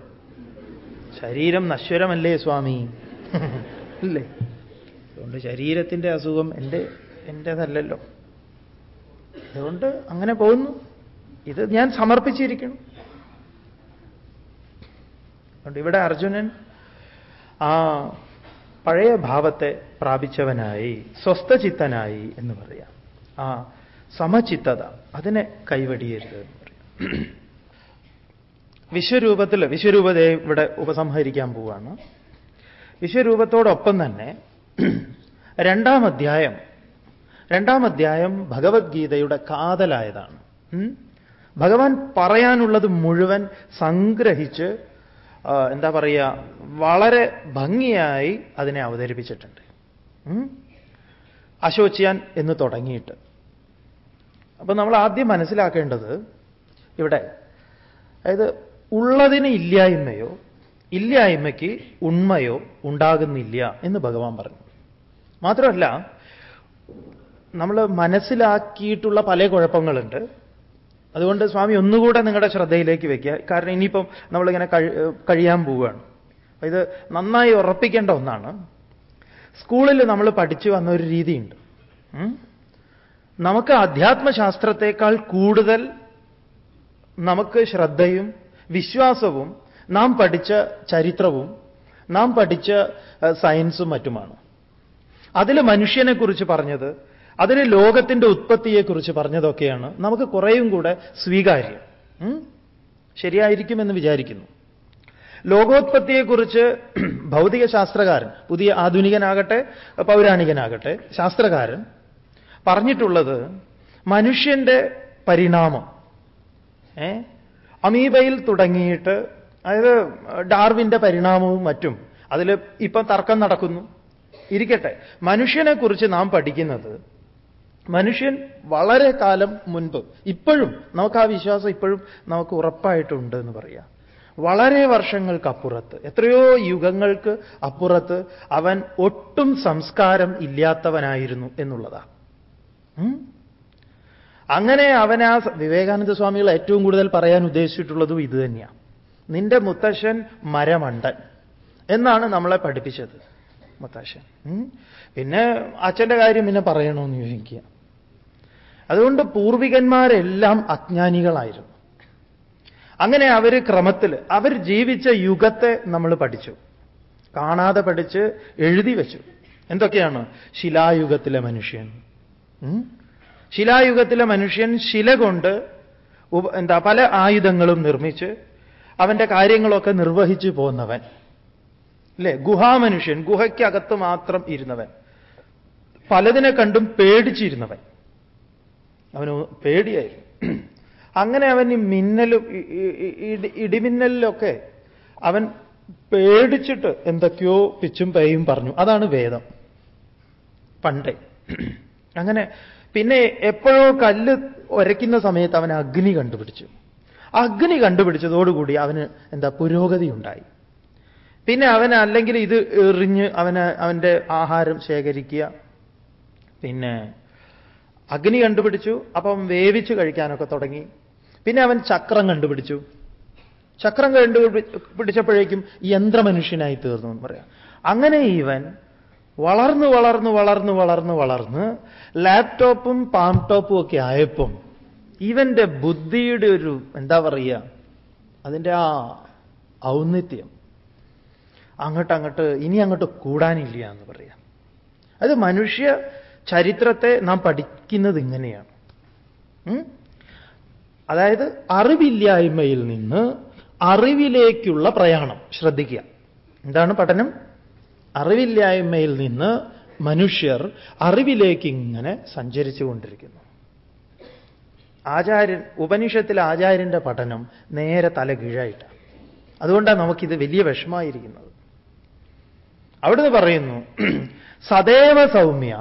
ശരീരം നശ്വരമല്ലേ സ്വാമി? അല്ലേ? അതുകൊണ്ട് ശരീരത്തിന്റെ അസുഖം എന്റെ എന്റേതല്ലല്ലോ അതുകൊണ്ട് അങ്ങനെ പോകുന്നു. ഇത് ഞാൻ സമർപ്പിച്ചിരിക്കണം അതുകൊണ്ട് ഇവിടെ അർജുനൻ ആ പഴയ ഭാവത്തെ പ്രാപിച്ചവനായി സ്വസ്ഥചിത്തനായി എന്ന് പറയാം. ആ സമചിത്തത. അതിനെ കൈവടിയരുത് എന്ന് പറയും. വിശ്വരൂപത്തിൽ വിശ്വരൂപതയെ ഇവിടെ ഉപസംഹരിക്കാൻ പോവാണ്. വിശ്വരൂപത്തോടൊപ്പം തന്നെ രണ്ടാം അധ്യായം രണ്ടാം അധ്യായം ഭഗവത്ഗീതയുടെ കാതലായതാണ്. ഭഗവാൻ പറയാനുള്ളത് മുഴുവൻ സംഗ്രഹിച്ച് എന്താ പറയുക വളരെ ഭംഗിയായി അതിനെ അവതരിപ്പിച്ചിട്ടുണ്ട്? അശോച്യാൻ എന്ന് തുടങ്ങിയിട്ട്. അപ്പൊ നമ്മൾ ആദ്യം മനസ്സിലാക്കേണ്ടത് ഇവിടെ അതായത് ഉള്ളതിന് ഇല്ലായ്മയോ ഇല്ലായ്മയ്ക്ക് ഉണ്മയോ ഉണ്ടാകുന്നില്ല എന്ന് ഭഗവാൻ പറഞ്ഞു. മാത്രമല്ല നമ്മൾ മനസ്സിലാക്കിയിട്ടുള്ള പല കുഴപ്പങ്ങളുണ്ട്. അതുകൊണ്ട് സ്വാമി ഒന്നുകൂടെ നിങ്ങളുടെ ശ്രദ്ധയിലേക്ക് വയ്ക്കുക കാരണം ഇനിയിപ്പം നമ്മളിങ്ങനെ കഴി- കഴിയാൻ പോവുകയാണ്. ഇത് നന്നായി ഉറപ്പിക്കേണ്ട ഒന്നാണ്. സ്കൂളിൽ നമ്മൾ പഠിച്ചു വന്ന ഒരു രീതിയുണ്ട്? നമുക്ക് അധ്യാത്മശാസ്ത്രത്തെക്കാൾ കൂടുതൽ നമുക്ക് ശ്രദ്ധയും വിശ്വാസവും നാം പഠിച്ച ചരിത്രവും നാം പഠിച്ച സയൻസും മറ്റുമാണ്. അതിൽ മനുഷ്യനെക്കുറിച്ച് പറഞ്ഞത് അതിൽ ലോകത്തിന്റെ ഉത്പത്തിയെക്കുറിച്ച് പറഞ്ഞതൊക്കെയാണ് നമുക്ക് കുറേയും കൂടെ സ്വീകാര്യം? ശരിയായിരിക്കുമെന്ന് വിചാരിക്കുന്നു. ലോകോത്പത്തിയെക്കുറിച്ച് ഭൗതിക ശാസ്ത്രകാരൻ പുതിയ ആധുനികനാകട്ടെ പൗരാണികനാകട്ടെ ശാസ്ത്രകാരൻ പറഞ്ഞിട്ടുള്ളത് മനുഷ്യന്റെ പരിണാമം. ഏ? അമീബയിൽ തുടങ്ങിയിട്ട് അതായത് ഡാർവിന്റെ പരിണാമവും മറ്റും അതിൽ ഇപ്പം തർക്കം നടക്കുന്നു. ഇരിക്കട്ടെ. മനുഷ്യനെക്കുറിച്ച് നാം പഠിക്കുന്നത് മനുഷ്യൻ വളരെ കാലം മുൻപ് ഇപ്പോഴും നമുക്ക് ആ വിശ്വാസം ഇപ്പോഴും നമുക്ക് ഉറപ്പായിട്ടുണ്ട് എന്ന് പറയാം. വളരെ വർഷങ്ങൾക്കപ്പുറത്ത് എത്രയോ യുഗങ്ങൾക്ക് അപ്പുറത്ത് അവൻ ഒട്ടും സംസ്കാരം ഇല്ലാത്തവനായിരുന്നു എന്നുള്ളതാണ്? അങ്ങനെ അവൻ ആ വിവേകാനന്ദ സ്വാമികൾ ഏറ്റവും കൂടുതൽ പറയാൻ ഉദ്ദേശിച്ചിട്ടുള്ളതും ഇത് തന്നെയാണ് നിന്റെ മുത്തശ്ശൻ മരമണ്ടൻ എന്നാണ് നമ്മളെ പഠിപ്പിച്ചത് മുത്തശ്ശൻ? പിന്നെ അച്ഛന്റെ കാര്യം പിന്നെ പറയണമെന്ന് ചോദിക്കുക. അതുകൊണ്ട് പൂർവികന്മാരെല്ലാം അജ്ഞാനികളായിരുന്നു. അങ്ങനെ അവർ ക്രമത്തിൽ അവർ ജീവിച്ച യുഗത്തെ നമ്മൾ പഠിച്ചു. കാണാതെ പഠിച്ച് എഴുതി വെച്ചു. എന്തൊക്കെയാണ്? ശിലായുഗത്തിലെ മനുഷ്യൻ? ശിലായുഗത്തിലെ മനുഷ്യൻ ശില കൊണ്ട് എന്താ പല ആയുധങ്ങളും നിർമ്മിച്ച് അവന്റെ കാര്യങ്ങളൊക്കെ നിർവഹിച്ചു പോന്നവൻ. അല്ലേ? ഗുഹാമനുഷ്യൻ ഗുഹയ്ക്കകത്ത് മാത്രം ഇരുന്നവൻ. പലതിനെ കണ്ടും പേടിച്ചിരുന്നവൻ. അവന് പേടിയായിരുന്നു. അങ്ങനെ അവൻ ഈ മിന്നലും ഇടിമിന്നലിലൊക്കെ അവൻ പേടിച്ചിട്ട് എന്തൊക്കെയോ പിച്ചും പേയും പറഞ്ഞു. അതാണ് വേദം. പണ്ടേ. അങ്ങനെ പിന്നെ എപ്പോഴോ കല്ല് ഒരയ്ക്കുന്ന സമയത്ത് അവൻ അഗ്നി കണ്ടുപിടിച്ചു. അഗ്നി കണ്ടുപിടിച്ചതോടുകൂടി അവന് എന്താ പുരോഗതി ഉണ്ടായി. പിന്നെ അവൻ അല്ലെങ്കിൽ ഇത് എറിഞ്ഞ് അവന് അവന്റെ ആഹാരം ശേഖരിക്കുക. പിന്നെ അഗ്നി കണ്ടുപിടിച്ചു. അപ്പം വേവിച്ച് കഴിക്കാനൊക്കെ തുടങ്ങി. പിന്നെ അവൻ ചക്രം കണ്ടുപിടിച്ചു. ചക്രം കണ്ടുപിടിച്ചപ്പോഴേക്കും യന്ത്രമനുഷ്യനായി തീർന്നു എന്ന് പറയാം. അങ്ങനെ ഇവൻ വളർന്നു വളർന്ന് വളർന്ന് വളർന്ന് വളർന്ന് ലാപ്ടോപ്പും പാംടോപ്പും ഒക്കെ ആയപ്പം ഇവന്റെ ബുദ്ധിയുടെ ഒരു എന്താ പറയുക അതിന്റെ ആ ഔന്നിത്യം അങ്ങോട്ട് അങ്ങോട്ട് ഇനി അങ്ങോട്ട് കൂടാനില്ല എന്ന് പറയാം അത് മനുഷ്യ ചരിത്രത്തെ നാം പഠിക്കുന്നത് ഇങ്ങനെയാണ്. അതായത് അറിവില്ലായ്മയിൽ നിന്ന് അറിവിലേക്കുള്ള പ്രയാണം ശ്രദ്ധിക്കുക. എന്താണ് പഠനം? അറിവില്ലായ്മയിൽ നിന്ന് മനുഷ്യർ അറിവിലേക്ക് ഇങ്ങനെ സഞ്ചരിച്ചു കൊണ്ടിരിക്കുന്നു ആചാര്യൻ ഉപനിഷത്തിലെ ആചാര്യന്റെ പഠനം നേരെ തല കീഴായിട്ടാണ്. അതുകൊണ്ടാണ് നമുക്കിത് വലിയ വിഷമായിരിക്കുന്നത് അവിടുന്ന് പറയുന്നു സദേവ സൗമ്യ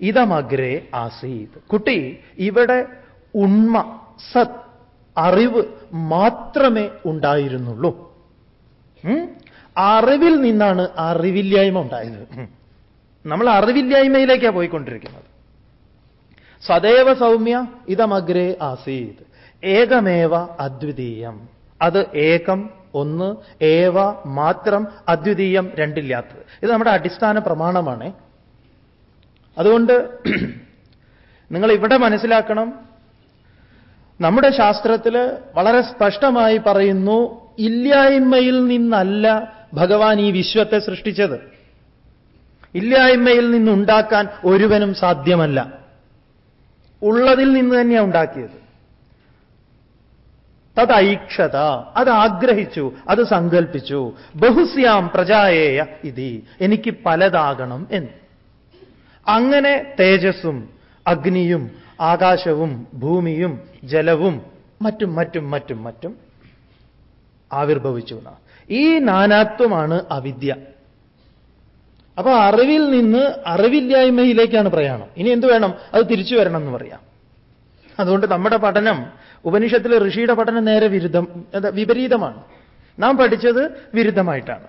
ഇതമഗ്രേ ആസീത്. കുട്ടി ഇവിടെ ഉണ്മ സത് അറിവ് മാത്രമേ ഉണ്ടായിരുന്നുള്ളൂ? അറിവിൽ നിന്നാണ് അറിവില്ലായ്മ ഉണ്ടായത്. നമ്മൾ അറിവില്ലായ്മയിലേക്കാണ് പോയിക്കൊണ്ടിരിക്കുന്നത്. സദേവ സൗമ്യ ഇതമഗ്രേ ആസീത്. ഏകമേവ അദ്വിതീയം. അത് ഏകം ഒന്ന് ഏവ മാത്രം അദ്വിതീയം രണ്ടില്ലാത്തത്. ഇത് നമ്മുടെ അടിസ്ഥാന പ്രമാണമാണ്. അതുകൊണ്ട് നിങ്ങൾ ഇവിടെ മനസ്സിലാക്കണം നമ്മുടെ ശാസ്ത്രത്തിൽ വളരെ സ്പഷ്ടമായി പറയുന്നു ഇല്ലായ്മയിൽ നിന്നല്ല ഭഗവാൻ ഈ വിശ്വത്തെ സൃഷ്ടിച്ചത്. ഇല്ലായ്മയിൽ നിന്നുണ്ടാക്കാൻ ഒരുവനും സാധ്യമല്ല. ഉള്ളതിൽ നിന്ന് തന്നെയാണ് ഉണ്ടാക്കിയത്. തത് ഐക്ഷത അത് ആഗ്രഹിച്ചു അത് സങ്കൽപ്പിച്ചു. ബഹുസ്യാം പ്രജായേയ ഇതി എനിക്ക് പലതാകണം എന്ന്. അങ്ങനെ തേജസ്സും അഗ്നിയും ആകാശവും ഭൂമിയും ജലവും മറ്റും മറ്റും മറ്റും മറ്റും ആവിർഭവിച്ചു എന്നാണ്. ഈ നാനാത്വമാണ് അവിദ്യ. അപ്പൊ അറിവിൽ നിന്ന് അറിവില്ലായ്മയിലേക്കാണ് പ്രയാണം. ഇനി എന്ത് വേണം? അത് തിരിച്ചു വരണം എന്ന് പറയാം. അതുകൊണ്ട് നമ്മുടെ പഠനം ഉപനിഷത്തിലെ ഋഷിയുടെ പഠനം നേരെ വിരുദ്ധം വിപരീതമാണ്. നാം പഠിച്ചത് വിരുദ്ധമായിട്ടാണ്.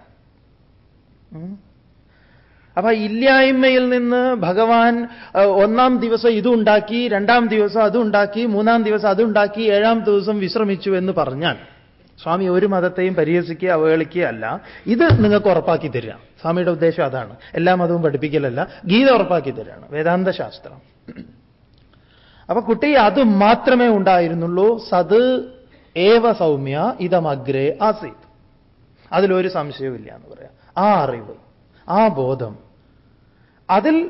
അപ്പൊ ഇല്ലായ്മയിൽ നിന്ന് ഭഗവാൻ ഒന്നാം ദിവസം ഇതുണ്ടാക്കി രണ്ടാം ദിവസം അതുണ്ടാക്കി മൂന്നാം ദിവസം അതുണ്ടാക്കി ഏഴാം ദിവസം വിശ്രമിച്ചു എന്ന് പറഞ്ഞാൽ സ്വാമി ഒരു മതത്തെയും പരിഹസിക്കുക അവഹേളിക്കുക അല്ല. ഇത് നിങ്ങൾക്ക് ഉറപ്പാക്കി തരിക. സ്വാമിയുടെ ഉദ്ദേശം അതാണ്. എല്ലാ മതവും പഠിപ്പിക്കലല്ല. ഗീത ഉറപ്പാക്കി തരികയാണ്. വേദാന്ത ശാസ്ത്രം. അപ്പൊ കുട്ടി അത് മാത്രമേ ഉണ്ടായിരുന്നുള്ളൂ. സത് ഏവ സൗമ്യ ഇതമഗ്രേ ആസീത്. അതിലൊരു സംശയവുമില്ല എന്ന് പറയാം. ആ അറിവ് ആ ബോധം അതിൽ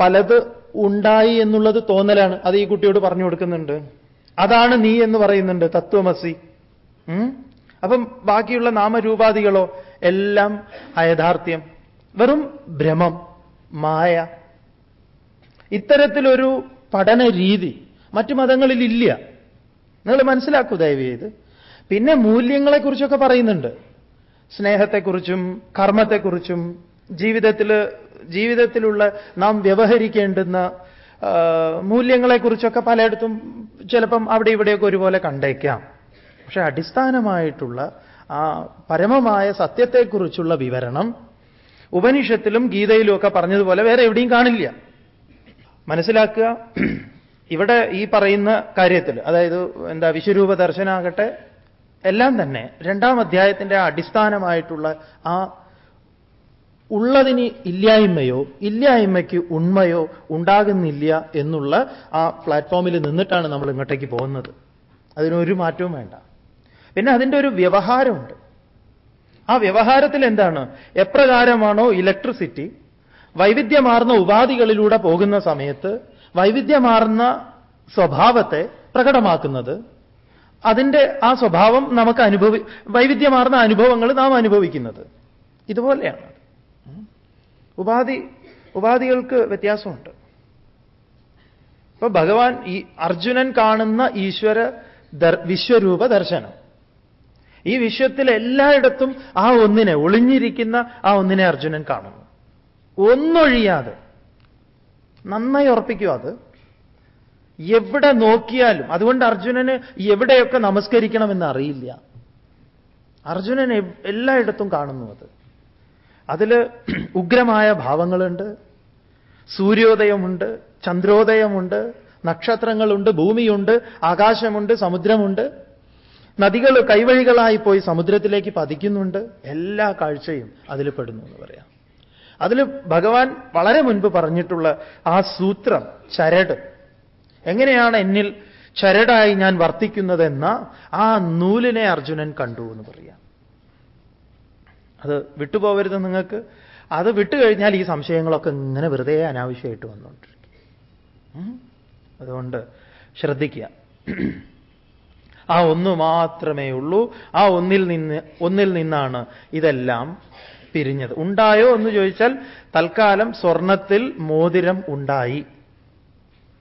പലത് ഉണ്ടായി എന്നുള്ളത് തോന്നലാണ്. അത് ഈ കുട്ടിയോട് പറഞ്ഞു കൊടുക്കുന്നുണ്ട്. അതാണ് നീ എന്ന് പറയുന്നുണ്ട്. തത്വമസി? അപ്പം ബാക്കിയുള്ള നാമരൂപാദികളോ എല്ലാം അയഥാർത്ഥ്യം. വെറും ഭ്രമം മായ. ഇത്തരത്തിലൊരു പഠന രീതി മറ്റു മതങ്ങളിൽ ഇല്ല. നിങ്ങൾ മനസ്സിലാക്കൂ ദയവ് ചെയ്ത് പിന്നെ മൂല്യങ്ങളെക്കുറിച്ചൊക്കെ പറയുന്നുണ്ട്. സ്നേഹത്തെക്കുറിച്ചും കർമ്മത്തെക്കുറിച്ചും ജീവിതത്തിൽ ജീവിതത്തിലുള്ള നാം വ്യവഹരിക്കേണ്ടുന്ന മൂല്യങ്ങളെക്കുറിച്ചൊക്കെ പലയിടത്തും ചിലപ്പം അവിടെ ഇവിടെയൊക്കെ ഒരുപോലെ കണ്ടേക്കാം. പക്ഷെ അടിസ്ഥാനമായിട്ടുള്ള ആ പരമമായ സത്യത്തെക്കുറിച്ചുള്ള വിവരണം ഉപനിഷത്തിലും ഗീതയിലും ഒക്കെ പറഞ്ഞതുപോലെ വേറെ എവിടെയും കാണില്ല. മനസ്സിലാക്കുക? ഇവിടെ ഈ പറയുന്ന കാര്യത്തിൽ അതായത് എന്താ വിശ്വരൂപ ദർശനാകട്ടെ എല്ലാം തന്നെ രണ്ടാം അധ്യായത്തിന്റെ അടിസ്ഥാനമായിട്ടുള്ള ആ ഉള്ളതിന് ഇല്ലായ്മയോ ഇല്ലായ്മയ്ക്ക് ഉണ്മയോ ഉണ്ടാകുന്നില്ല എന്നുള്ള ആ പ്ലാറ്റ്ഫോമിൽ നിന്നിട്ടാണ് നമ്മൾ ഇങ്ങോട്ടേക്ക് പോകുന്നത്. അതിനൊരു മാറ്റവും വേണ്ട. പിന്നെ അതിന്റെ ഒരു വ്യവഹാരമുണ്ട്. ആ വ്യവഹാരത്തിൽ എന്താണ്? എപ്രകാരമാണോ ഇലക്ട്രിസിറ്റി വൈവിധ്യമാർന്ന ഉപാധികളിലൂടെ പോകുന്ന സമയത്ത് വൈവിധ്യമാർന്ന സ്വഭാവത്തെ പ്രകടമാക്കുന്നത് അതിന്റെ ആ സ്വഭാവം നമുക്ക് അനുഭവി വൈവിധ്യമാർന്ന അനുഭവങ്ങൾ നാം അനുഭവിക്കുന്നത്. ഇതുപോലെയാണ്. ഉപാധി ഉപാധികൾക്ക് വ്യത്യാസമുണ്ട്. ഇപ്പൊ ഭഗവാൻ ഈ അർജുനൻ കാണുന്ന ഈശ്വര വിശ്വരൂപ ദർശനം. ഈ വിശ്വത്തിൽ എല്ലായിടത്തും ആ ഒന്നിനെ ഒളിഞ്ഞിരിക്കുന്ന ആ ഒന്നിനെ അർജുനൻ കാണുന്നു. ഒന്നൊഴിയാതെ നന്നായി ഉറപ്പിക്കും അത് എവിടെ നോക്കിയാലും അതുകൊണ്ട് അർജുനന് എവിടെയൊക്കെ നമസ്കരിക്കണമെന്ന് അറിയില്ല. അർജുനൻ എല്ലായിടത്തും കാണുന്നു അത്. അതിൽ ഉഗ്രമായ ഭാവങ്ങളുണ്ട് സൂര്യോദയമുണ്ട് ചന്ദ്രോദയമുണ്ട് നക്ഷത്രങ്ങളുണ്ട് ഭൂമിയുണ്ട് ആകാശമുണ്ട് സമുദ്രമുണ്ട് നദികൾ കൈവഴികളായി പോയി സമുദ്രത്തിലേക്ക് പതിക്കുന്നുണ്ട്. എല്ലാ കാഴ്ചയും അതിൽ പെടുന്നു എന്ന് പറയാം. അതിൽ ഭഗവാൻ വളരെ മുൻപ് പറഞ്ഞിട്ടുള്ള ആ സൂത്രം ചരട്. എങ്ങനെയാണ് എന്നിൽ ചരടായി ഞാൻ വർത്തിക്കുന്നതെന്ന ആ നൂലിനെ അർജുനൻ കണ്ടു എന്ന് പറയാം. അത് വിട്ടുപോകരുത് നിങ്ങൾക്ക്. അത് വിട്ടുകഴിഞ്ഞാൽ ഈ സംശയങ്ങളൊക്കെ ഇങ്ങനെ വെറുതെ അനാവശ്യമായിട്ട് വന്നുകൊണ്ടിരിക്കും. അതുകൊണ്ട് ശ്രദ്ധിക്കുക. ആ ഒന്ന് മാത്രമേ ഉള്ളൂ. ആ ഒന്നിൽ നിന്ന് ഒന്നിൽ നിന്നാണ് ഇതെല്ലാം പിരിഞ്ഞത്. ഉണ്ടായോ എന്ന് ചോദിച്ചാൽ തൽക്കാലം സ്വർണത്തിൽ മോതിരം ഉണ്ടായി.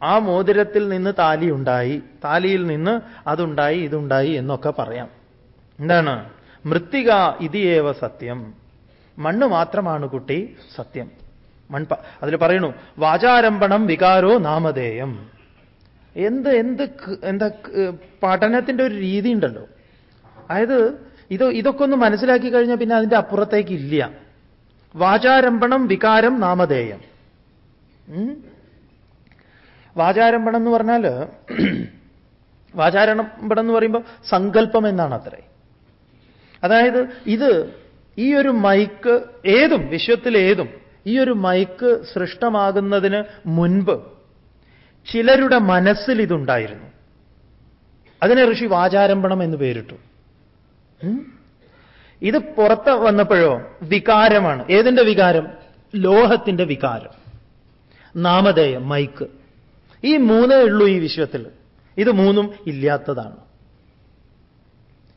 ആ മോതിരത്തിൽ നിന്ന് താലി ഉണ്ടായി. താലിയിൽ നിന്ന് അതുണ്ടായി ഇതുണ്ടായി എന്നൊക്കെ പറയാം. എന്താണ്? മൃത്തിക ഇതിയേവ സത്യം. മണ്ണ് മാത്രമാണ് കുട്ടി സത്യം. മൺപ അതിൽ പറയണു വാചാരംഭണം വികാരോ നാമധേയം. എന്ത് എന്ത് എന്താ പഠനത്തിന്റെ ഒരു രീതി ഉണ്ടല്ലോ. അതായത് ഇത് ഇതൊക്കെ ഒന്ന് മനസ്സിലാക്കി കഴിഞ്ഞാൽ പിന്നെ അതിന്റെ അപ്പുറത്തേക്ക് ഇല്ല. വാചാരംഭണം വികാരം നാമധേയം? വാചാരംഭണം എന്ന് പറഞ്ഞാൽ വാചാരംഭണം എന്ന് പറയുമ്പോൾ സങ്കല്പം എന്നാണ് അത്രേ. അതായത് ഇത് ഈ ഒരു മൈക്ക് ഏതും വിശ്വത്തിൽ ഏതും ഈ ഒരു മൈക്ക് സൃഷ്ടമാകുന്നതിന് മുൻപ് ചിലരുടെ മനസ്സിൽ ഇതുണ്ടായിരുന്നു. അതിനെ ഋഷി വാചാരംഭണം എന്ന് പേരിട്ടു. ഇത് പുറത്ത് വന്നപ്പോഴോ? വികാരമാണ്. ഏതിന്റെ വികാരം? ലോഹത്തിന്റെ വികാരം. നാമധേയം മൈക്ക്. ഈ മൂന്നേ ഉള്ളൂ ഈ വിശ്വത്തിൽ. ഇത് മൂന്നും ഇല്ലാത്തതാണ്.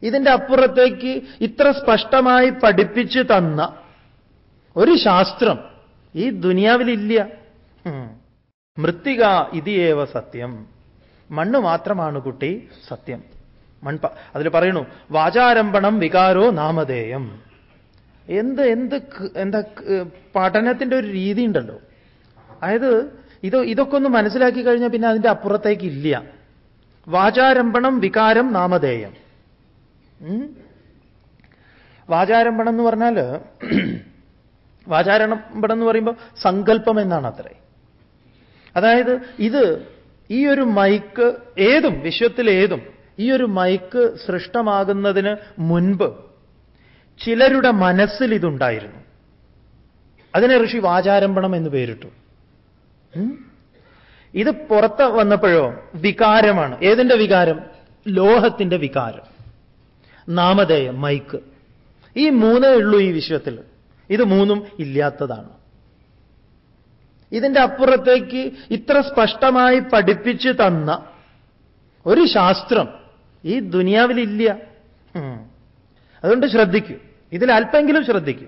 ഇതിന്റെ അപ്പുറത്തേക്ക് ഇത്ര സ്പഷ്ടമായി പഠിപ്പിച്ചു തന്ന ഒരു ശാസ്ത്രം ഈ ദുനിയാവിലില്ല. മൃത്തിക ഇതിയേവ സത്യം. മണ്ണ് മാത്രമാണ് കുട്ടി സത്യം. മൺപ അതിൽ പറയണു വാചാരംഭണം വികാരോ നാമധേയം. എന്ത് എന്ത് എന്താ പഠനത്തിന്റെ ഒരു രീതി ഉണ്ടല്ലോ. അതായത് ഇത് ഇതൊക്കെ ഒന്ന് മനസ്സിലാക്കി കഴിഞ്ഞാൽ പിന്നെ അതിന്റെ അപ്പുറത്തേക്ക് ഇല്ല. വാചാരംഭണം വികാരം നാമധേയം? വാചാരംഭണം എന്ന് പറഞ്ഞാൽ വാചാരംഭണം എന്ന് പറയുമ്പോൾ സങ്കല്പം എന്നാണ് അത്രേ. അതായത് ഇത് ഈ ഒരു മൈക്ക് ഏതും വിശ്വത്തിലേതും ഈ ഒരു മൈക്ക് സൃഷ്ടമാകുന്നതിന് മുൻപ് ചിലരുടെ മനസ്സിൽ ഇതുണ്ടായിരുന്നു. അതിനെ ഋഷി വാചാരംഭണം എന്ന് പേരിട്ടു. ഇത് പുറത്ത് വന്നപ്പോഴോ? വികാരമാണ്. ഏതിന്റെ വികാരം? ലോഹത്തിന്റെ വികാരം. നാമധേയം മൈക്ക്. ഈ മൂന്നേ ഉള്ളൂ ഈ വിശ്വത്തിൽ. ഇത് മൂന്നും ഇല്ലാത്തതാണ്. ഇതിന്റെ അപ്പുറത്തേക്ക് ഇത്ര സ്പഷ്ടമായി പഠിപ്പിച്ചു തന്ന ഒരു ശാസ്ത്രം ഈ ദുനിയാവിലില്ല. അതുകൊണ്ട് ശ്രദ്ധിക്കും. ഇതിൽ അല്പെങ്കിലും അത്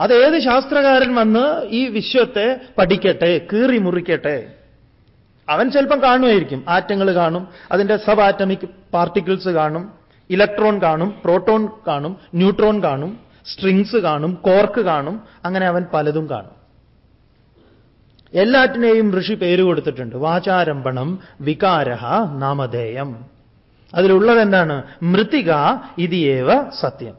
അതേത് ശാസ്ത്രകാരൻ വന്ന് ഈ വിശ്വത്തെ പഠിക്കട്ടെ കീറി മുറിക്കട്ടെ? അവൻ ചിലപ്പം കാണുമായിരിക്കും. ആറ്റങ്ങൾ കാണും അതിന്റെ സബ് ആറ്റമിക് പാർട്ടിക്കിൾസ് കാണും ഇലക്ട്രോൺ കാണും പ്രോട്ടോൺ കാണും ന്യൂട്രോൺ കാണും സ്ട്രിങ്സ് കാണും കോർക്ക് കാണും അങ്ങനെ അവൻ പലതും കാണും. എല്ലാറ്റിനെയും ഋഷി പേര് കൊടുത്തിട്ടുണ്ട്. വാചാരംഭണം വികാരഹ നാമധേയം. അതിലുള്ളത് എന്താണ് മൃത്തിക ഇതിയേവ സത്യം.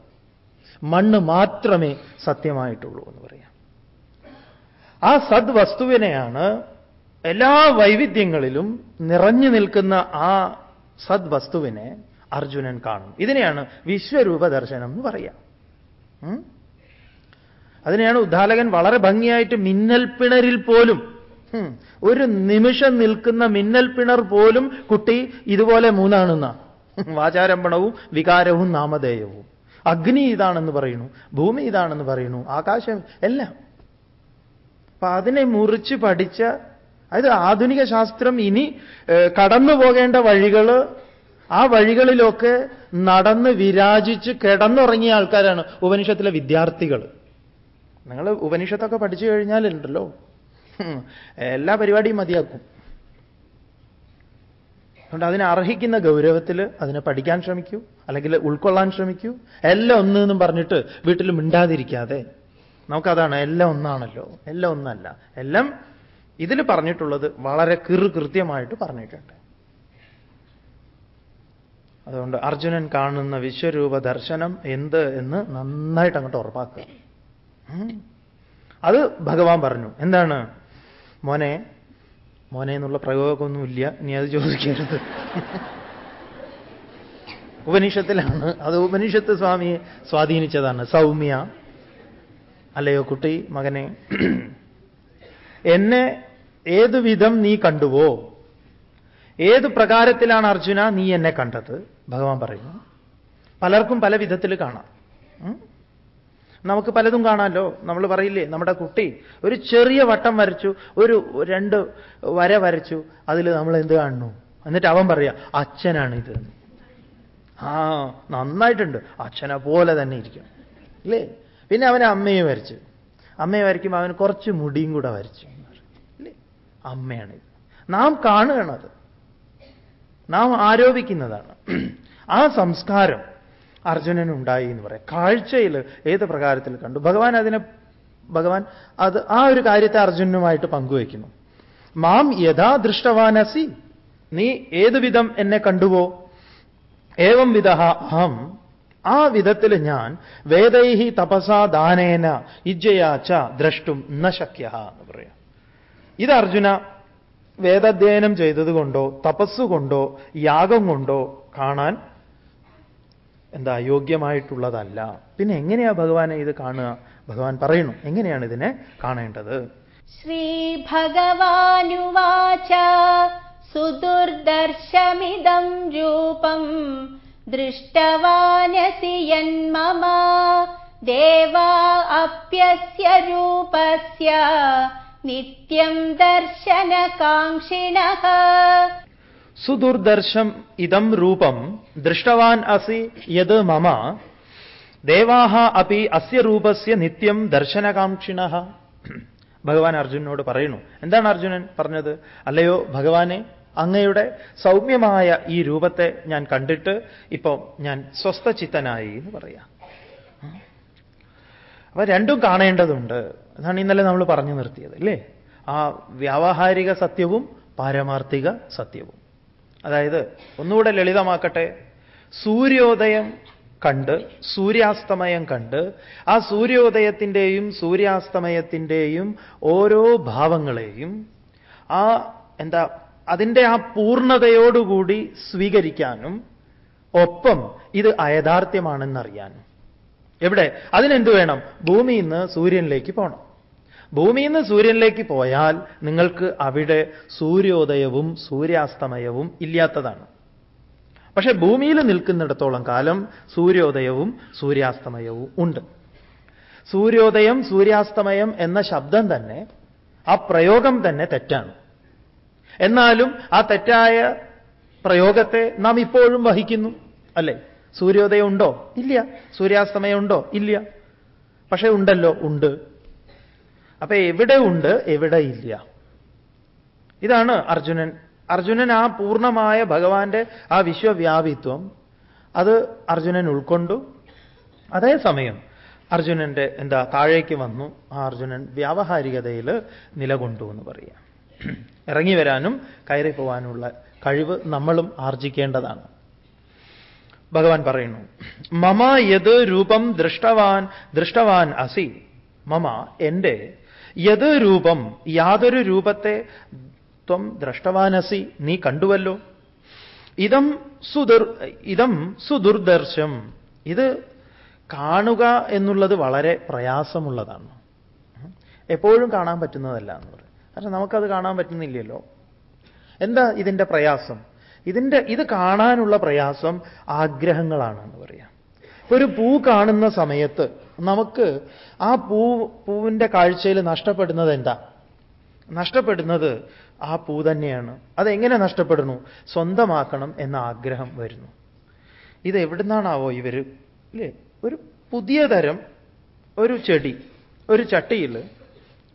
മണ്ണ് മാത്രമേ സത്യമായിട്ടുള്ളൂ എന്ന് പറയാം. ആ സദ്വസ്തുവിനെയാണ് എല്ലാ വൈവിധ്യങ്ങളിലും നിറഞ്ഞു നിൽക്കുന്ന ആ സദ്വസ്തുവിനെ അർജുനൻ കാണും ഇതിനെയാണ് വിശ്വരൂപ ദർശനം എന്ന് പറയാം? അതിനെയാണ് ഉദ്ധാലകൻ വളരെ ഭംഗിയായിട്ട് മിന്നൽ പിണരിൽ പോലും ഒരു നിമിഷം നിൽക്കുന്ന മിന്നൽ പിണർ പോലും കുട്ടി ഇതുപോലെ മൂന്നാണെന്ന. വാചാരംഭണവും വികാരവും നാമധേയവും. അഗ്നി ഇതാണെന്ന് പറയുന്നു ഭൂമി ഇതാണെന്ന് പറയുന്നു ആകാശം എല്ലാം. അപ്പൊ അതിനെ മുറിച്ച് പഠിച്ച അതായത് ആധുനിക ശാസ്ത്രം ഇനി കടന്നു പോകേണ്ട വഴികൾ ആ വഴികളിലൊക്കെ നടന്ന് വിരാജിച്ച് കിടന്നുറങ്ങിയ ആൾക്കാരാണ് ഉപനിഷത്തിലെ വിദ്യാർത്ഥികൾ. നിങ്ങൾ ഉപനിഷത്തൊക്കെ പഠിച്ചു കഴിഞ്ഞാലുണ്ടല്ലോ. എല്ലാ പരിപാടിയും മതിയാക്കും. അതുകൊണ്ട് അതിനെ അർഹിക്കുന്ന ഗൗരവത്തിൽ അതിനെ പഠിക്കാൻ ശ്രമിക്കൂ അല്ലെങ്കിൽ ഉൾക്കൊള്ളാൻ ശ്രമിക്കൂ. എല്ലാം ഒന്ന് എന്നും പറഞ്ഞിട്ട് വീട്ടിൽ മിണ്ടാതിരിക്കാതെ. നമുക്കതാണ് എല്ലാം ഒന്നാണല്ലോ. എല്ലാം ഒന്നല്ല. എല്ലാം ഇതിൽ പറഞ്ഞിട്ടുള്ളത് വളരെ കിറു കൃത്യമായിട്ട് പറഞ്ഞിട്ടുണ്ട്. അതുകൊണ്ട് അർജുനൻ കാണുന്ന വിശ്വരൂപ ദർശനം എന്ത് എന്ന് നന്നായിട്ട് അങ്ങോട്ട് ഉറപ്പാക്കുക. അത് ഭഗവാൻ പറഞ്ഞു. എന്താണ്? മോനെ മോനെ എന്നുള്ള പ്രയോഗമൊന്നുമില്ല നീ അത് ചോദിക്കരുത്. ഉപനിഷത്തിലാണ്. അത് ഉപനിഷത്ത് സ്വാമിയെ സ്വാധീനിച്ചതാണ്. സൗമ്യ. അല്ലയോ കുട്ടി മകനെ. എന്നെ ഏതു വിധം നീ കണ്ടുവോ ഏത് പ്രകാരത്തിലാണ് അർജുന നീ എന്നെ കണ്ടത്? ഭഗവാൻ പറയുന്നു. പലർക്കും പല വിധത്തിൽ കാണാം? നമുക്ക് പലതും കാണാമല്ലോ. നമ്മൾ പറയില്ലേ നമ്മുടെ കുട്ടി ഒരു ചെറിയ വട്ടം വരച്ചു ഒരു രണ്ട് വര വരച്ചു അതിൽ നമ്മൾ എന്ത് കാണുന്നു? എന്നിട്ട് അവൻ പറയാ ഇത് ആ നന്നായിട്ടുണ്ട്. അച്ഛനെ പോലെ തന്നെ ഇരിക്കും. ഇല്ലേ? പിന്നെ അവനെ അമ്മയെ വരച്ചു. അമ്മയെ വരയ്ക്കുമ്പോൾ അവന് കുറച്ച് മുടിയും കൂടെ വരച്ചു. ഇല്ലേ? അമ്മയാണിത്. നാം കാണുകയാണത് നാം ആരോപിക്കുന്നതാണ്. ആ സംസ്കാരം അർജുനനുണ്ടായി എന്ന് പറയാം. കാഴ്ചയിൽ ഏത് പ്രകാരത്തിൽ കണ്ടു? ഭഗവാൻ അതിനെ ഭഗവാൻ അത് ആ ഒരു കാര്യത്തെ അർജുനുമായിട്ട് പങ്കുവയ്ക്കുന്നു. മാം യഥാ ദൃഷ്ടവാനസി നീ ഏത് വിധം എന്നെ കണ്ടുവോ? ഏവം വിധ അഹം. ആ വിധത്തിൽ ഞാൻ വേദൈഹി തപസാ ദാനേന ഇജ്ജയാച്ച ദ്രഷ്ടും ന ശക്യ എന്ന് പറയാം. ഇത് അർജുന വേദാധ്യയനം ചെയ്തതുകൊണ്ടോ തപസ്സുകൊണ്ടോ യാഗം കൊണ്ടോ കാണാൻ എന്താ യോഗ്യമായിട്ടുള്ളതല്ല. പിന്നെ എങ്ങനെയാ ഭഗവാനെ ഇത് കാണുക? ഭഗവാൻ പറയുന്നു എങ്ങനെയാണ് ഇതിനെ കാണേണ്ടത്? ശ്രീ ഭഗവാനുവാച സുദുർദർശമിതം രൂപം ദൃഷ്ടവാനസി യന്മമ ദേവാ അപ്യസ്യ രൂപസ്യ നിത്യം ദർശനകാംക്ഷിണ. സുദുർദർശം ഇതം രൂപം ദൃഷ്ടവാൻ അസി യത് മമ. ദേവാഹ അപ്പി അസ്യ രൂപസ്യ നിത്യം ദർശനകാംക്ഷിണ. ഭഗവാൻ അർജുനോട് പറയുന്നു. എന്താണ് അർജുനൻ പറഞ്ഞത്? അല്ലയോ ഭഗവാനെ അങ്ങയുടെ സൗമ്യമായ ഈ രൂപത്തെ ഞാൻ കണ്ടിട്ട് ഇപ്പോൾ ഞാൻ സ്വസ്ഥചിത്തനായി എന്ന് പറയാം. അപ്പൊ രണ്ടും കാണേണ്ടതുണ്ട്. അതാണ് ഇന്നലെ നമ്മൾ പറഞ്ഞു നിർത്തിയത് അല്ലേ? ആ വ്യാവഹാരിക സത്യവും പാരമാർത്ഥിക സത്യവും. അതായത് ഒന്നുകൂടെ ലളിതമാക്കട്ടെ. സൂര്യോദയം കണ്ട് സൂര്യാസ്തമയം കണ്ട് ആ സൂര്യോദയത്തിന്റെയും സൂര്യാസ്തമയത്തിന്റെയും ഓരോ ഭാവങ്ങളെയും ആ എന്താ അതിന്റെ ആ പൂർണതയോടുകൂടി സ്വീകരിക്കാനും ഒപ്പം ഇത് അയഥാർത്ഥ്യമാണെന്നറിയാനും. എവിടെ? അതിനെന്ത് വേണം? ഭൂമിയിൽ നിന്ന് സൂര്യനിലേക്ക് പോകണം ഭൂമിയിൽ നിന്ന് സൂര്യനിലേക്ക് പോയാൽ നിങ്ങൾക്ക് അവിടെ സൂര്യോദയവും സൂര്യാസ്തമയവും ഇല്ലാത്തതാണ്. പക്ഷെ ഭൂമിയിൽ നിൽക്കുന്നിടത്തോളം കാലം സൂര്യോദയവും സൂര്യാസ്തമയവും ഉണ്ട്. സൂര്യോദയം സൂര്യാസ്തമയം എന്ന ശബ്ദം തന്നെ ആ പ്രയോഗം തന്നെ തെറ്റാണ്. എന്നാലും ആ തെറ്റായ പ്രയോഗത്തെ നാം ഇപ്പോഴും വഹിക്കുന്നു അല്ലേ? സൂര്യോദയം ഉണ്ടോ? ഇല്ല. സൂര്യാസ്തമയം ഉണ്ടോ? ഇല്ല. പക്ഷേ ഉണ്ടല്ലോ ഉണ്ട്. അപ്പൊ എവിടെ ഉണ്ട് എവിടെ ഇല്ല. ഇതാണ് അർജുനൻ. അർജുനൻ ആ പൂർണമായ ഭഗവാന്റെ ആ വിശ്വവ്യാപിത്വം അത് അർജുനൻ ഉൾക്കൊണ്ടു. അതേസമയം അർജുനന്റെ എന്താ താഴേക്ക് വന്നു. ആ അർജുനൻ വ്യാവഹാരികതയിൽ നിലകൊണ്ടു എന്ന് പറയാം. ഇറങ്ങി വരാനും കയറി പോവാനുള്ള കഴിവ് നമ്മളും ആർജിക്കേണ്ടതാണ്. ഭഗവാൻ പറയുന്നു മമ യത് രൂപം ദൃഷ്ടവാൻ ദൃഷ്ടവാൻ അസി. മമ എന്റെ യത് രൂപം യാതൊരു രൂപത്തെ ത്വം ദ്രഷ്ടവാനസി നീ കണ്ടുവല്ലോ. ഇതം സുദുർ ഇതം സുദുർദർശം. ഇത് കാണുക എന്നുള്ളത് വളരെ പ്രയാസമുള്ളതാണ്. എപ്പോഴും കാണാൻ പറ്റുന്നതല്ല എന്ന് പറയും. കാരണം നമുക്കത് കാണാൻ പറ്റുന്നില്ലല്ലോ. എന്താ ഇതിന്റെ പ്രയാസം? ഇതിന്റെ ഇത് കാണാനുള്ള പ്രയാസം ആഗ്രഹങ്ങളാണെന്ന് പറയാം. ഒരു പൂ കാണുന്ന സമയത്ത് നമുക്ക് ആ പൂ പൂവിന്റെ കാഴ്ചയിൽ നഷ്ടപ്പെടുന്നത് എന്താ? നഷ്ടപ്പെടുന്നത് ആ പൂ തന്നെയാണ്. അതെങ്ങനെ നഷ്ടപ്പെടുന്നു? സ്വന്തമാക്കണം എന്ന ആഗ്രഹം വരുന്നു. ഇത് എവിടുന്നാണാവോ ഇവർ അല്ലേ ഒരു പുതിയ തരം ഒരു ചെടി ഒരു ചട്ടിയിൽ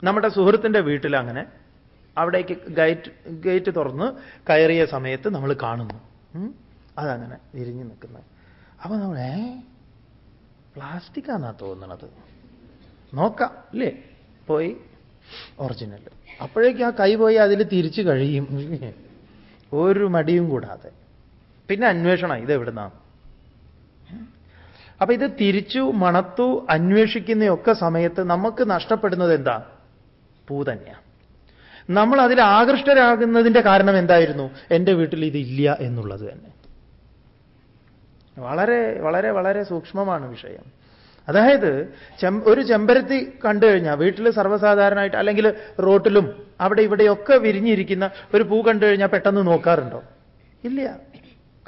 നമ്മുടെ സുഹൃത്തിന്റെ വീട്ടിൽ അങ്ങനെ അവിടേക്ക് ഗേറ്റ് ഗേറ്റ് തുറന്ന് കയറിയ സമയത്ത് നമ്മൾ കാണുന്നു. അതങ്ങനെ വിരിഞ്ഞു നിൽക്കുന്നത്. അപ്പൊ നമ്മൾ ഏ? പ്ലാസ്റ്റിക്കാന്നാ തോന്നണത്. നോക്കാം അല്ലേ പോയി ഒറിജിനൽ അപ്പോഴേക്കും ആ കൈ പോയി അതിൽ തിരിച്ചു കഴിയും. ഒരു മടിയും കൂടാതെ. പിന്നെ അന്വേഷണം ഇത് എവിടുന്നാണ് അപ്പൊ ഇത് തിരിച്ചു മണത്തു അന്വേഷിക്കുന്നയൊക്കെ സമയത്ത് നമുക്ക് നഷ്ടപ്പെടുന്നത് എന്താ? പൂ തന്നെയാണ് നമ്മൾ അതിൽ ആകൃഷ്ടരാകുന്നതിന്റെ കാരണം എന്തായിരുന്നു? എന്റെ വീട്ടിൽ ഇതില്ല എന്നുള്ളത് തന്നെ. വളരെ വളരെ വളരെ സൂക്ഷ്മമാണ് വിഷയം. അതായത് ഒരു ചെമ്പരത്തി കണ്ടു കഴിഞ്ഞാൽ വീട്ടിൽ സർവസാധാരണമായിട്ട് അല്ലെങ്കിൽ റോട്ടിലും അവിടെ ഇവിടെയൊക്കെ വിരിഞ്ഞിരിക്കുന്ന ഒരു പൂ കണ്ടു കഴിഞ്ഞാൽ പെട്ടെന്ന് നോക്കാറുണ്ടോ? ഇല്ല.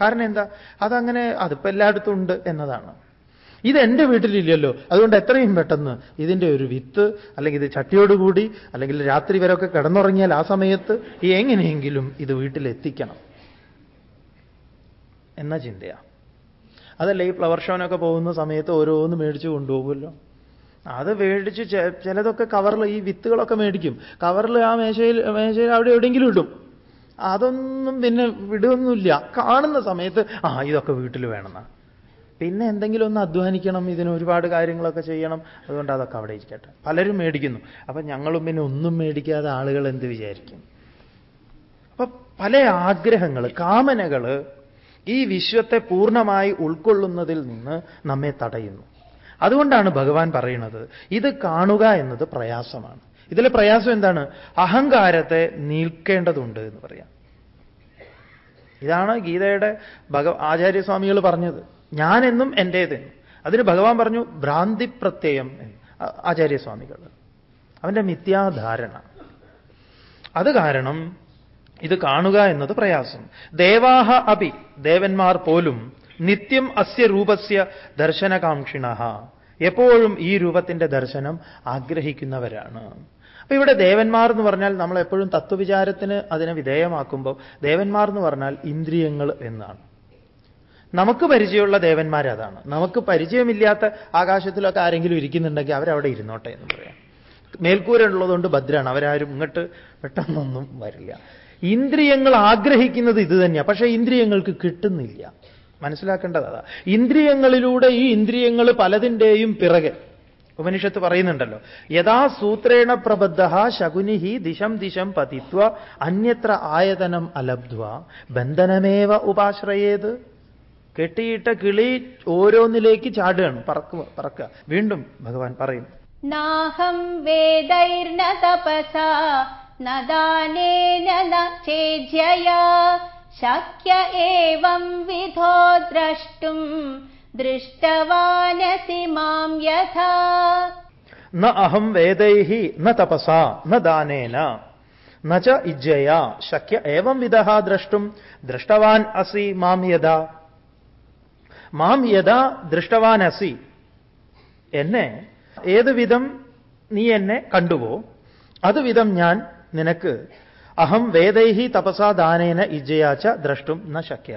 കാരണം എന്താ? അതങ്ങനെ അതിപ്പോൾ എല്ലായിടത്തും ഉണ്ട് എന്നതാണ്. ഇത് എന്റെ വീട്ടിലില്ലല്ലോ. അതുകൊണ്ട് എത്രയും പെട്ടെന്ന് ഇതിന്റെ ഒരു വിത്ത് അല്ലെങ്കിൽ ഇത് ചട്ടിയോടുകൂടി അല്ലെങ്കിൽ രാത്രി വരെയൊക്കെ കിടന്നുറങ്ങിയാൽ ആ സമയത്ത് എങ്ങനെയെങ്കിലും ഇത് വീട്ടിലെത്തിക്കണം. എന്ന ചിന്തയാണ് അതല്ല ഈ ഫ്ലവർ ഷോനൊക്കെ പോകുന്ന സമയത്ത് ഓരോന്ന് മേടിച്ച് കൊണ്ടുപോകുമല്ലോ. അത് മേടിച്ച് ചിലതൊക്കെ കവറിൽ ഈ വിത്തുകളൊക്കെ മേടിക്കും. കവറിൽ ആ മേശയിൽ മേശയിൽ അവിടെ എവിടെയെങ്കിലും ഇടും. അതൊന്നും പിന്നെ വിടുകയൊന്നുമില്ല. കാണുന്ന സമയത്ത് ആ ഇതൊക്കെ വീട്ടിൽ വേണമെന്നാ. പിന്നെ എന്തെങ്കിലും ഒന്ന് അധ്വാനിക്കണം ഇതിന് ഒരുപാട് കാര്യങ്ങളൊക്കെ ചെയ്യണം. അതുകൊണ്ട് അതൊക്കെ അവിടെ ഇരിക്കട്ടെ. പലരും മേടിക്കുന്നു. അപ്പൊ ഞങ്ങളും പിന്നെ ഒന്നും മേടിക്കാതെ ആളുകൾ എന്ത് വിചാരിക്കും? അപ്പൊ പല ആഗ്രഹങ്ങൾ കാമനകൾ ഈ വിശ്വത്തെ പൂർണമായി ഉൾക്കൊള്ളുന്നതിൽ നിന്ന് നമ്മെ തടയുന്നു. അതുകൊണ്ടാണ് ഭഗവാൻ പറയുന്നത് ഇത് കാണുക എന്നത് പ്രയാസമാണ്. ഇതിലെ പ്രയാസം എന്താണ്? അഹങ്കാരത്തെ നീൽക്കേണ്ടതുണ്ട് എന്ന് പറയാം. ഇതാണ് ഗീതയുടെ ഭഗ ആചാര്യസ്വാമികൾ പറഞ്ഞത്. ഞാനെന്നും എന്റേതെന്നും അതിന് ഭഗവാൻ പറഞ്ഞു ഭ്രാന്തി പ്രത്യയം എന്ന് ആചാര്യസ്വാമികൾ. അവന്റെ മിഥ്യാധാരണ. അത് കാരണം ഇത് കാണുക എന്നത് പ്രയാസം. ദേവാഹ അഭി ദേവന്മാർ പോലും നിത്യം അസ്യ രൂപസ്യ ദർശനകാംക്ഷിണ എപ്പോഴും ഈ രൂപത്തിന്റെ ദർശനം ആഗ്രഹിക്കുന്നവരാണ്. അപ്പൊ ഇവിടെ ദേവന്മാർ എന്ന് പറഞ്ഞാൽ നമ്മൾ എപ്പോഴും തത്വവിചാരത്തിന് അതിനെ വിധേയമാക്കുമ്പോൾ ദേവന്മാർ എന്ന് പറഞ്ഞാൽ ഇന്ദ്രിയങ്ങൾ എന്നാണ്. നമുക്ക് പരിചയമുള്ള ദേവന്മാർ അതാണ്. നമുക്ക് പരിചയമില്ലാത്ത ആകാശത്തിലൊക്കെ ആരെങ്കിലും ഇരിക്കുന്നുണ്ടെങ്കിൽ അവരവിടെ ഇരുന്നോട്ടെ എന്ന് പറയാം. മേൽക്കൂര ഉള്ളതുകൊണ്ട് ഭദ്രാണ്. അവരാരും ഇങ്ങോട്ട് പെട്ടെന്നൊന്നും വരില്ല. ഇന്ദ്രിയങ്ങൾ ആഗ്രഹിക്കുന്നത് ഇത് തന്നെയാണ് പക്ഷേ ഇന്ദ്രിയങ്ങൾക്ക് കിട്ടുന്നില്ല. മനസ്സിലാക്കേണ്ടത് അതാ. ഇന്ദ്രിയങ്ങളിലൂടെ ഈ ഇന്ദ്രിയങ്ങൾ പലതിന്റെയും പിറകെ. ഉപനിഷത്ത് പറയുന്നുണ്ടല്ലോ യഥാ സൂത്രേണ പ്രബദ്ധ ശകുനിഹി ദിശം ദിശം പതിത്വ അന്യത്ര ആയതനം അലബ്ധ്വ ബന്ധനമേവ ഉപാശ്രയേത്. കെട്ടിയിട്ട കിളി ഓരോന്നിലേക്ക് ചാടുകയാണ്. പറക്കുക പറക്കുക. വീണ്ടും ഭഗവാൻ പറയുന്നു. നാഹം न दानेन न चेज्यया शक्य एवं विधो द्रष्टुम् दृष्टवानसि मां यथा ന അഹം വേദൈഹി ന തപസാ ന ദാനേന ന ച ഇജ്ജയാ ശക്യ ഏവം വിധ ദ്രഷ്ടും ദൃഷ്ടവാൻ അസി മാം യഥാ മാം യഥാ ദൃഷ്ടവാൻ അസി എന്നെ ഏത് വിധം നീ എന്നെ കണ്ടുവോ അത് വിധം ഞാൻ നിനക്ക് അഹം വേദൈഹി തപസാ ദാനേന ഇജയാച്ച ദ്രഷ്ടും ന ശക്യ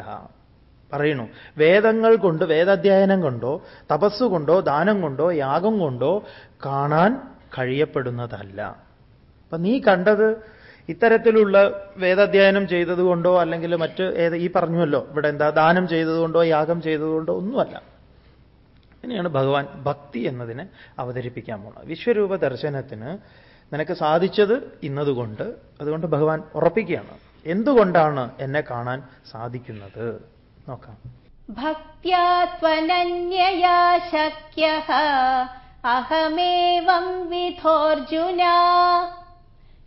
പറയണു വേദങ്ങൾ കൊണ്ട് വേദാധ്യയനം കൊണ്ടോ തപസ്സുകൊണ്ടോ ദാനം കൊണ്ടോ യാഗം കൊണ്ടോ കാണാൻ കഴിയപ്പെടുന്നതല്ല. അപ്പൊ നീ കണ്ടത് ഇത്തരത്തിലുള്ള വേദാധ്യയനം ചെയ്തതുകൊണ്ടോ അല്ലെങ്കിൽ മറ്റ് ഏത് ഈ പറഞ്ഞുവല്ലോ ഇവിടെ എന്താ ദാനം ചെയ്തതുകൊണ്ടോ യാഗം ചെയ്തതുകൊണ്ടോ ഒന്നുമല്ല. ഇങ്ങനെയാണ് ഭഗവാൻ ഭക്തി എന്നതിനെ അവതരിപ്പിക്കാൻ പോണത് വിശ്വരൂപ ദർശനത്തിന് നിനക്ക് സാധിച്ചത് ഇന്നതുകൊണ്ട് അതുകൊണ്ട് ഭഗവാൻ ഉറപ്പിക്കുകയാണ്. എന്തുകൊണ്ടാണ് എന്നെ കാണാൻ സാധിക്കുന്നത്? നോക്കാം. ഭക്യാ അഹമേവം വിധോർജുന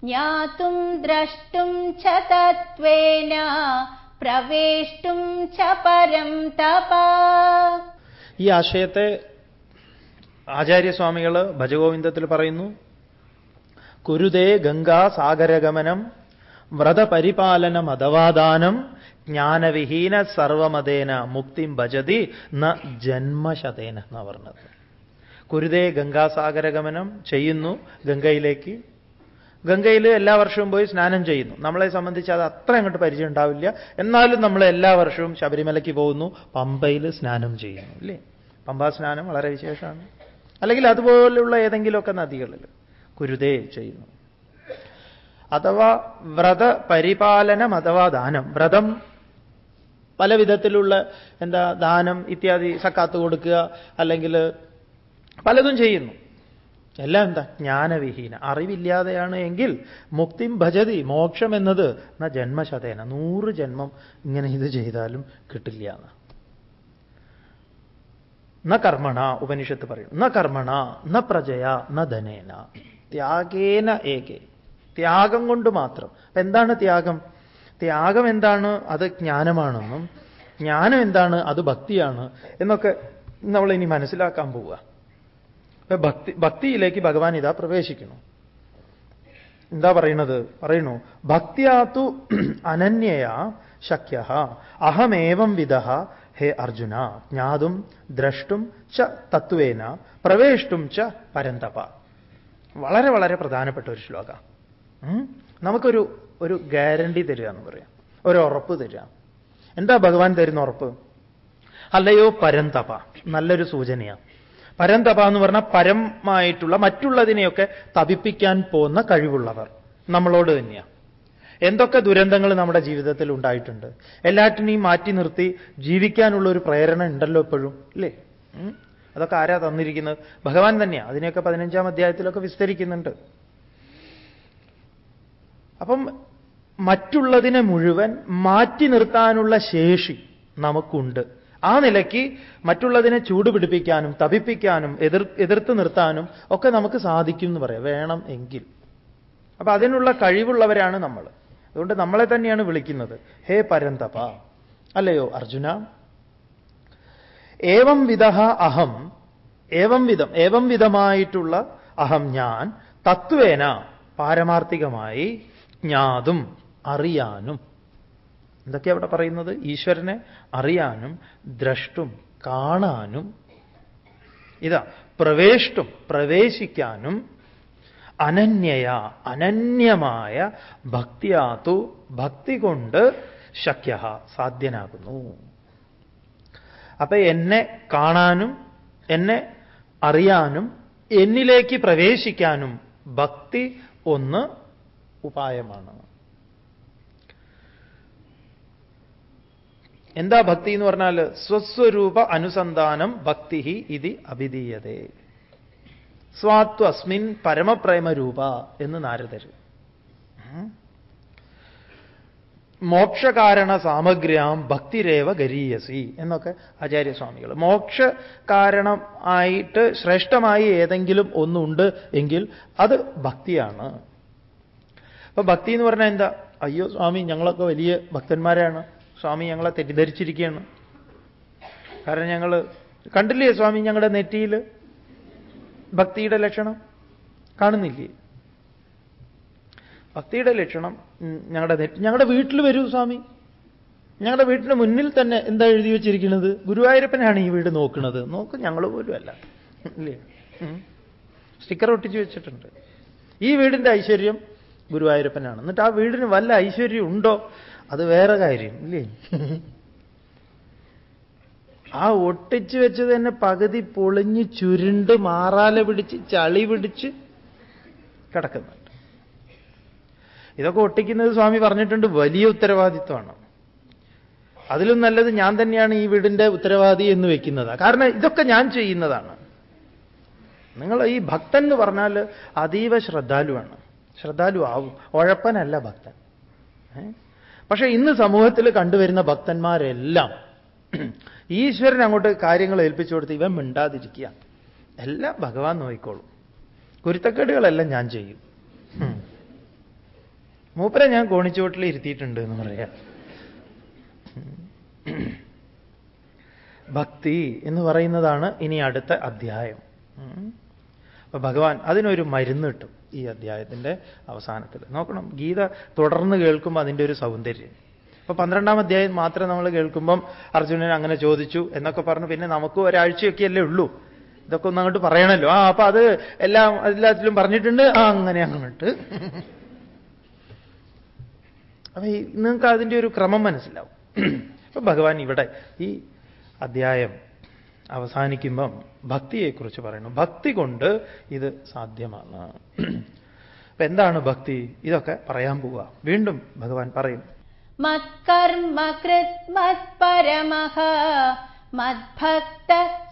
ജ്ഞാത്തും ദ്രഷ്ടും ച തത്വേന പ്രവേഷ്ടും ച പരം തപ. ഈ ആശയത്തെ ആചാര്യസ്വാമികൾ ഭജഗോവിന്ദത്തിൽ പറയുന്നു കുരുതേ ഗംഗാസാഗരഗമനം വ്രതപരിപാലനം അഥവാദാനം ജ്ഞാനവിഹീന സർവമതേന മുക്തിം ഭജതി ന ജന്മശതേന എന്നാ പറഞ്ഞത്. കുരുതേ ഗംഗാസാഗരഗമനം ചെയ്യുന്നു ഗംഗയിലേക്ക്. ഗംഗയിൽ എല്ലാ വർഷവും പോയി സ്നാനം ചെയ്യുന്നു. നമ്മളെ സംബന്ധിച്ച് അത് അത്ര അങ്ങോട്ട് പരിചയം ഉണ്ടാവില്ല. എന്നാലും നമ്മൾ എല്ലാ വർഷവും ശബരിമലയ്ക്ക് പോകുന്നു പമ്പയിൽ സ്നാനം ചെയ്യുന്നു അല്ലേ പമ്പാ സ്നാനം വളരെ വിശേഷമാണ്. അല്ലെങ്കിൽ അതുപോലുള്ള ഏതെങ്കിലുമൊക്കെ നദികളിൽ. കുരുതേ ചെയ്യുന്നു. അഥവാ വ്രത പരിപാലനം അഥവാ ദാനം. വ്രതം പല വിധത്തിലുള്ള എന്താ ദാനം ഇത്യാദി സക്കാത്ത് കൊടുക്കുക അല്ലെങ്കിൽ പലതും ചെയ്യുന്നു. എല്ലാം എന്താ? ജ്ഞാനവിഹീന. അറിവില്ലാതെയാണ് എങ്കിൽ മുക്തിം ഭജതി മോക്ഷം എന്നത് എന്നാ ജന്മശതേന. നൂറ് ജന്മം ഇങ്ങനെ ഇത് ചെയ്താലും കിട്ടില്ല എന്ന്. ന കർമ്മണ ഉപനിഷത്ത് പറയും. ന കർമ്മണ ന പ്രജയ ന ധനേന. ത്യാഗേന ഏകേ. ത്യാഗം കൊണ്ട് മാത്രം. അപ്പൊ എന്താണ് ത്യാഗം? ത്യാഗം എന്താണ്? അത് ജ്ഞാനമാണെന്നും ജ്ഞാനം എന്താണ്? അത് ഭക്തിയാണ് എന്നൊക്കെ നമ്മൾ ഇനി മനസ്സിലാക്കാൻ പോവുക. അപ്പൊ ഭക്തി ഭക്തിയിലേക്ക് ഭഗവാൻ ഇതാ പ്രവേശിക്കുന്നു. എന്താ പറയുന്നത്? പറയുന്നു ഭക്തിയാത്തു അനന്യയ ശക്യ അഹമേവം വിധ ഹേ അർജുന ജ്ഞാതും ദ്രഷ്ടും ച തത്വേന പ്രവേഷ്ടും ച പരന്തപ. വളരെ വളരെ പ്രധാനപ്പെട്ട ഒരു ശ്ലോക. നമുക്കൊരു ഒരു ഗ്യാരണ്ടി തരിക എന്ന് പറയാം. ഒരു ഉറപ്പ് തരിക എന്താ ഭഗവാൻ തരുന്ന ഉറപ്പ്? അല്ലയോ പരന്തപ. നല്ലൊരു സൂചനയാണ്. പരന്തപ എന്ന് പറഞ്ഞാൽ പരമായിട്ടുള്ള മറ്റുള്ളതിനെയൊക്കെ തപിപ്പിക്കാൻ പോകുന്ന കഴിവുള്ളവർ. നമ്മളോട് തന്നെയാണ് എന്തൊക്കെ ദുരന്തങ്ങൾ നമ്മുടെ ജീവിതത്തിൽ ഉണ്ടായിട്ടുണ്ട്. എല്ലാറ്റിനെയും മാറ്റി നിർത്തി ജീവിക്കാനുള്ള ഒരു പ്രേരണ ഉണ്ടല്ലോ എപ്പോഴും ഇല്ലേ? അതൊക്കെ ആരാ തന്നിരിക്കുന്നത്? ഭഗവാൻ തന്നെയാണ് അതിനെയൊക്കെ പതിനഞ്ചാം അധ്യായത്തിലൊക്കെ വിസ്തരിക്കുന്നുണ്ട്. അപ്പം മറ്റുള്ളതിനെ മുഴുവൻ മാറ്റി നിർത്താനുള്ള ശേഷി നമുക്കുണ്ട്. ആ നിലയ്ക്ക് മറ്റുള്ളതിനെ ചൂടുപിടിപ്പിക്കാനും തപിപ്പിക്കാനും എതിർ എതിർത്ത് നിർത്താനും ഒക്കെ നമുക്ക് സാധിക്കും എന്ന് പറയാം. വേണം എങ്കിൽ. അപ്പൊ അതിനുള്ള കഴിവുള്ളവരാണ് നമ്മൾ. അതുകൊണ്ട് നമ്മളെ തന്നെയാണ് വിളിക്കുന്നത്. ഹേ പരന്തപ. അല്ലയോ അർജുന? ഏവം വിധ അഹം ഏവം വിധം ഏവം വിധമായിട്ടുള്ള അഹം ഞാൻ തത്വേന പാരമാർത്ഥികമായി ജ്ഞാതും അറിയാനും. എന്തൊക്കെയാ അവിടെ പറയുന്നത്? ഈശ്വരനെ അറിയാനും ദ്രഷ്ടും കാണാനും. ഇതാ പ്രവേഷ്ടും പ്രവേശിക്കാനും. അനന്യയ അനന്യമായ ഭക്തിയാതു ഭക്തി കൊണ്ട് ശക്യ സാധ്യനാകുന്നു. അപ്പൊ എന്നെ കാണാനും എന്നെ അറിയാനും എന്നിലേക്ക് പ്രവേശിക്കാനും ഭക്തി ഒന്ന് ഉപായമാണ്. എന്താ ഭക്തി എന്ന് പറഞ്ഞാൽ സ്വസ്വരൂപ അനുസന്ധാനം ഭക്തി ഇത് അഭിധീയതേ. സ്വാത്വസ്മിൻ പരമപ്രേമരൂപ എന്ന് നാരദര്. മോക്ഷകാരണ സാമഗ്ര്യാം ഭക്തിരേവ ഗരീയസി എന്നൊക്കെ ആചാര്യസ്വാമികൾ. മോക്ഷ കാരണം ആയിട്ട് ശ്രേഷ്ഠമായി ഏതെങ്കിലും ഒന്നുണ്ട് എങ്കിൽ അത് ഭക്തിയാണ്. അപ്പൊ ഭക്തി എന്ന് പറഞ്ഞാൽ എന്താ? അയ്യോ സ്വാമി ഞങ്ങളൊക്കെ വലിയ ഭക്തന്മാരാണ്. സ്വാമി ഞങ്ങളെ തെറ്റിദ്ധരിച്ചിരിക്കുകയാണ്. കാരണം ഞങ്ങൾ കണ്ടില്ലേ സ്വാമി ഞങ്ങളുടെ നെറ്റിയിൽ ഭക്തിയുടെ ലക്ഷണം? കാണുന്നില്ലേ? ഭക്തിയുടെ ലക്ഷണം ഞങ്ങളുടെ ഞങ്ങളുടെ വീട്ടിൽ വരൂ സ്വാമി. ഞങ്ങളുടെ വീട്ടിന് മുന്നിൽ തന്നെ എന്താ എഴുതി വെച്ചിരിക്കുന്നത്? ഗുരുവായൂരപ്പനാണ് ഈ വീട് നോക്കുന്നത്. നോക്ക് ഞങ്ങൾ പോലും അല്ല. ഇല്ലേ സ്റ്റിക്കർ ഒട്ടിച്ച് വെച്ചിട്ടുണ്ട്. ഈ വീടിന്റെ ഐശ്വര്യം ഗുരുവായൂരപ്പനാണ്. എന്നിട്ട് ആ വീടിന് വല്ല ഐശ്വര്യം ഉണ്ടോ? അത് വേറെ കാര്യം ഇല്ലേ? ആ ഒട്ടിച്ചു വെച്ചത് തന്നെ പകുതി പൊളിഞ്ഞ് ചുരുണ്ട് മാറാല പിടിച്ച് ചളി പിടിച്ച് കിടക്കുന്നുണ്ട് ഇതൊക്കെ ഒട്ടിക്കുന്നത് സ്വാമി പറഞ്ഞിട്ടുണ്ട് വലിയ ഉത്തരവാദിത്വമാണ്. അതിലും നല്ലത് ഞാൻ തന്നെയാണ് ഈ വീടിന്റെ ഉത്തരവാദി എന്ന് വെക്കുന്നത്. കാരണം ഇതൊക്കെ ഞാൻ ചെയ്യുന്നതാണ്. നിങ്ങൾ ഈ ഭക്തൻ എന്ന് പറഞ്ഞാൽ അതീവ ശ്രദ്ധാലുവാണ്. ശ്രദ്ധാലു ആവും. ഉഴപ്പനല്ല ഭക്തൻ. പക്ഷേ ഇന്ന് സമൂഹത്തിൽ കണ്ടുവരുന്ന ഭക്തന്മാരെല്ലാം ഈശ്വരൻ അങ്ങോട്ട് കാര്യങ്ങൾ ഏൽപ്പിച്ചു കൊടുത്ത് ഇവൻ മിണ്ടാതിരിക്കുക. എല്ലാം ഭഗവാൻ നോക്കിക്കോളും. കുരുത്തക്കേടുകളെല്ലാം ഞാൻ ചെയ്യും. മൂപ്പരെ ഞാൻ കോണിച്ചുവട്ടിൽ ഇരുത്തിയിട്ടുണ്ട് എന്ന് പറയാം. ഭക്തി എന്ന് പറയുന്നതാണ് ഇനി അടുത്ത അധ്യായം. അപ്പൊ ഭഗവാൻ അതിനൊരു മരുന്ന് കിട്ടും ഈ അധ്യായത്തിന്റെ അവസാനത്തിൽ. നോക്കണം ഗീത തുടർന്ന് കേൾക്കുമ്പോൾ അതിന്റെ ഒരു സൗന്ദര്യം. അപ്പൊ പന്ത്രണ്ടാം അധ്യായം മാത്രം നമ്മൾ കേൾക്കുമ്പം അർജുനൻ അങ്ങനെ ചോദിച്ചു എന്നൊക്കെ പറഞ്ഞു പിന്നെ നമുക്ക് ഒരാഴ്ചയൊക്കെയല്ലേ ഉള്ളൂ. ഇതൊക്കെ ഒന്ന് അങ്ങോട്ട് പറയണല്ലോ. ആ അപ്പൊ അത് എല്ലാം എല്ലാത്തിലും പറഞ്ഞിട്ടുണ്ട്. ആ അങ്ങനെ അങ്ങോട്ട്. അപ്പൊ നിങ്ങൾക്ക് അതിന്റെ ഒരു ക്രമം മനസ്സിലാവും. അപ്പൊ ഭഗവാൻ ഇവിടെ ഈ അധ്യായം അവസാനിക്കുമ്പം ഭക്തിയെക്കുറിച്ച് പറയുന്നു. ഭക്തി കൊണ്ട് ഇത് സാധ്യമാണ്. അപ്പൊ എന്താണ് ഭക്തി? ഇതൊക്കെ പറയാൻ പോവുക. വീണ്ടും ഭഗവാൻ പറയും. മത്കർമ്മ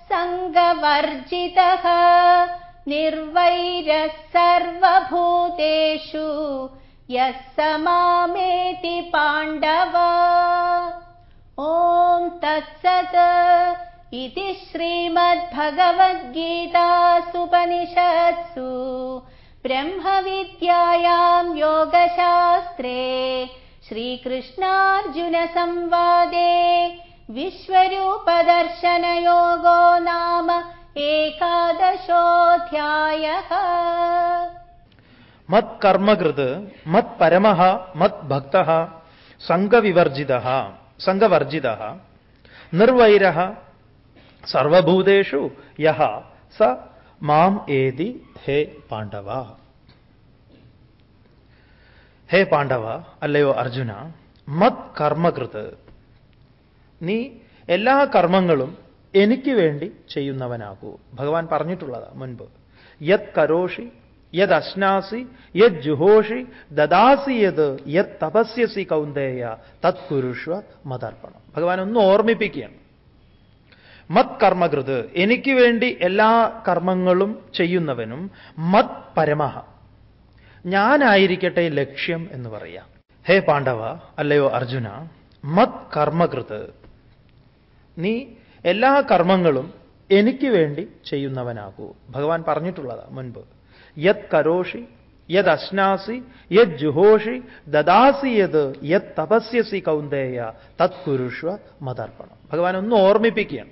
സംഘവർജിത നിർവൈര സർവഭൂതേഷു यः समामेति पाण्डव। ॐ तत्सत्। इति श्रीमद्भगवद्गीतासुपनिषत्सु ब्रह्मविद्यायां योगशास्त्रे श्रीकृष्णार्जुनसंवादे विश्वरूपदर्शनयोगो नाम एकादशोऽध्यायः। മത്കർമ്മകൃത് മത് ഭക്ത സംഘവിവർജിത സംഘവർജിത നിർവൈര സർവഭൂതേഷു യഹ സ മാം ഏതി ഹേ പാണ്ഡവ. ഹേ പാണ്ഡവ അല്ലയോ അർജുന മത് കർമ്മകൃത്. നീ എല്ലാ കർമ്മങ്ങളും എനിക്ക് വേണ്ടി ചെയ്യുന്നവനാകൂ. ഭഗവാൻ പറഞ്ഞിട്ടുള്ളതാ മുൻപ്. യത് കരോഷി യത് അശ്നാസി യത് ജുഹോഷി ദദാസി യത് യത് തപസ്യസി കൗന്ദേയ തത് കുരുഷ്വ മതർപ്പണം. ഭഗവാൻ ഒന്ന് ഓർമ്മിപ്പിക്കുകയാണ്. മത് കർമ്മകൃത് എനിക്ക് വേണ്ടി എല്ലാ കർമ്മങ്ങളും ചെയ്യുന്നവനും മത് പരമഹ. ഞാനായിരിക്കട്ടെ ലക്ഷ്യം എന്ന് പറയാം. ഹേ പാണ്ഡവ അല്ലയോ അർജുന മത് കർമ്മകൃത് നീ എല്ലാ കർമ്മങ്ങളും എനിക്ക് വേണ്ടി ചെയ്യുന്നവനാകൂ. ഭഗവാൻ പറഞ്ഞിട്ടുള്ളതാ മുൻപ്. യത് കരോഷി യത് അശ്നാസി യത് ജുഹോഷി ദദാസി യത് യത് തപസ്യസി കൗന്ദേയ തത് കുരുഷ്വ മതർപ്പണം. ഭഗവാൻ ഒന്ന് ഓർമ്മിപ്പിക്കുകയാണ്.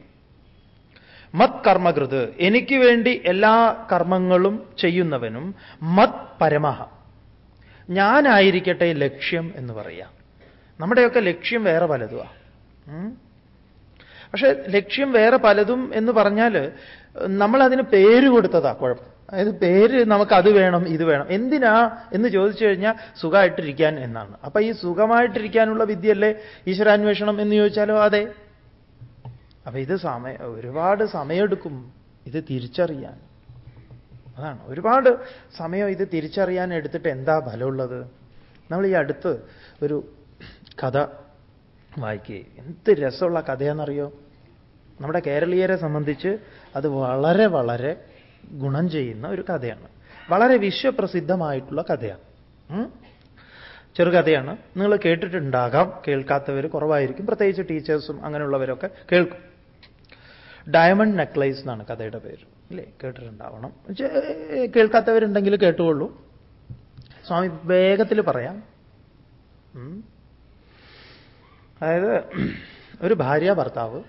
മത് കർമ്മകൃത് എനിക്ക് വേണ്ടി എല്ലാ കർമ്മങ്ങളും ചെയ്യുന്നവനും മത് പരമഹ. ഞാനായിരിക്കട്ടെ ലക്ഷ്യം എന്ന് പറയാം. നമ്മുടെയൊക്കെ ലക്ഷ്യം വേറെ പലതുവാ. പക്ഷെ ലക്ഷ്യം വേറെ പലതും എന്ന് പറഞ്ഞാൽ നമ്മൾ അതിന് പേര് കൊടുത്തതാ കുഴപ്പം. അതായത് പേര് നമുക്ക് അത് വേണം ഇത് വേണം. എന്തിനാ എന്ന് ചോദിച്ചു കഴിഞ്ഞാൽ സുഖമായിട്ടിരിക്കാൻ എന്നാണ്. അപ്പൊ ഈ സുഖമായിട്ടിരിക്കാനുള്ള വിദ്യയല്ലേ ഈശ്വരാന്വേഷണം എന്ന് ചോദിച്ചാലോ അതെ. അപ്പൊ ഇത് സമയ ഒരുപാട് സമയമെടുക്കും ഇത് തിരിച്ചറിയാൻ. അതാണ്. ഒരുപാട് സമയം ഇത് തിരിച്ചറിയാൻ എടുത്തിട്ട് എന്താ ഫലമുള്ളത്? നമ്മൾ ഈ അടുത്ത് ഒരു കഥ വായിക്കുകയും എന്ത് രസമുള്ള കഥയാണെന്നറിയോ? നമ്മുടെ കേരളീയരെ സംബന്ധിച്ച് അത് വളരെ വളരെ ഗുണം ചെയ്യുന്ന ഒരു കഥയാണ്. വളരെ വിശ്വപ്രസിദ്ധമായിട്ടുള്ള കഥയാണ്? ചെറുകഥയാണ്. നിങ്ങൾ കേട്ടിട്ടുണ്ടാകാം. കേൾക്കാത്തവർ കുറവായിരിക്കും. പ്രത്യേകിച്ച് ടീച്ചേഴ്സും അങ്ങനെയുള്ളവരൊക്കെ കേൾക്കും. ഡയമണ്ട് നെക്ലൈസ് എന്നാണ് കഥയുടെ പേര്. ഇല്ലേ? കേട്ടിട്ടുണ്ടാവണം. കേൾക്കാത്തവരുണ്ടെങ്കിൽ കേട്ടുകൊള്ളൂ. സ്വാമി വേഗത്തിൽ പറയാം. അതായത് ഒരു ഭാര്യ ഭർത്താവ്.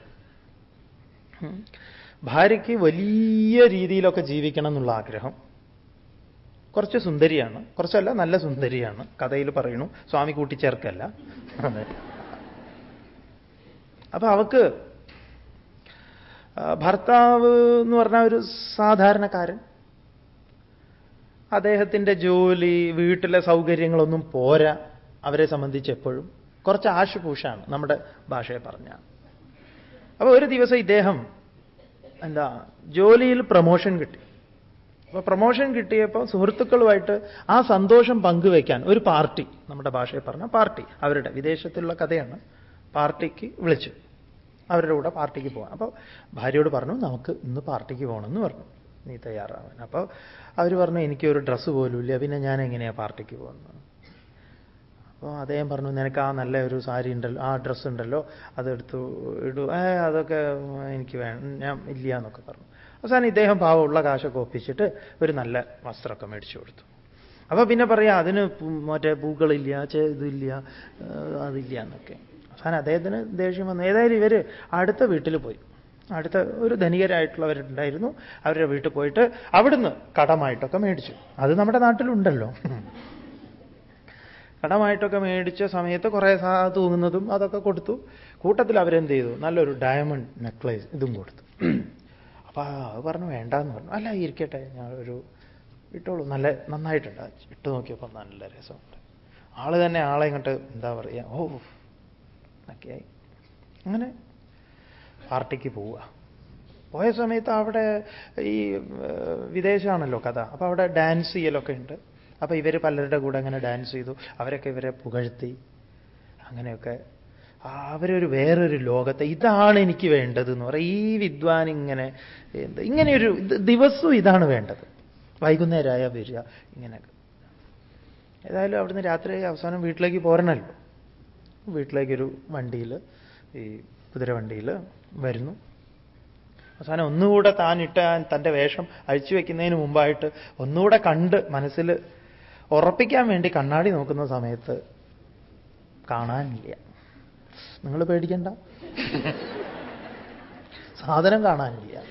ഭാര്യയ്ക്ക് വലിയ രീതിയിലൊക്കെ ജീവിക്കണം എന്നുള്ള ആഗ്രഹം. കുറച്ച് സുന്ദരിയാണ്. കുറച്ചല്ല നല്ല സുന്ദരിയാണ്. കഥയിൽ പറയുന്നു സ്വാമി കൂട്ടിച്ചേർക്കല്ല. അപ്പൊ അവക്ക് ഭർത്താവ് എന്ന് പറഞ്ഞ ഒരു സാധാരണക്കാരൻ അദ്ദേഹത്തിന്റെ ജോലി വീട്ടിലെ സൗകര്യങ്ങളൊന്നും പോരാ. അവരെ സംബന്ധിച്ച് എപ്പോഴും കുറച്ച് ആശുപൂഷാണ് നമ്മുടെ ഭാഷയെ പറഞ്ഞ. അപ്പൊ ഒരു ദിവസം ഇദ്ദേഹം എന്താ ജോലിയിൽ പ്രമോഷൻ കിട്ടി. അപ്പൊ പ്രമോഷൻ കിട്ടിയപ്പോൾ സുഹൃത്തുക്കളുമായിട്ട് ആ സന്തോഷം പങ്കുവെക്കാൻ ഒരു പാർട്ടി നമ്മുടെ ഭാഷയിൽ പറഞ്ഞ പാർട്ടി അവരുടെ വിദേശത്തുള്ള കഥയാണ് പാർട്ടിക്ക് വിളിച്ചു അവരുടെ കൂടെ പാർട്ടിക്ക് പോകാം അപ്പോൾ ഭാര്യയോട് പറഞ്ഞു നമുക്ക് ഇന്ന് പാർട്ടിക്ക് പോകണമെന്ന് പറഞ്ഞു. നീ തയ്യാറാവാൻ. അപ്പോൾ അവർ പറഞ്ഞു എനിക്കൊരു ഡ്രസ്സ് പോലും ഇല്ല പിന്നെ ഞാൻ എങ്ങനെയാണ് പാർട്ടിക്ക് പോകുന്നത്? അപ്പോൾ അദ്ദേഹം പറഞ്ഞു നിനക്ക് ആ നല്ല ഒരു സാരി ഉണ്ടല്ലോ ആ ഡ്രസ്സ് ഉണ്ടല്ലോ അതെടുത്തു ഇടൂ. ഏ അതൊക്കെ എനിക്ക് വേണം ഞാൻ ഇല്ല എന്നൊക്കെ പറഞ്ഞു. അവസാനം ഇദ്ദേഹം ഭാവമുള്ള കാശൊക്കെ ഒപ്പിച്ചിട്ട് ഒരു നല്ല വസ്ത്രമൊക്കെ മേടിച്ചു കൊടുത്തു. അപ്പോൾ പിന്നെ പറയാം അതിന് മറ്റേ പൂക്കളില്ല ഇതില്ല അതില്ല എന്നൊക്കെ. അവസാനം അദ്ദേഹത്തിന് ദേഷ്യം വന്നു. ഏതായാലും ഇവർ അടുത്ത വീട്ടിൽ പോയി. അടുത്ത ഒരു ധനികരായിട്ടുള്ളവരുണ്ടായിരുന്നു. അവരുടെ വീട്ടിൽ പോയിട്ട് അവിടുന്ന് കടമായിട്ടൊക്കെ മേടിച്ചു. അത് നമ്മുടെ നാട്ടിലുണ്ടല്ലോ. കടമായിട്ടൊക്കെ മേടിച്ച സമയത്ത് കുറേ തൂങ്ങുന്നതും അതൊക്കെ കൊടുത്തു. കൂട്ടത്തിൽ അവരെന്ത് ചെയ്തു? നല്ലൊരു ഡയമണ്ട് നെക്ലേസ് ഇതും കൊടുത്തു. അപ്പൊ അത് പറഞ്ഞു വേണ്ടാന്ന് പറഞ്ഞു. അല്ല ഇരിക്കട്ടെ. ഞാൻ ഒരു ഇട്ടോളൂ. നല്ല നന്നായിട്ടുണ്ട്. ഇട്ട് നോക്കിയപ്പോൾ നല്ല രസമുണ്ട്. ആൾ തന്നെ ആളെ ഇങ്ങോട്ട് എന്താ പറയുക ഓ ഒക്കെയായി അങ്ങനെ പാർട്ടിക്ക് പോവുക. പോയ സമയത്ത് അവിടെ ഈ വിദേശമാണല്ലോ കഥ. അപ്പോൾ അവിടെ ഡാൻസ് ചെയ്യലൊക്കെ ഉണ്ട്. അപ്പോൾ ഇവർ പലരുടെ കൂടെ അങ്ങനെ ഡാൻസ് ചെയ്തു. അവരൊക്കെ ഇവരെ പുകഴ്ത്തി. അങ്ങനെയൊക്കെ. അവരൊരു വേറൊരു ലോകത്തെ ഇതാണ് എനിക്ക് വേണ്ടത് എന്ന് പറയും. ഈ വിദ്വാൻ ഇങ്ങനെ എന്ത് ഇങ്ങനെയൊരു ദിവസവും ഇതാണ് വേണ്ടത്. വൈകുന്നേരമായ വരിക ഇങ്ങനെയൊക്കെ. ഏതായാലും അവിടുന്ന് രാത്രി അവസാനം വീട്ടിലേക്ക് പോരണല്ലോ. വീട്ടിലേക്കൊരു വണ്ടിയിൽ ഈ കുതിരവണ്ടിയിൽ വരുന്നു. അവസാനം ഒന്നുകൂടെ താൻ ഇട്ട തന്റെ വേഷം അഴിച്ചു വെക്കുന്നതിന് മുമ്പായിട്ട് ഒന്നുകൂടെ കണ്ട് മനസ്സിൽ ഉറപ്പിക്കാൻ വേണ്ടി കണ്ണാടി നോക്കുന്ന സമയത്ത് കാണാനില്ല. നിങ്ങൾ പേടിക്കണ്ട. സാധനം കാണാനില്ല.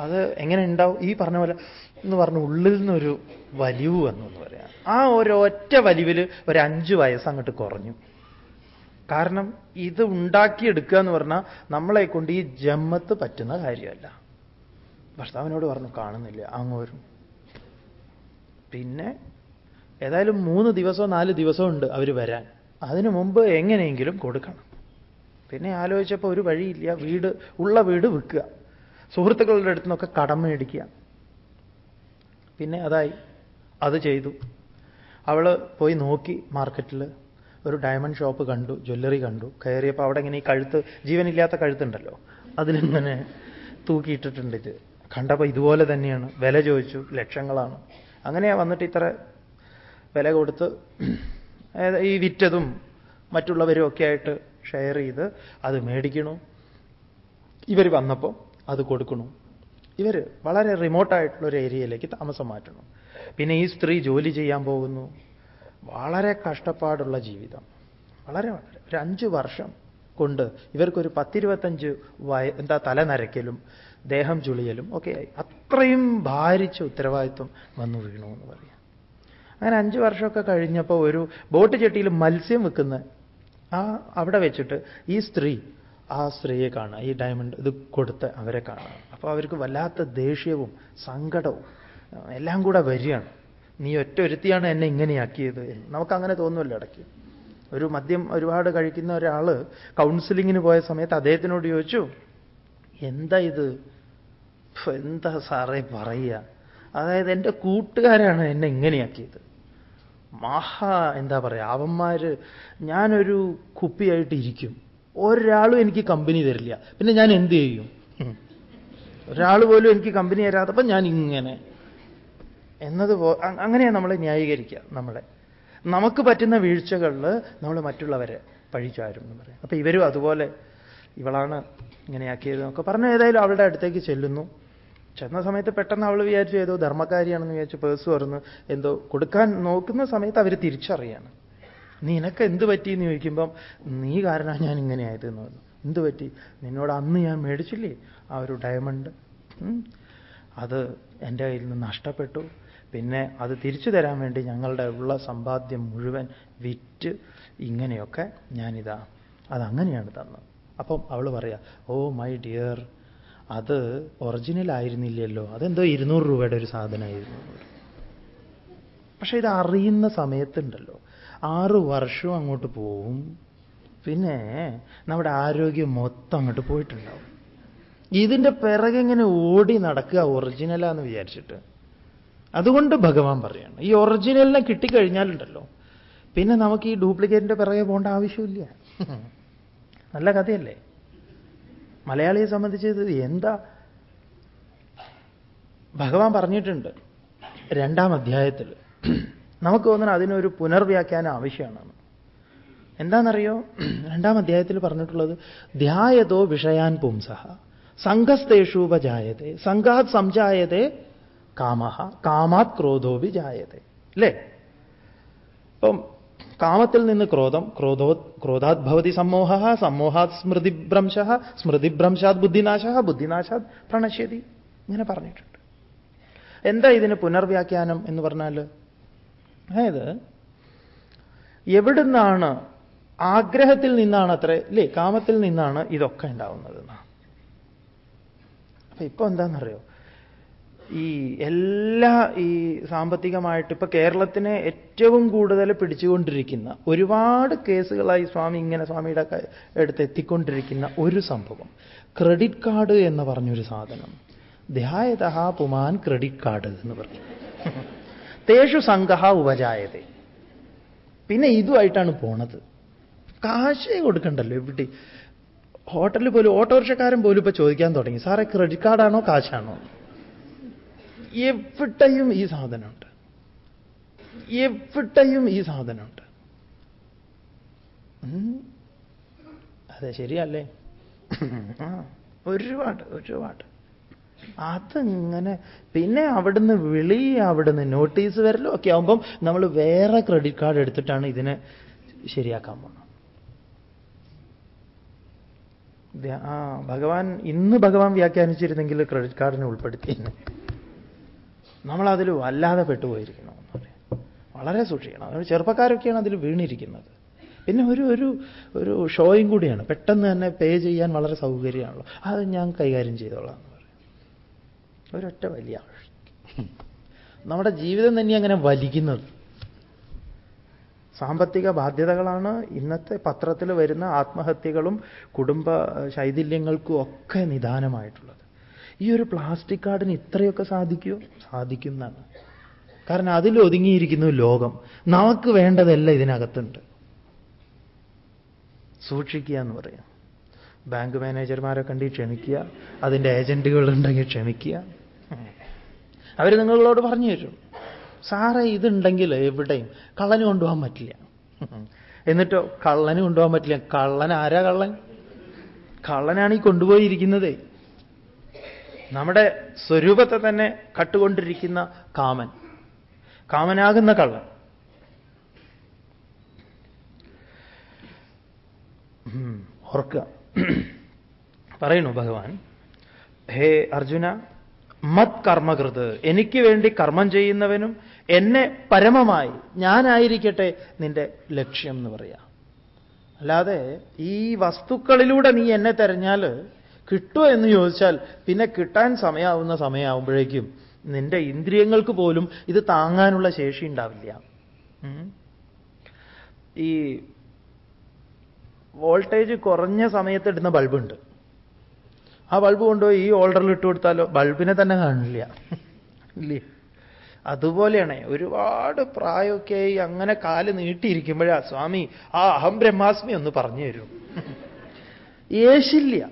അത് എങ്ങനെ ഉണ്ടാവും? ഈ പറഞ്ഞ പോലെ എന്ന് പറഞ്ഞ ഉള്ളിൽ നിന്നൊരു വലിവ് വന്നു എന്ന് പറയാം. ആ ഒരൊറ്റ വലിവിൽ ഒരു അഞ്ച് വയസ്സ് അങ്ങോട്ട് കുറഞ്ഞു. കാരണം ഇത് ഉണ്ടാക്കിയെടുക്കുക എന്ന് പറഞ്ഞാൽ നമ്മളെ കൊണ്ട് ഈ ജമ്മത്ത് പറ്റുന്ന കാര്യമല്ല. ഭർത്താവിനോട് പറഞ്ഞു കാണുന്നില്ല അങ്ങ് വരും. പിന്നെ ഏതായാലും മൂന്ന് ദിവസമോ നാല് ദിവസമോ ഉണ്ട് അവർ വരാൻ. അതിനു മുമ്പ് എങ്ങനെയെങ്കിലും കൊടുക്കണം. പിന്നെ ആലോചിച്ചപ്പോൾ ഒരു വഴിയില്ല. വീട് ഉള്ള വീട് വിൽക്കുക. സുഹൃത്തുക്കളുടെ അടുത്ത് നിന്നൊക്കെ കടം മേടിക്കുക. പിന്നെ അതായി. അത് ചെയ്തു. അവൾ പോയി നോക്കി മാർക്കറ്റിൽ ഒരു ഡയമണ്ട് ഷോപ്പ് കണ്ടു ജ്വല്ലറി കണ്ടു. കയറിയപ്പോൾ അവിടെ ഇങ്ങനെ ഈ കഴുത്ത് ജീവനില്ലാത്ത കഴുത്തുണ്ടല്ലോ. അതിലിങ്ങനെ തൂക്കിയിട്ടിട്ടുണ്ട് ഇത്. കണ്ടപ്പോൾ ഇതുപോലെ തന്നെയാണ്. വില ചോദിച്ചു. ലക്ഷങ്ങളാണ്. അങ്ങനെയാ വന്നിട്ട് ഇത്ര വില കൊടുത്ത് ഈ വിറ്റതും മറ്റുള്ളവരും ഒക്കെ ആയിട്ട് ഷെയർ ചെയ്ത് അത് മേടിക്കണു. ഇവർ വന്നപ്പോൾ അത് കൊടുക്കണു. ഇവർ വളരെ റിമോട്ടായിട്ടുള്ള ഒരു ഏരിയയിലേക്ക് താമസം മാറ്റണം. പിന്നെ ഈ സ്ത്രീ ജോലി ചെയ്യാൻ പോകുന്നു. വളരെ കഷ്ടപ്പാടുള്ള ജീവിതം. വളരെ വളരെ ഒരു അഞ്ച് വർഷം കൊണ്ട് ഇവർക്കൊരു പത്തിരുപത്തഞ്ച് വയ എന്താ തല നരയ്ക്കലും ദേഹം ചുളിയലും ഒക്കെ ആയി. അത്രയും ഭാരിച്ച ഉത്തരവാദിത്വം വന്നു വീണു എന്ന് പറയാം. അങ്ങനെ അഞ്ച് വർഷമൊക്കെ കഴിഞ്ഞപ്പോൾ ഒരു ബോട്ട് ചെട്ടിയിൽ മത്സ്യം വെക്കുന്ന ആ അവിടെ വെച്ചിട്ട് ഈ സ്ത്രീ ആ സ്ത്രീയെ കാണുക. ഈ ഡയമണ്ട് ഇത് കൊടുത്ത് അവരെ കാണുക. അപ്പോൾ അവർക്ക് വല്ലാത്ത ദേഷ്യവും സങ്കടവും എല്ലാം കൂടെ വരികയാണ്. നീ ഒറ്റ ഒരുത്തിയാണ് എന്നെ ഇങ്ങനെയാക്കിയത് എന്ന്. നമുക്കങ്ങനെ തോന്നുമല്ലോ ഇടയ്ക്ക്. ഒരു മദ്യം ഒരുപാട് കഴിക്കുന്ന ഒരാൾ കൗൺസിലിങ്ങിന് പോയ സമയത്ത് അദ്ദേഹത്തിനോട് ചോദിച്ചു എന്താ ഇത്? എന്താ സാറേ പറയുക അതായത് എന്റെ കൂട്ടുകാരാണ് എന്നെ ഇങ്ങനെയാക്കിയത്. മഹാ എന്താ പറയുക അവന്മാര് ഞാനൊരു കുപ്പിയായിട്ട് ഇരിക്കും. ഒരാളും എനിക്ക് കമ്പനി തരില്ല. പിന്നെ ഞാൻ എന്ത് ചെയ്യും? ഒരാൾ പോലും എനിക്ക് കമ്പനി തരാത്തപ്പം ഞാൻ ഇങ്ങനെ. എന്നത് അങ്ങനെയാണ് നമ്മളെ ന്യായീകരിക്കുക നമ്മളെ. നമുക്ക് പറ്റുന്ന വീഴ്ചകളിൽ നമ്മൾ മറ്റുള്ളവരെ പഴിച്ചാരും എന്ന് പറയും. അപ്പൊ ഇവരും അതുപോലെ ഇവളാണ് ഇങ്ങനെയാക്കിയത് എന്നൊക്കെ പറഞ്ഞു ഏതായാലും അവളുടെ അടുത്തേക്ക് ചെല്ലുന്നു. ചെന്ന സമയത്ത് പെട്ടെന്ന് അവൾ വിചാരിച്ചു ഏതോ ധർമ്മക്കാരിയാണെന്ന് വിചാരിച്ചു പേഴ്സ് തുറന്ന് എന്തോ കൊടുക്കാൻ നോക്കുന്ന സമയത്ത് അവർ തിരിച്ചറിയാണ്. നിനക്ക് എന്ത് പറ്റി എന്ന് ചോദിക്കുമ്പം നീ കാരണമാണ് ഞാൻ ഇങ്ങനെ ആയതെന്ന് പറഞ്ഞു. എന്ത് പറ്റി? നിന്നോട് അന്ന് ഞാൻ മേടിച്ചില്ലേ? ആ ഒരു ഡയമണ്ട് അത് എന്റെ കയ്യിൽ നിന്ന് നഷ്ടപ്പെട്ടു. പിന്നെ അത് തിരിച്ചു തരാൻ വേണ്ടി ഞങ്ങളുടെ ഉള്ള സമ്പാദ്യം മുഴുവൻ വിറ്റ് ഇങ്ങനെയൊക്കെ ഞാനിതാ. അതങ്ങനെയാണ് തന്നത്. അപ്പം അവൾ പറയാ ഓ മൈ ഡിയർ അത് ഒറിജിനൽ ആയിരുന്നില്ലല്ലോ. അതെന്തോ ഇരുന്നൂറ് രൂപയുടെ ഒരു സാധനമായിരുന്നു. പക്ഷേ ഇത് അറിയുന്ന സമയത്തുണ്ടല്ലോ. ആറു വർഷം അങ്ങോട്ട് പോവും. പിന്നെ നമ്മുടെ ആരോഗ്യം മൊത്തം അങ്ങോട്ട് പോയിട്ടുണ്ടാവും. ഇതിന്റെ പിറകെ ഇങ്ങനെ ഓടി നടക്കുക ഒറിജിനലാന്ന് വിചാരിച്ചിട്ട്. അതുകൊണ്ട് ഭഗവാൻ പറയാണ് ഈ ഒറിജിനലിനെ കിട്ടിക്കഴിഞ്ഞാലുണ്ടല്ലോ. പിന്നെ നമുക്ക് ഈ ഡ്യൂപ്ലിക്കേറ്റിന്റെ പിറകെ പോകേണ്ട ആവശ്യമില്ല. നല്ല കഥയല്ലേ? മലയാളിയെ സംബന്ധിച്ച് ഇത് എന്താ? ഭഗവാൻ പറഞ്ഞിട്ടുണ്ട് രണ്ടാം അധ്യായത്തിൽ. നമുക്ക് തോന്നുന്ന അതിനൊരു പുനർവ്യാഖ്യാനം ആവശ്യമാണ് എന്താണെന്നറിയോ? രണ്ടാം അധ്യായത്തിൽ പറഞ്ഞിട്ടുള്ളത് ധ്യായതോ വിഷയാൻ പുംസഹ സംഘസ്തേഷൂപജായതേ സംഘാത് സംജായതേ കാമഹ കാമാത് ക്രോധോപി ജായതേ അല്ലേ? ഇപ്പം കാമത്തിൽ നിന്ന് ക്രോധം ക്രോധോ ക്രോധാത് ഭവതി സമ്മോഹ സമ്മോഹാത് സ്മൃതിഭ്രംശ സ്മൃതിഭ്രംശാത് ബുദ്ധിനാശ ബുദ്ധിനാശാത് പ്രണശ്യതി. ഇങ്ങനെ പറഞ്ഞിട്ടുണ്ട്. എന്താ ഇതിന് പുനർവ്യാഖ്യാനം എന്ന് പറഞ്ഞാൽ അതായത് എവിടുന്നാണ് ആഗ്രഹത്തിൽ നിന്നാണ് അത്ര കാമത്തിൽ നിന്നാണ് ഇതൊക്കെ ഉണ്ടാവുന്നത് അപ്പൊ ഇപ്പൊ എന്താണെന്നറിയോ ഈ എല്ലാ ഈ സാമ്പത്തികമായിട്ട് ഇപ്പൊ കേരളത്തിനെ ഏറ്റവും കൂടുതൽ പിടിച്ചുകൊണ്ടിരിക്കുന്ന ഒരുപാട് കേസുകളായി സ്വാമി ഇങ്ങനെ സ്വാമിയുടെ അടുത്ത് എത്തിക്കൊണ്ടിരിക്കുന്ന ഒരു സംഭവം. ക്രെഡിറ്റ് കാർഡ് എന്ന് പറഞ്ഞൊരു സാധനം. ധ്യായത പുമാൻ ക്രെഡിറ്റ് കാർഡ് എന്ന് പറഞ്ഞു. തേഷു സംഘ ഉപജായത. പിന്നെ ഇതുമായിട്ടാണ് പോണത്. കാശേ കൊടുക്കണ്ടല്ലോ എവിടെ ഹോട്ടലിൽ പോലും ഓട്ടോറിക്ഷക്കാരൻ പോലും ഇപ്പൊ ചോദിക്കാൻ തുടങ്ങി. സാറേ ക്രെഡിറ്റ് കാർഡാണോ കാശാണോ? എവിടെയും ഈ സാധനമുണ്ട്. എവിടെയും ഈ സാധനമുണ്ട്. അതെ ശരിയല്ലേ? ഒരുപാട് ഒരുപാട്. അതിങ്ങനെ പിന്നെ അവിടുന്ന് വിളി അവിടുന്ന് നോട്ടീസ് വരലും ഒക്കെ ആവുമ്പം നമ്മൾ വേറെ ക്രെഡിറ്റ് കാർഡ് എടുത്തിട്ടാണ് ഇതിനെ ശരിയാക്കാൻ പോകുന്നത് ആ ഭഗവാൻ ഇന്ന് ഭഗവാൻ വ്യാഖ്യാനിച്ചിരുന്നെങ്കിൽ ക്രെഡിറ്റ് കാർഡിനെ ഉൾപ്പെടുത്തിയെന്ന് നമ്മളതിൽ വല്ലാതെ പെട്ടുപോയിരിക്കണം എന്ന് പറയാം. വളരെ സൂക്ഷിക്കണം. അതുകൊണ്ട് ചെറുപ്പക്കാരൊക്കെയാണ് അതിൽ വീണിരിക്കുന്നത്. പിന്നെ ഒരു ഒരു ഒരു ഷോയും കൂടിയാണ്. പെട്ടെന്ന് തന്നെ പേ ചെയ്യാൻ വളരെ സൗകര്യമാണല്ലോ. അത് ഞാൻ കൈകാര്യം ചെയ്തോളാം എന്ന് പറയും. ഒരൊറ്റ വലിയ നമ്മുടെ ജീവിതം തന്നെ അങ്ങനെ വലിക്കുന്നത് സാമ്പത്തിക ബാധ്യതകളാണ്. ഇന്നത്തെ പത്രത്തിൽ വരുന്ന ആത്മഹത്യകളും കുടുംബ ശൈഥില്യങ്ങൾക്കും ഒക്കെ നിദാനമായിട്ടുള്ളത്. ഈ ഒരു പ്ലാസ്റ്റിക് കാർഡിന് ഇത്രയൊക്കെ സാധിക്കുമോ സാധിക്കുന്നതാണ് കാരണം അതിൽ ഒതുങ്ങിയിരിക്കുന്നു ലോകം. നമുക്ക് വേണ്ടതല്ല ഇതിനകത്തുണ്ട്. സൂക്ഷിക്കുക എന്ന് പറയാം. ബാങ്ക് മാനേജർമാരെ കണ്ടി ക്ഷമിക്കുക. അതിന്റെ ഏജന്റുകൾ ഉണ്ടെങ്കിൽ ക്ഷമിക്കുക. അവർ നിങ്ങളോട് പറഞ്ഞു തരും. സാറേ ഇതുണ്ടെങ്കിൽ എവിടെയും കള്ളന് കൊണ്ടുപോകാൻ പറ്റില്ല. എന്നിട്ടോ കള്ളന് കൊണ്ടുപോകാൻ പറ്റില്ല. കള്ളൻ ആരാ കള്ളൻ? കള്ളനാണ് ഈ കൊണ്ടുപോയിരിക്കുന്നത്. നമ്മുടെ സ്വരൂപത്തെ തന്നെ കട്ടുകൊണ്ടിരിക്കുന്ന കാമൻ. കാമനാകുന്ന കള്ളൻ. ഓർക്കുക. പറയുന്നു ഭഗവാൻ ഹേ അർജുന മത് കർമ്മകൃത്. എനിക്ക് വേണ്ടി കർമ്മം ചെയ്യുന്നവനും എന്നെ പരമമായി ഞാനായിരിക്കട്ടെ നിന്റെ ലക്ഷ്യം എന്ന് പറയാം. അല്ലാതെ ഈ വസ്തുക്കളിലൂടെ നീ എന്നെ തെരഞ്ഞാൽ കിട്ടുമോ എന്ന് ചോദിച്ചാൽ പിന്നെ കിട്ടാൻ സമയമാവുന്ന സമയമാവുമ്പോഴേക്കും നിന്റെ ഇന്ദ്രിയങ്ങൾക്ക് പോലും ഇത് താങ്ങാനുള്ള ശേഷി ഉണ്ടാവില്ല. ഈ വോൾട്ടേജ് കുറഞ്ഞ സമയത്ത് ഇടുന്ന ബൾബുണ്ട്. ആ ബൾബ് കൊണ്ടുപോയി ഈ ഓൾഡറിൽ ഇട്ട് കൊടുത്താലോ? ബൾബിനെ തന്നെ കാണില്ല. ഇല്ലേ? അതുപോലെയാണ് ഒരുപാട് പ്രായമൊക്കെ ആയി അങ്ങനെ കാൽ നീട്ടിയിരിക്കുമ്പോഴാ സ്വാമി ആ അഹം ബ്രഹ്മാസ്മി ഒന്ന് പറഞ്ഞു തരും. യേശില്ല.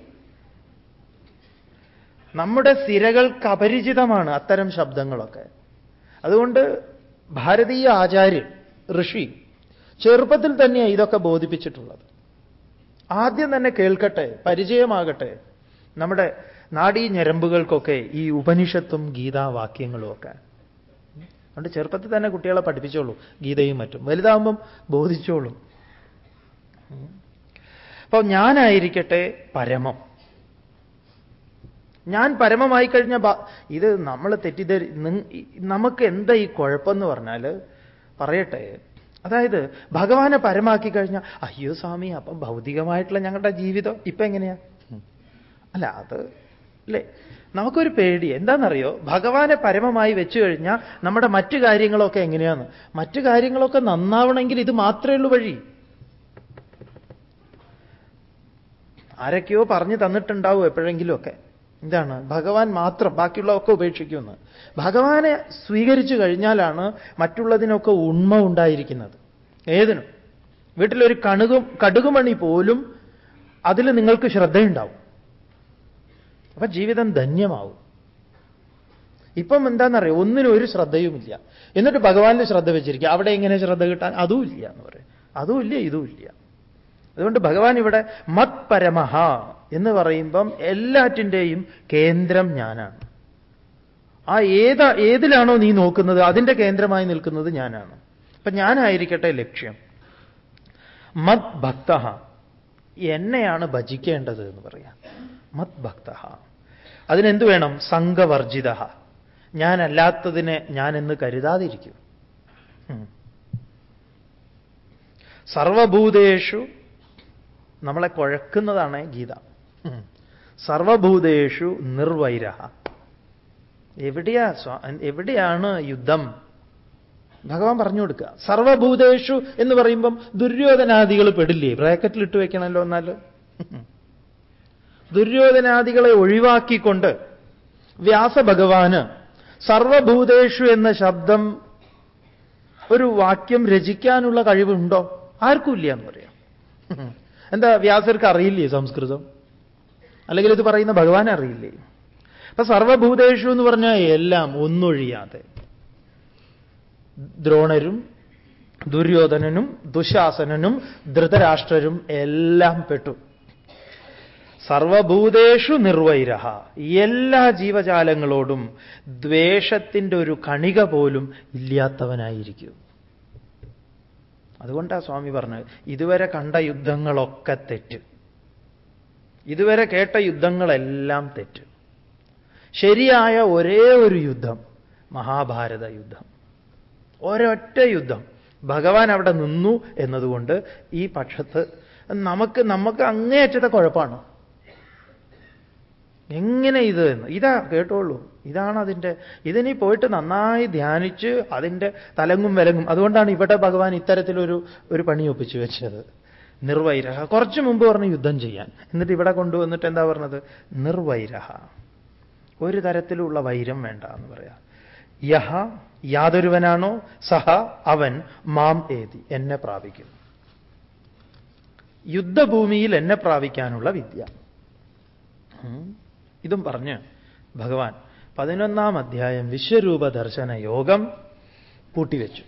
നമ്മുടെ സിരകൾക്ക് അപരിചിതമാണ് അത്തരം ശബ്ദങ്ങളൊക്കെ. അതുകൊണ്ട് ഭാരതീയ ആചാര്യൻ ഋഷി ചെറുപ്പത്തിൽ തന്നെയാണ് ഇതൊക്കെ ബോധിപ്പിച്ചിട്ടുള്ളത്. ആദ്യം തന്നെ കേൾക്കട്ടെ പരിചയമാകട്ടെ നമ്മുടെ നാടീ ഞരമ്പുകൾക്കൊക്കെ ഈ ഉപനിഷത്തും ഗീതാവാക്യങ്ങളും ഒക്കെ. അതുകൊണ്ട് ചെറുപ്പത്തിൽ തന്നെ കുട്ടികളെ പഠിപ്പിച്ചോളൂ ഗീതയും മറ്റും. വലുതാവുമ്പം ബോധിച്ചോളും. അപ്പൊ ഞാനായിരിക്കട്ടെ പരമം. ഞാൻ പരമമായി കഴിഞ്ഞ ഇത് നമ്മൾ തെറ്റിദ്ധരി നമുക്ക് എന്താ ഈ കുഴപ്പമെന്ന് പറഞ്ഞാൽ പറയട്ടെ. അതായത് ഭഗവാനെ പരമാക്കി കഴിഞ്ഞാൽ അയ്യോ സ്വാമി അപ്പം ഭൗതികമായിട്ടുള്ള ഞങ്ങളുടെ ജീവിതം ഇപ്പൊ എങ്ങനെയാ? അല്ല അത് അല്ലേ നമുക്കൊരു പേടി. എന്താണെന്നറിയോ ഭഗവാനെ പരമമായി വെച്ചു കഴിഞ്ഞാൽ നമ്മുടെ മറ്റു കാര്യങ്ങളൊക്കെ എങ്ങനെയാണ് മറ്റു കാര്യങ്ങളൊക്കെ നന്നാവണമെങ്കിൽ ഇത് മാത്രമേ ഉള്ളൂ വഴി. ആരൊക്കെയോ പറഞ്ഞു തന്നിട്ടുണ്ടാവും എപ്പോഴെങ്കിലുമൊക്കെ. എന്താണ് ഭഗവാൻ മാത്രം ബാക്കിയുള്ളതൊക്കെ ഉപേക്ഷിക്കുമെന്ന് ഭഗവാനെ സ്വീകരിച്ചു കഴിഞ്ഞാലാണ് മറ്റുള്ളതിനൊക്കെ ഉണ്മ ഉണ്ടായിരിക്കുന്നത്. ഏതിനും. വീട്ടിലൊരു കണുകും കടുകുമണി പോലും അതിൽ നിങ്ങൾക്ക് ശ്രദ്ധയുണ്ടാവും. അപ്പൊ ജീവിതം ധന്യമാവും. ഇപ്പം എന്താണെന്നറിയോ ഒന്നിനും ഒരു ശ്രദ്ധയുമില്ല. എന്നിട്ട് ഭഗവാനിൽ ശ്രദ്ധ വെച്ചിരിക്കുക. അവിടെ എങ്ങനെ ശ്രദ്ധ കിട്ടാൻ? അതുമില്ല എന്ന് പറയും. അതുമില്ല ഇല്ല ഇതും അതുകൊണ്ട് ഭഗവാൻ ഇവിടെ മത് പരമഹ എന്ന് പറയുമ്പം എല്ലാറ്റിന്റെയും കേന്ദ്രം ഞാനാണ്. ആ ഏതാ ഏതിലാണോ നീ നോക്കുന്നത് അതിന്റെ കേന്ദ്രമായി നിൽക്കുന്നത് ഞാനാണ്. അപ്പൊ ഞാനായിരിക്കട്ടെ ലക്ഷ്യം. മത് ഭക്ത. എന്നെയാണ് ഭജിക്കേണ്ടത് എന്ന് പറയാം. മത് ഭക്ത. അതിനെന്ത് വേണം? സംഘവർജിത. ഞാനല്ലാത്തതിനെ ഞാൻ എന്ന് കരുതാതിരിക്കും സർവഭൂതേഷു നമ്മളെ കുഴക്കുന്നതാണ് ഗീത. സർവഭൂതേഷു നിർവൈര എവിടെയാ എവിടെയാണ് യുദ്ധം? ഭഗവാൻ പറഞ്ഞു കൊടുക്കുക. സർവഭൂതേഷു എന്ന് പറയുമ്പം ദുര്യോധനാദികൾ പെടില്ലേ? ബ്രാക്കറ്റിൽ ഇട്ട് വെക്കണമല്ലോ എന്നാൽ. ദുര്യോധനാദികളെ ഒഴിവാക്കിക്കൊണ്ട് വ്യാസഭഗവാന് സർവഭൂതേഷു എന്ന ശബ്ദം ഒരു വാക്യം രചിക്കാനുള്ള കഴിവുണ്ടോ? ആർക്കുമില്ല എന്ന് പറയാം. എന്താ വ്യാസർക്ക് അറിയില്ലേ സംസ്കൃതം? അല്ലെങ്കിൽ ഇത് പറയുന്ന ഭഗവാൻ അറിയില്ലേ? അപ്പൊ സർവഭൂതേഷു എന്ന് പറഞ്ഞാൽ എല്ലാം ഒന്നൊഴിയാതെ. ദ്രോണരും ദുര്യോധനനും ദുശാസനനും ധൃതരാഷ്ട്രരും എല്ലാം പെട്ടു. സർവഭൂതേഷു നിർവൈരഹ. എല്ലാ ജീവജാലങ്ങളോടും ദ്വേഷത്തിന്റെ ഒരു കണിക പോലും ഇല്ലാത്തവനായിരിക്കും. അതുകൊണ്ടാണ് സ്വാമി പറഞ്ഞത്. ഇതുവരെ കണ്ട യുദ്ധങ്ങളൊക്കെ തെറ്റ്. ഇതുവരെ കേട്ട യുദ്ധങ്ങളെല്ലാം തെറ്റ്. ശരിയായ ഒരേ ഒരു യുദ്ധം മഹാഭാരത യുദ്ധം. ഒരൊറ്റ യുദ്ധം. ഭഗവാൻ അവിടെ നിന്നു എന്നതുകൊണ്ട് ഈ പക്ഷത്ത് നമുക്ക് നമുക്ക് അങ്ങേയറ്റത്തെ കുഴപ്പമാണ്. എങ്ങനെ ഇത് എന്ന്? ഇതാ കേട്ടോളൂ. ഇതാണ് അതിന്റെ ഇതിനി പോയിട്ട് നന്നായി ധ്യാനിച്ച് അതിന്റെ തലങ്ങും വിലങ്ങും. അതുകൊണ്ടാണ് ഇവിടെ ഭഗവാൻ ഇത്തരത്തിലൊരു ഒരു പണി ഒപ്പിച്ചു വെച്ചത്. നിർവൈരഹ. കുറച്ചു മുമ്പ് പറഞ്ഞു യുദ്ധം ചെയ്യാൻ. എന്നിട്ട് ഇവിടെ കൊണ്ടുവന്നിട്ട് എന്താ പറഞ്ഞത്? നിർവൈരഹ. ഒരു തരത്തിലുള്ള വൈരം വേണ്ട എന്ന് പറയാം. യഹ യാതൊരുവനാണോ? സഹ അവൻ മാം ഏതി. എന്നെ പ്രാപിക്കും. യുദ്ധഭൂമിയിൽ എന്നെ പ്രാപിക്കാനുള്ള വിദ്യ. ഇതും പറഞ്ഞ് ഭഗവാൻ പതിനൊന്നാം അധ്യായം വിശ്വരൂപ ദർശന യോഗം കൂട്ടിവെച്ചു